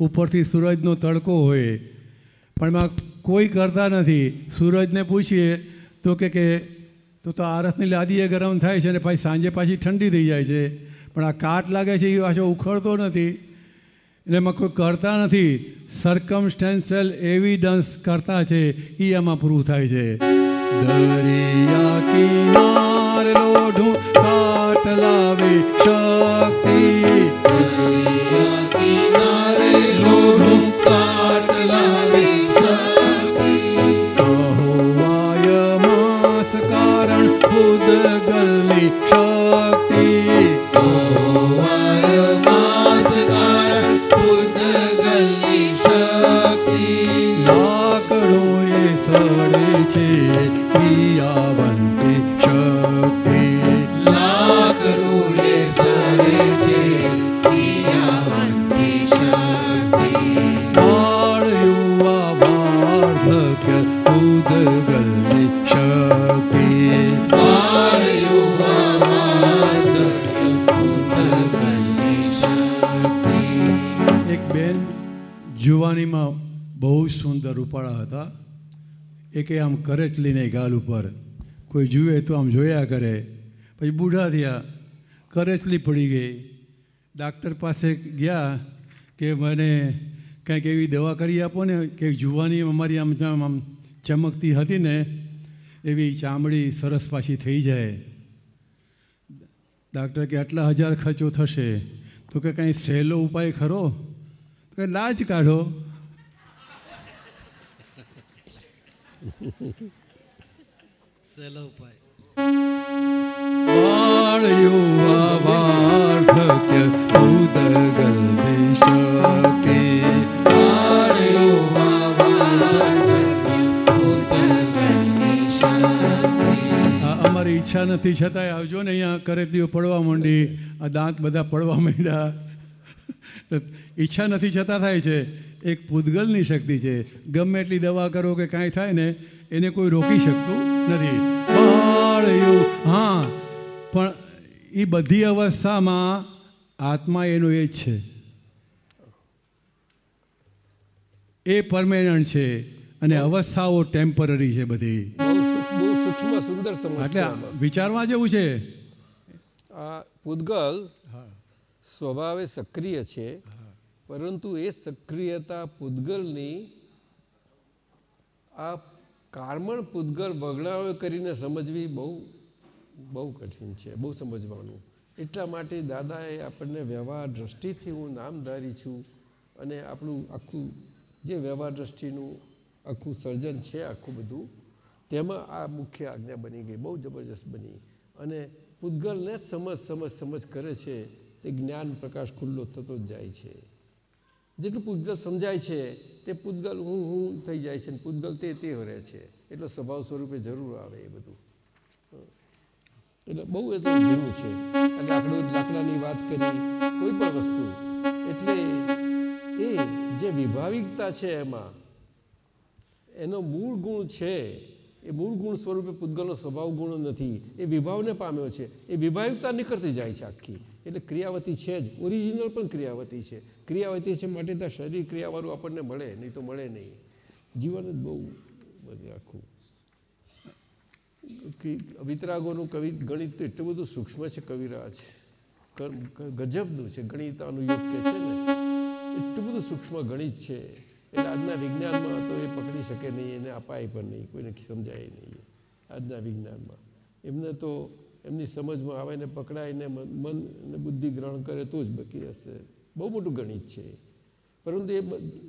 ઉપરથી સૂરજનો તડકો હોય. પણ એમાં કોઈ કરતા નથી. સૂરજને પૂછીએ, તો કે કે, તો તો આરસની લાદીએ ગરમ થાય છે અને પછી સાંજે પાછી ઠંડી થઈ જાય છે. પણ આ કાટ લાગે છે એ પાછો ઉખડતો નથી. એટલે એમાં કોઈ કરતા નથી. સરકમસ્ટેન્શિયલ એવિડન્સ કરતા છે. એ એમાં પ્રૂવ થાય છે. દરિયા કિનાર લોઢું કાટ લાવે શક્તિ. એકે આમ કરચલીને ગાલ ઉપર. કોઈ જુએ તો આમ જોયા કરે. પછી બૂઢા થયા. કરેચલી પડી ગઈ. ડાક્ટર પાસે ગયા કે મને કંઈક એવી દવા કરી આપો ને કે જુવાની અમારી આમ આમ આમ ચમકતી હતી ને, એવી ચામડી સરસ પાછી થઈ જાય. ડાક્ટર કે આટલા હજાર ખર્ચો થશે. તો કે કંઈ સહેલો ઉપાય ખરો? તો કે, લાજ કાઢો. સહેલો ઉપાય બાળ વાર્ધક્ય આ અમારી ઈચ્છા નથી, છતાંય આવજો ને અહીંયા કરેતીઓ પડવા માંડી, આ દાંત બધા પડવા માંડ્યા. ઈચ્છા નથી, છતાં થાય છે. એક પૂતગલની શક્તિ છે. ગમે એટલી દવા કરો કે કાંઈ થાય ને એને કોઈ રોકી શકતું નથી. હા પણ એ બધી અવસ્થામાં આત્મા એનો એ જ છે. એ પરમેનન્ટ છે અને અવસ્થાઓ ટેમ્પરરી છે બધી. સુંદર એટલે વિચારવા જેવું છે. આ પૂતગલ સ્વભાવે સક્રિય છે. પરંતુ એ સક્રિયતા પૂદગલની આ કાર્મણ પૂદગલ વગડાઓ કરીને સમજવી બહુ બહુ કઠિન છે, બહુ સમજવાનું. એટલા માટે દાદાએ આપણને વ્યવહાર દ્રષ્ટિથી હું નામધારી છું અને આપણું આખું જે વ્યવહાર દ્રષ્ટિનું આખું સર્જન છે, આખું બધું, તેમાં આ મુખ્ય આજ્ઞા બની ગઈ, બહુ જબરજસ્ત બની. અને પૂદગલને જ સમજ સમજ સમજ કરે છે, તે જ્ઞાન પ્રકાશ ખુલ્લો થતો જ જાય છે. જેટલું પૂતગલ સમજાય છે, તે પૂતગલ હું હું થઈ જાય છે પૂતગલ તે તે રહે છે. એટલો સ્વભાવ સ્વરૂપે જરૂર આવે એ બધું. એટલે બહુ એ તો ઝીણું છે. લાકડું, લાકડાની વાત કરી, કોઈ પણ વસ્તુ. એટલે એ જે વિભાવિકતા છે એમાં, એનો મૂળ ગુણ છે, એ મૂળ ગુણ સ્વરૂપે પૂતગલનો સ્વભાવ ગુણ નથી. એ વિભાવને પામ્યો છે. એ વિભાવિકતા નીકળતી જાય છે આખી. એટલે ક્રિયાવતી છે જ. ઓરિજિનલ પણ ક્રિયાવતી છે. ક્રિયાવતી છે માટે ત્યાં શરીર ક્રિયાવાળું આપણને મળે, નહીં તો મળે નહીં. જીવન જ બહુ આખું. વિતરાગોનું કવિ, ગણિત એટલું બધું સૂક્ષ્મ છે કવિરાજ. ગજબનું છે. ગણિતાનું યુગ કે છે ને, એટલું બધું સૂક્ષ્મ ગણિત છે. એટલે આજના વિજ્ઞાનમાં તો એ પકડી શકે નહીં, એને અપાય પણ નહીં, કોઈને સમજાય નહીં. આજના વિજ્ઞાનમાં. એમને તો એમની સમજમાં આવે ને પકડાય ને મન અને બુદ્ધિ ગ્રહણ કરે તો જ બકી હશે. બહુ મોટું ગણિત છે પરંતુ એ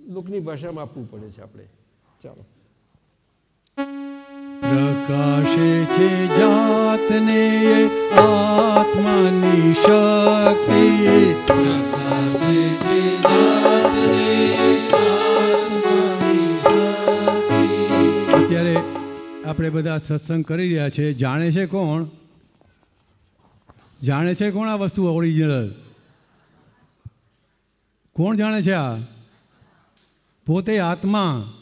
લોકની ભાષામાં આપવું પડે છે આપણે. ચાલો. પ્રકાશે છે જાતને આત્માની શક્તિ પ્રકાશે છે જાતને આત્માની શક્તિ અત્યારે આપણે બધા સત્સંગ કરી રહ્યા છે. જાણે છે કોણ? જાણે છે કોણ આ વસ્તુ ઓરિજિનલ કોણ જાણે છે આ? પોતે આત્મા.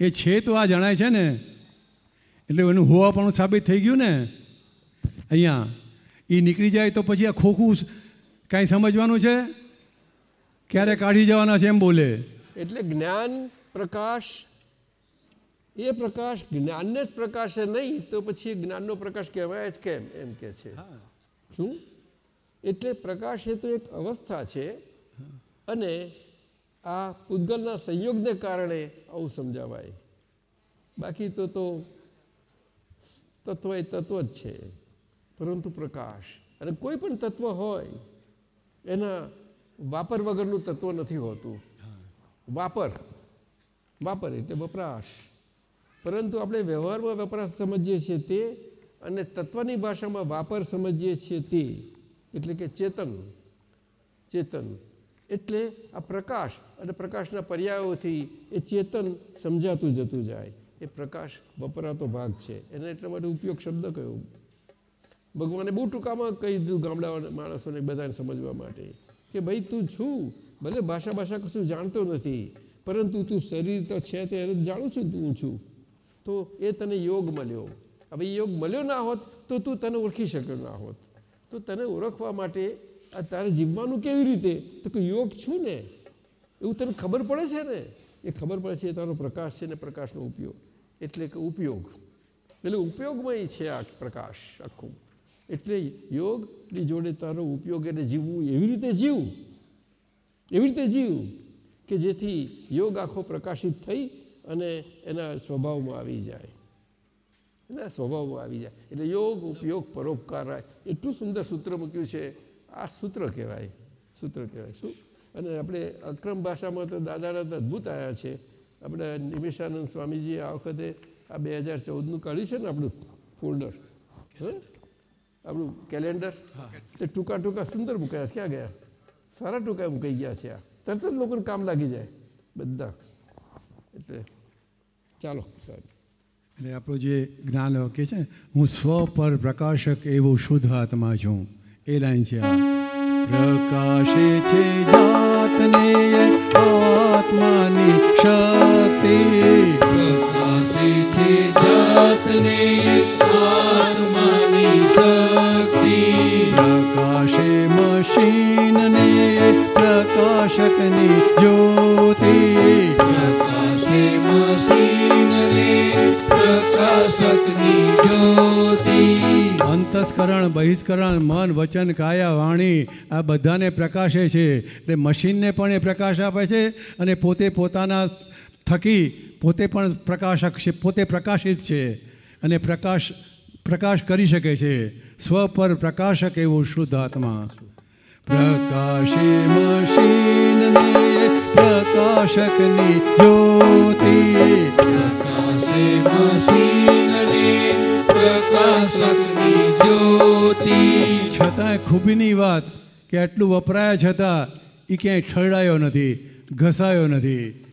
એ છે તો આ જણાય છે ને. એટલે એનું હોવાપણું સાબિત થઈ ગયું ને. અહીંયા એ નીકળી જાય તો પછી આ ખોખું કાંઈ સમજવાનું છે? ક્યારે કાઢી જવાના છે એમ બોલે. એટલે જ્ઞાન પ્રકાશ એ પ્રકાશ જ્ઞાનને જ પ્રકાશે નહીં તો પછી એ જ્ઞાનનો પ્રકાશ કહેવાય જ કેમ? એમ કે છે. શું? એટલે પ્રકાશ એ તો એક અવસ્થા છે અને આ પૂતગલના સંયોગને કારણે આવું સમજાવાય. બાકી તો તો તત્વ એ તત્વ જ છે, પરંતુ પ્રકાશ. અને કોઈ પણ તત્વ હોય, એના વાપર વગરનું તત્વ નથી હોતું. વાપર વાપર એટલે વપરાશ. પરંતુ આપણે વ્યવહારમાં વપરાશ સમજીએ છીએ તે અને તત્વની ભાષામાં વાપર સમજીએ છીએ તે, એટલે કે ચેતન ચેતન. એટલે આ પ્રકાશ અને પ્રકાશના પર્યાયોથી એ ચેતન સમજાતું જતું જાય. એ પ્રકાશ વપરાતો ભાગ છે. એને એટલા માટે ઉપયોગ શબ્દ કયો? ભગવાને બહુ ટૂંકામાં કહી દીધું ગામડા માણસોને બધાને સમજવા માટે કે ભાઈ, તું છું. ભલે ભાષા ભાષા કશું જાણતો નથી, પરંતુ તું શરીર તો છે તે જાણું છું તું છું. તો એ તને યોગ મળ્યો. હવે યોગ મળ્યો ના હોત તો તું તને ઓળખી શક્યો ના હોત. તો તને ઓળખવા માટે આ તારે જીવવાનું કેવી રીતે? તો કે યોગ છું ને. એવું તને ખબર પડે છે ને? એ ખબર પડે છે એ તારો પ્રકાશ છે ને પ્રકાશનો ઉપયોગ. એટલે કે ઉપયોગ. એટલે ઉપયોગમાં છે આ પ્રકાશ આખું. એટલે યોગની જોડે તારો ઉપયોગ એને જીવવું એવી રીતે જીવ. એવી રીતે જીવ કે જેથી યોગ આખો પ્રકાશિત થઈ અને એના સ્વભાવમાં આવી જાય. એના સ્વભાવમાં આવી જાય. એટલે યોગ ઉપયોગ પરોપકાર એટલું સુંદર સૂત્ર મૂક્યું છે. આ સૂત્ર કહેવાય. સૂત્ર કહેવાય. શું? અને આપણે અક્રમ ભાષામાં તો દાદાના તો અદ્ભુત આવ્યા છે. આપણે નિમિષાનંદ સ્વામીજી આ વખતે આ બે હજાર ચૌદનું કાઢ્યું છે ને આપણું ફોલ્ડર? આપણું કેલેન્ડર? તે ટૂંકા ટૂંકા સુંદર મૂકાયા છે. ક્યાં ગયા? સારા ટૂંકા મૂકાઈ ગયા છે આ. તરત જ લોકોને કામ લાગી જાય. બધા. એટલે ચાલો સાહેબ. એટલે આપણું જે જ્ઞાન કે છે હું સ્વ પર પ્રકાશક એવો શુદ્ધ આત્મા છું. એ લાઈન છે પ્રકાશે છે જાતને આત્માની શક્તિ. પ્રકાશે છે જાતને આત્માની શક્તિ. પ્રકાશે મશીનને પ્રકાશકની જ્યોતિ પ્રકાશકની જ્યોતિ. અંતસ્કરણ બહિષ્કરણ મન વચન કાયા વાણી આ બધાને પ્રકાશે છે. એટલે મશીનને પણ એ પ્રકાશ આપે છે અને પોતે પોતાના થકી પોતે પણ પ્રકાશક છે પોતે પ્રકાશિત છે અને પ્રકાશ પ્રકાશ કરી શકે છે. સ્વ પર પ્રકાશક એવું શુદ્ધ આત્મા. પ્રકાશે મશીનને પ્રકાશકની જ્યોતિ. પ્રકાશે મશીનને પ્રકાશકની જ્યોતિ. છતાંય ખૂબીની વાત કે આટલું વપરાયા છતાં એ ક્યાંય ઠરડાયો નથી ઘસાયો નથી.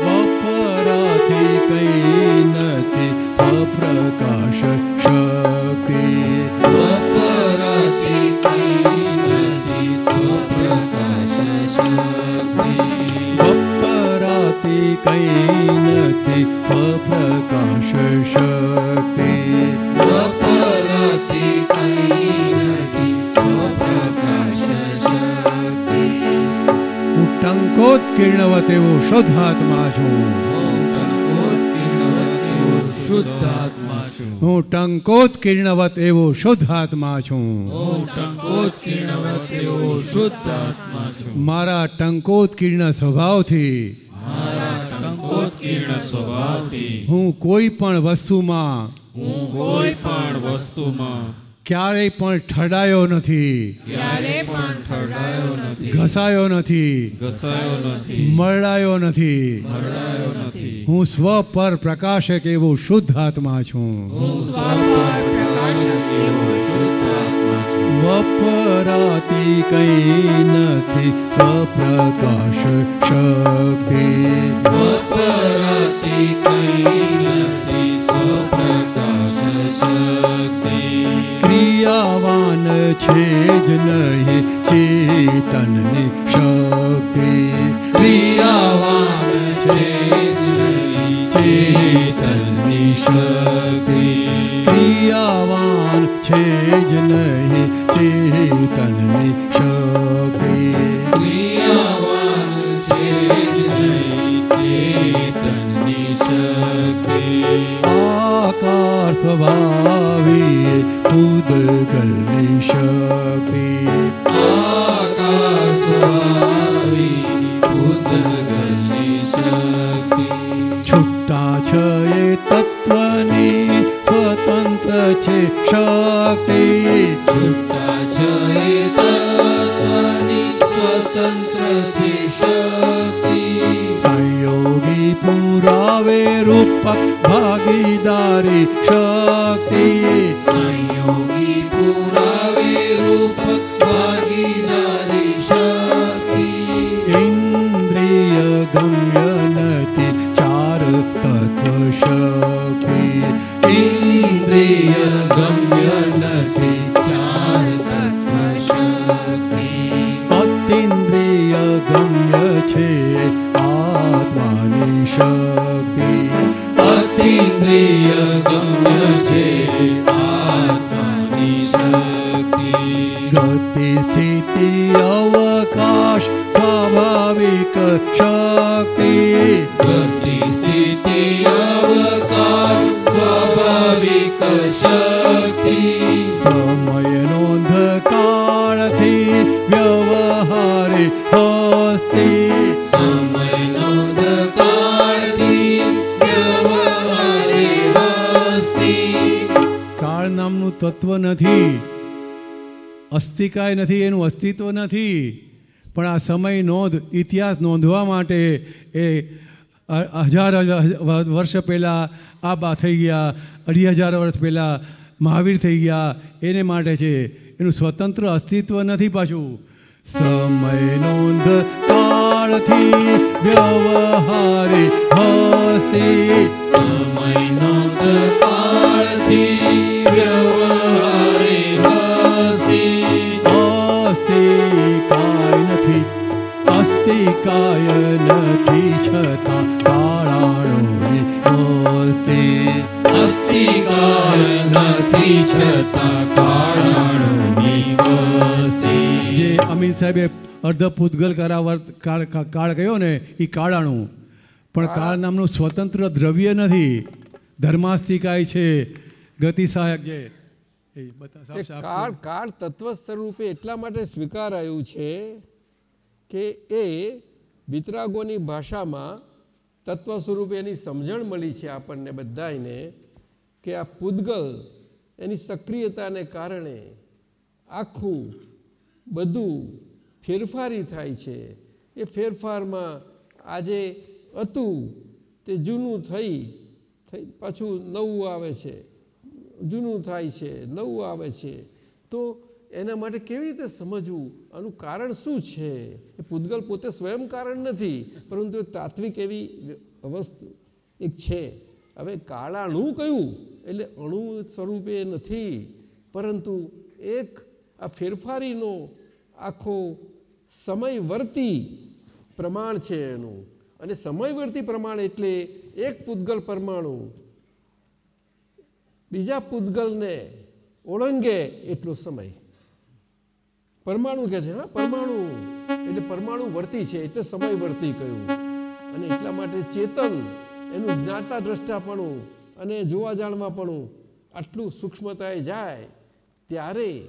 વપરાથી કઈ નથી સ્વપ્રકાશ શક્તિ. વપરાતી કઈ નથી સ્વપ્રકાશ શક્તિ. વપરાતી કઈ નથી સ્વપ્રકાશ શક્તિ. ટંકોત્કીર્ણવત એવો શુદ્ધાત્મા છું શુદ્ધાત્મા છું. હું ટંકોત્કીર્ણવત એવો શુદ્ધાત્મા છું હું ટંકોત્કીર્ણવત એવો શુદ્ધાત્મા છું. મારા ટંકોત્કીર્ણ સ્વભાવથી સ્વભાવથી હું કોઈ પણ વસ્તુમાં હું કોઈ પણ વસ્તુમાં ક્યારેય પણ ઠડાયો નથી. ક્યારે પણ ઠડાયો નથી. ઘસાયો નથી. ઘસાયો નથી. મરડાયો નથી. મરડાયો નથી. હું સ્વ પર પ્રકાશક એવો શુદ્ધ આત્મા છું. હું પ્રકાશક એવો છું. વપરાતી કઈ નથી. સ્વપ્રકાશ શક્તિ. વપરાતી કઈ ક્રિયાવાન છે જ નહીં, ચેતનની શક્તિ. ક્રિયાવાન છે જ નહીં, ચેતનની શક્તિ. ક્રિયાવાન છે જ નહીં, ચેતનની શક્તિ. ક્રિયાવાન છે આકાર તુદ પૂદગલની શક્તિ આકાશ સ્વામી ભૂતગલની શક્તિ છૂટા છે એ તત્વની સ્વતંત્ર છે શક્તિ. છૂટા છે તત્વની સ્વતંત્ર છે શક્તિ. સંયોગી પુરાવે રૂપક ભાગીદારી નથી. અસ્થિકાય નથી, એનું અસ્તિત્વ નથી. પણ આ સમય નોંધ, ઇતિહાસ નોંધવા માટે એ હજાર વર્ષ પહેલાં આબા થઈ ગયા, અઢી હજાર વર્ષ પહેલાં મહાવીર થઈ ગયા, એને માટે છે, એનું સ્વતંત્ર અસ્તિત્વ નથી પાછું. સમય નોંધ કાળથી વ્યવહારે હસ્તી. સમય નોંધ કાળથી વ્યવહારે અસ્તિકાય નથી છતાં કાળાણોની અસ્તિ કાય નથી છતાં કાળાણોની મોસ્તે જે અમિત સાહેબે અર્ધ પૂતગલ કરાવર કાળ કાળ ગયો ને એ કાળાણું. પણ કાળ નામનું સ્વતંત્ર દ્રવ્ય નથી. ધર્માસ્તિકાય છે. ગતિ સહાયક છે એ બતા સાફ કાળ કાળ તત્વ સ્વરૂપે એટલા માટે સ્વીકારાયું છે કે એ વિતરાગોની ભાષામાં તત્વ સ્વરૂપે એની સમજણ મળી છે આપણને બધાને કે આ પૂદગલ એની સક્રિયતાને કારણે આખું બધું ફેરફારી થાય છે. એ ફેરફારમાં આજે હતું તે જૂનું થઈ થઈ પાછું નવું આવે છે. જૂનું થાય છે, નવું આવે છે. તો એના માટે કેવી રીતે સમજવું? આનું કારણ શું છે? એ પૂતગલ પોતે સ્વયં કારણ નથી, પરંતુ તાત્વિક એવી વસ્તુ એક છે. હવે કાળાણું કયું? એટલે અણુ સ્વરૂપે નથી, પરંતુ એક આ ફેરફારીનો આખો સમયવર્તી પ્રમાણ છે એનું. અને સમયવર્તી પ્રમાણ એટલે એક પૂતગલ પરમાણુ બીજા પૂતગલને ઓળંગે એટલો સમય. પરમાણુ કે છે, હા, પરમાણુ. એટલે પરમાણુ વર્તી છે, એટલે સમય વર્તી કહ્યું અને એટલા માટે ચેતન, એનું જ્ઞાતા દ્રષ્ટાપણું અને જોવા જાણવાપણું આટલું સૂક્ષ્મતાએ જાય, ત્યારે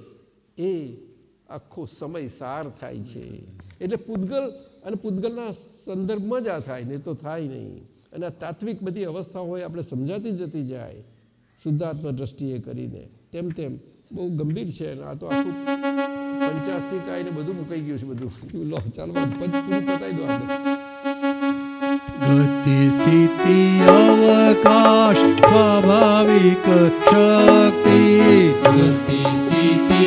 એ આખો સમય સાર થાય છે. એટલે પૂતગલ અને પૂતગલના સંદર્ભમાં જ આ થાય, નહીં તો થાય નહીં. અને આ તાત્વિક બધી અવસ્થા હોય આપણે સમજાતી જતી જાય, શુદ્ધાત્મા દ્રષ્ટિએ કરીને. તેમ તેમ, બહુ ગંભીર છે અને આ તો આખું પંચાસ્તી ને બધું મુકાઈ ગયું છે બધું. લો ચાલો પૂરું પતાવી દો આપણે. ગતિ સ્થિતિ અવકાશ સ્વાભાવિક શક્તિ. ગતિ સ્થિતિ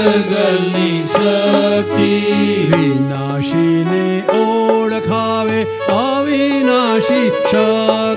ભૂતગલની શક્તિ વિનાશીને ઓળખાવે અવિનાશી શક્તિ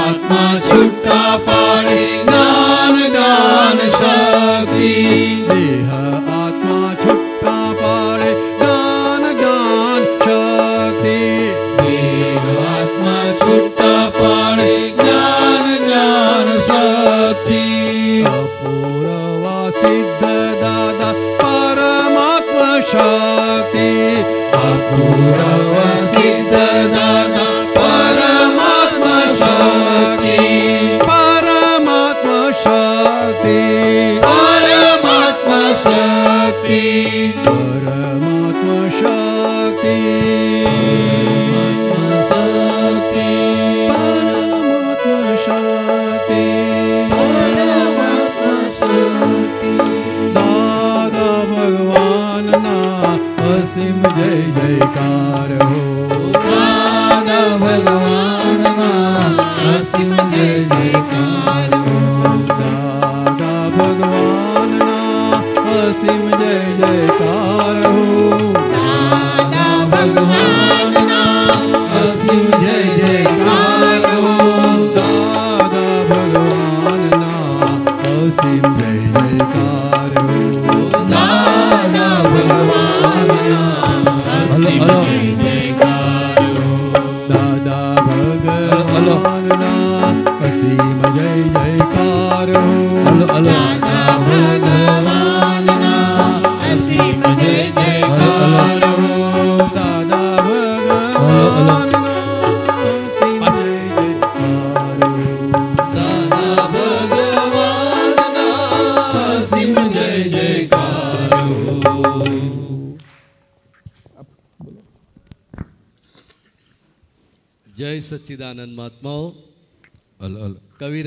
આત્મા છૂટા પાડે.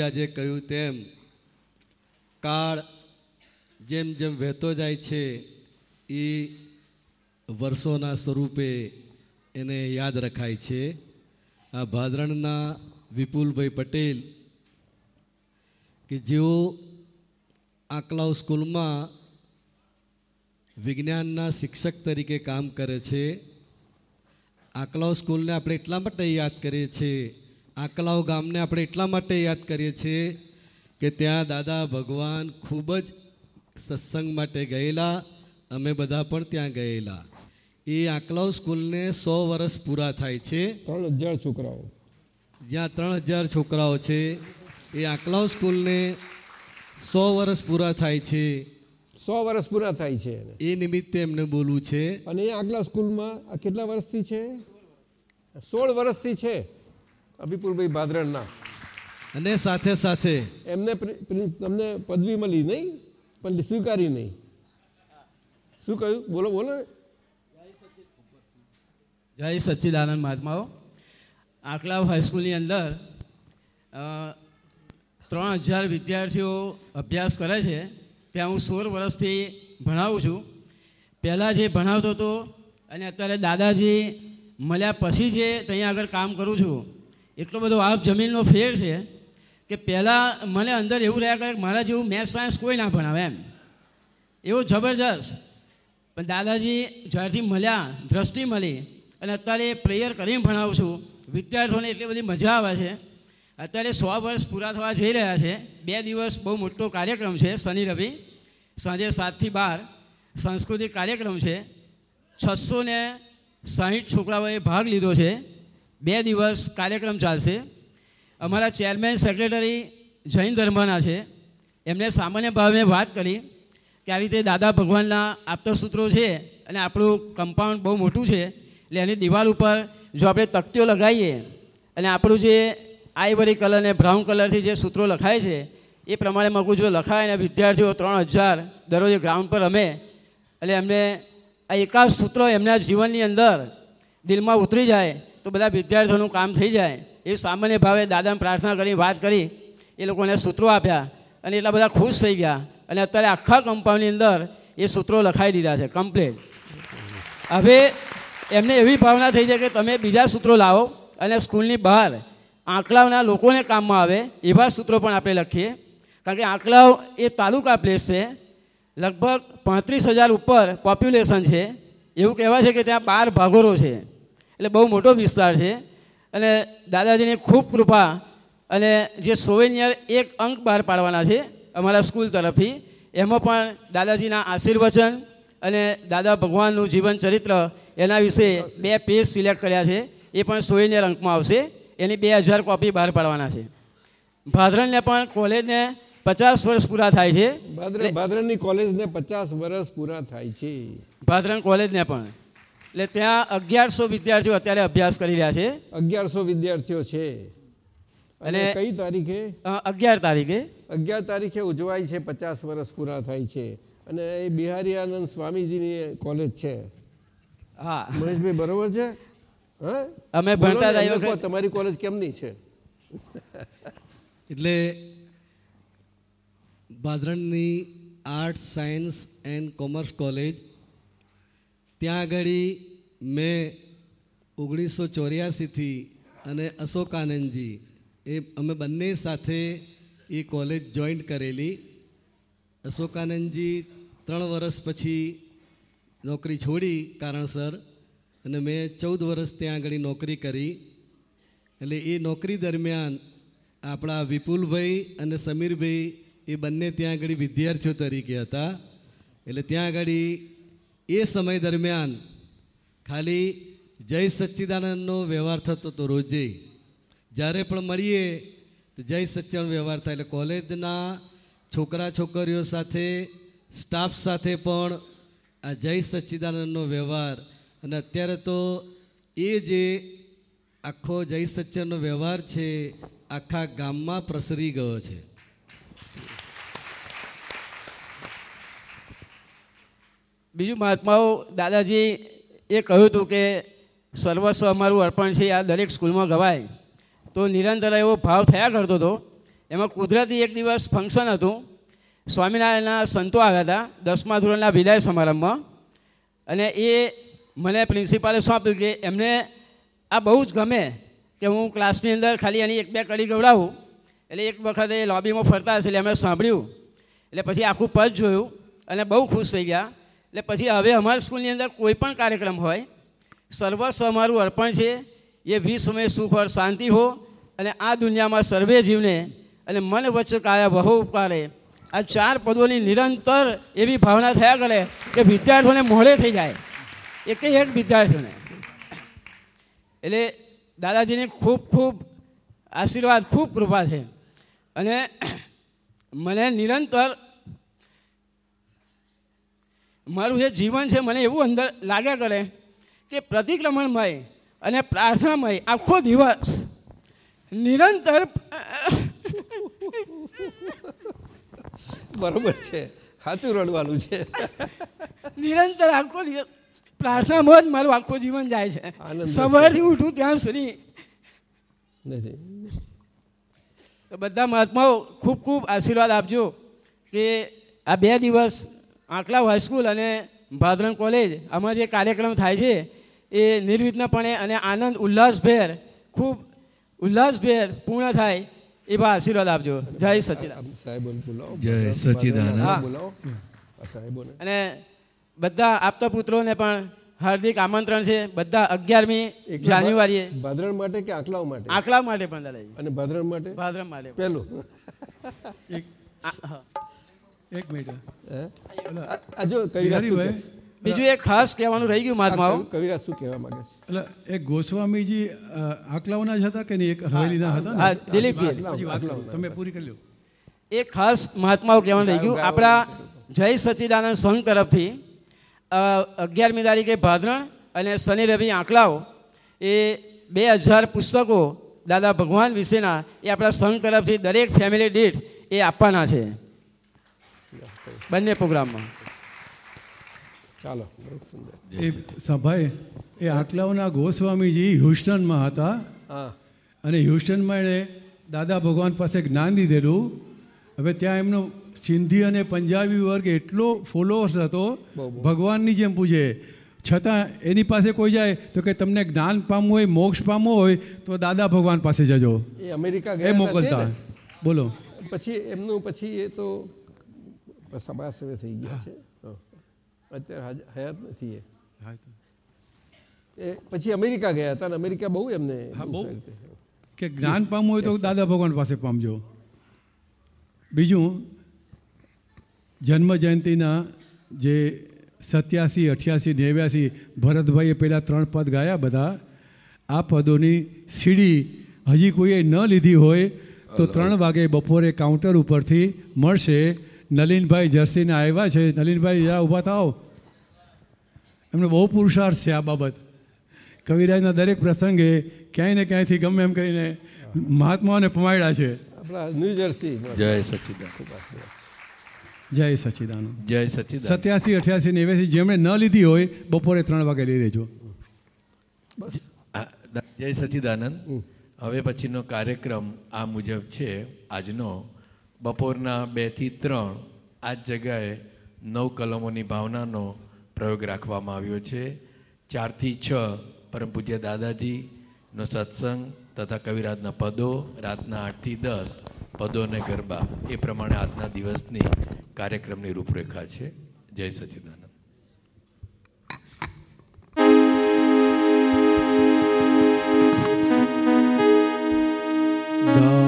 કવિરાજે કહ્યું તેમ, કાળ જેમ જેમ વહેતો જાય છે, એ વર્ષોના સ્વરૂપે એને યાદ રખાય છે. આ ભાદરણના વિપુલભાઈ પટેલ કે જેઓ આકલાવ સ્કૂલમાં વિજ્ઞાનના શિક્ષક તરીકે કામ કરે છે, આકલાવ સ્કૂલને આપણે એટલા માટે યાદ કરીએ છીએ આકલાવ ગામને આપણે એટલા માટે યાદ કરીએ છીએ કે ત્યાં દાદા ભગવાન ખૂબ જ સત્સંગ માટે ગયેલા અમે બધા પણ ત્યાં ગયેલા. એ આકલાવ સ્કૂલને સો વર્ષ પૂરા થાય છે. ત્રણ હજાર છોકરાઓ. જ્યાં ત્રણ હજાર છોકરાઓ છે એ આકલાવ સ્કૂલને સો વર્ષ પૂરા થાય છે. સો વર્ષ પૂરા થાય છે એ નિમિત્તે એમને બોલવું છે. અને એ આગલા સ્કૂલમાં કેટલા વર્ષથી છે? સોળ વર્ષથી છે. અભિપુરભાઈ ભાદરણના અને સાથે સાથે એમને તમને પદવી મળી નહીં પણ સ્વીકારી નહીં. શું કહ્યું? બોલો બોલો. જય સચ્ચિદાનંદ મહાત્માઓ. આકલાવ હાઈસ્કૂલની અંદર ત્રણ હજાર વિદ્યાર્થીઓ અભ્યાસ કરે છે. ત્યાં હું સોળ વર્ષથી ભણાવું છું. પહેલાં જે ભણાવતો હતો અને અત્યારે દાદાજી મળ્યા પછી જે ત્યાં આગળ કામ કરું છું. એટલો બધો આપ જમીનનો ફેર છે કે પહેલાં મને અંદર એવું રહ્યા કરે કે મારા જેવું મેથ્સ સાયન્સ કોઈ ના ભણાવે એમ. એવું જબરજસ્ત. પણ દાદાજી જ્યારથી મળ્યા, દ્રષ્ટિ મળી અને અત્યારે પ્રેયર કરીને ભણાવું છું, વિદ્યાર્થીઓને એટલી બધી મજા આવે છે. અત્યારે સો વર્ષ પૂરા થવા જઈ રહ્યા છે. બે દિવસ બહુ મોટો કાર્યક્રમ છે, શનિ રવિ. સાંજે સાતથી બાર સાંસ્કૃતિક કાર્યક્રમ છે. છસો ને સાહીઠ છોકરાઓએ ભાગ લીધો છે. બે દિવસ કાર્યક્રમ ચાલશે. અમારા ચેરમેન સેક્રેટરી જૈન ધર્મના છે. એમને સામાન્ય ભાવે વાત કરી કે આ રીતે દાદા ભગવાનના આપતસૂત્રો છે અને આપણું કમ્પાઉન્ડ બહુ મોટું છે, એટલે એની દિવાલ ઉપર જો આપણે તકતીઓ લગાવીએ અને આપણું જે આઈવરી કલર ને બ્રાઉન કલરથી જે સૂત્રો લખાય છે, એ પ્રમાણે મગું જો લખાય અને વિદ્યાર્થીઓ ત્રણ હજાર દરરોજ ગ્રાઉન્ડ પર રમે, એટલે એમને આ એકાદ સૂત્ર એમના જીવનની અંદર દિલમાં ઉતરી જાય તો બધા વિદ્યાર્થીઓનું કામ થઈ જાય. એ સામાન્ય ભાવે દાદાને પ્રાર્થના કરી, વાત કરી. એ લોકોને સૂત્રો આપ્યા અને એટલા બધા ખુશ થઈ ગયા. અને અત્યારે આખા કમ્પાઉન્ડની અંદર એ સૂત્રો લખાઈ દીધા છે કમ્પ્લેટ હવે એમને એવી ભાવના થઈ છે કે તમે બીજા સૂત્રો લાવો અને સ્કૂલની બહાર આંકલાવના લોકોને કામમાં આવે એવા સૂત્રો પણ આપણે લખીએ. કારણ કે આંકલાવ એ તાલુકા પ્લેસ છે. લગભગ પાંત્રીસ હજાર ઉપર પોપ્યુલેશન છે. એવું કહેવાય છે કે ત્યાં બાર ભાગોરો છે. એટલે બહુ મોટો વિસ્તાર છે. અને દાદાજીની ખૂબ કૃપા અને જે સોવેનિયર એક અંક બહાર પાડવાના છે અમારા સ્કૂલ તરફથી એમાં પણ દાદાજીના આશીર્વચન અને દાદા ભગવાનનું જીવન ચરિત્ર એના વિશે બે પેજ સિલેક્ટ કર્યા છે. એ પણ સોવેનિયર અંકમાં આવશે. એની બે હજાર કોપી બહાર પાડવાના છે. ભાદરણને પણ કોલેજને પચાસ વર્ષ પૂરા થાય છે. ભાદર ભાદરણની કોલેજને પચાસ વર્ષ પૂરા થાય છે. ભાદરણ કોલેજને પણ. એટલે ત્યાં અગિયારસો વિદ્યાર્થીઓ અત્યારે અભ્યાસ કરી રહ્યા છે. અગિયારસો વિદ્યાર્થીઓ છે. અને કઈ તારીખે? અગિયાર તારીખે. અગિયાર તારીખે ઉજવાય છે પચાસ વર્ષ પૂરા થાય છે. અને એ બિહારી આનંદ સ્વામીજીની કોલેજ છે. હા. મહેશભાઈ બરોબર છે? હા? અમે ભણતા વખત- તમારી કોલેજ કેમની છે? એટલે ભાદરણની arts science and commerce college ત્યાં આગળ મેં ઓગણીસો ચોર્યાસીથી અને અશોકાનંદજી એ અમે બંને સાથે એ કોલેજ જોઈન્ટ કરેલી. અશોકાનંદજી ત્રણ વર્ષ પછી નોકરી છોડી કારણસર અને મેં ચૌદ વર્ષ ત્યાં આગળ નોકરી કરી. એટલે એ નોકરી દરમિયાન આપણા વિપુલભાઈ અને સમીરભાઈ એ બંને ત્યાં આગળ વિદ્યાર્થીઓ તરીકે હતા. એટલે ત્યાં આગળ એ સમય દરમિયાન ખાલી જય સચ્ચિદાનંદનો વ્યવહાર થતો હતો રોજે. જ્યારે પણ મળીએ, તો જય સચ્ચિદાનંદ વ્યવહાર થાય. એટલે કોલેજના છોકરા છોકરીઓ સાથે, સ્ટાફ સાથે પણ આ જય સચ્ચિદાનંદનો વ્યવહાર. અને અત્યારે તો એ જે આખો જય સચ્ચનનો વ્યવહાર છે, આખા ગામમાં પ્રસરી ગયો છે. બીજું મહાત્માઓ દાદાજી એ કહ્યું હતું કે સર્વસ્વ અમારું અર્પણ છે, આ દરેક સ્કૂલમાં ગવાય. તો નિરંતર એવો ભાવ થયા કરતો હતો. એમાં કુદરતી એક દિવસ ફંક્શન હતું. સ્વામિનારાયણના સંતો આવ્યા હતા, દસમા ધોરણના વિદાય સમારંભમાં. અને એ મને પ્રિન્સિપાલે સોંપ્યું કે એમને આ બહુ જ ગમે કે હું ક્લાસની અંદર ખાલી એની એક બે કડી ગવડાવું. એટલે એક વખત એ લોબીમાં ફરતા હશે એટલે એમણે સાંભળ્યું. એટલે પછી આખું પદ જોયું અને બહુ ખુશ થઈ ગયા. એટલે પછી હવે અમારી સ્કૂલની અંદર કોઈ પણ કાર્યક્રમ હોય, સર્વસ્વ અમારું અર્પણ છે, એ વિશ્વમય સુખ ઓર શાંતિ હો, અને આ દુનિયામાં સર્વે જીવને અને મન વચ્ચે કાયા બહુ ઉપકારે આ ચાર પદોની નિરંતર એવી ભાવના થયા કરે કે વિદ્યાર્થીઓને મોડે થઈ જાય. એક એક વિદ્યાર્થીઓને. એટલે દાદાજીની ખૂબ ખૂબ આશીર્વાદ, ખૂબ કૃપા છે. અને મને નિરંતર મારું જે જીવન છે મને એવું અંદર લાગ્યા કરે કે પ્રતિક્રમણમય અને પ્રાર્થનામય આખો દિવસ નિરંતર બરોબર છે. સાચું રડવાનું છે. નિરંતર આખો દિવસ પ્રાર્થનામાં જ મારું આખું જીવન જાય છે. સવારથી ઉઠું ત્યાં સુધી. તો બધા મહાત્માઓ ખૂબ ખૂબ આશીર્વાદ આપજો કે આ બે દિવસ આંકલા હાઈસ્કૂલ અને ભાદરંગ કોલેજ આમાં જે કાર્યક્રમ થાય છે એ નિર્વિઘ્નપણે અને આનંદ ઉલ્લાસભેર ખૂબ ઉલ્લાસભેર પૂર્ણ થાય એવા આશીર્વાદ આપજો. જય સચિદાન સાહેબ જય આ અને બધા આપતા પુત્રોને પણ હાર્દિક આમંત્રણ છે. બધા અગિયારમી એક જાન્યુઆરીએ. ભાદરણ માટે કે આંકલાવ માટે? આંકલા માટે પણ અને ભાદરણ માટે? ભાદરણ માટે. પણ. એક મિનિટ. જો કવિરાજ બીજું એક ખાસ કહેવાનું રહી ગયું મહાત્માઓ કવિરાજ શું કહેવા માંગે છે? એટલે એક ગોસ્વામીજી આંકલાઓના જ હતા કે નહીં? એક હવેલીના હતા હા, કરો તમે પૂરી કરી લો. એક ખાસ મહાત્માઓ કહેવાનું રહી ગયું. આપણા જય સચ્ચિદાનંદ સંઘ તરફથી અગિયારમી તારીખે ભાદરણ અને શનિ રવિ આંકલાઓ. એ બે હજાર પુસ્તકો દાદા ભગવાન વિશેના એ આપણા સંઘ તરફથી દરેક ફેમિલી દીઠ એ આપવાના છે. બંને પ્રોગ્રામમાં. ચાલો એ સભાએ એ આટલાઓના ગોસ્વામીજી હ્યુસ્ટનમાં હતા. અને હ્યુસ્ટનમાં એણે દાદા ભગવાન પાસે જ્ઞાન દીધેલું હવે ત્યાં એમનો સિંધી અને પંજાબી વર્ગ એટલો ફોલોઅર્સ હતો ભગવાનની જેમ પૂજે. છતાં એની પાસે કોઈ જાય તો કે તમને જ્ઞાન પામવું હોય મોક્ષ પામવો હોય તો દાદા ભગવાન પાસે જજો. એ અમેરિકા એ મોકલતા. બોલો. પછી એમનું પછી એ તો સભા સેવે થઈ ગયા છે. અત્યારે હયાત નથી એ. પછી અમેરિકા ગયા હતા અને અમેરિકા બહુ એમને. કે જ્ઞાન પામવું હોય તો દાદા ભગવાન પાસે પામજો બીજું જન્મ જયંતિના જે સત્યાસી અઠ્યાસી નેવ્યાસી ભરતભાઈએ પહેલાં ત્રણ પદ ગાયા બધા આ પદોની સીડી હજી કોઈએ ન લીધી હોય તો ત્રણ વાગે બપોરે કાઉન્ટર ઉપરથી મળશે નલિનભાઈ જર્સીને આવ્યા છે. નલિનભાઈ જરા ઊભા થાઓ. એમને બહુ પુરુષાર્થ છે આ બાબત. કવિરાજના દરેક પ્રસંગે ક્યાંય ને ક્યાંયથી ગમે એમ કરીને મહાત્માઓને પમાડ્યા છે. આપણા ન્યૂ જર્સી. જય છે. જય સચિદાન જય સચ્ચિદાનંદ. સત્યાસી અઠ્યાસી નેવ્યાસી જેમણે ન લીધી હોય બપોરે ત્રણ વાગે લઈ લેજો. જય સચિદાનંદ. હવે પછીનો કાર્યક્રમ આ મુજબ છે. આજનો બપોરના બેથી ત્રણ આ જગ્યાએ નવ કલમોની ભાવનાનો પ્રયોગ રાખવામાં આવ્યો છે. ચારથી છ પરમ પૂજ્ય દાદાજીનો સત્સંગ તથા કવિરાજના પદો, રાતના આઠથી દસ પદો અને ગરબા. એ પ્રમાણે આજના દિવસની કાર્યક્રમની રૂપરેખા છે. જય સચિદાનંદ. God.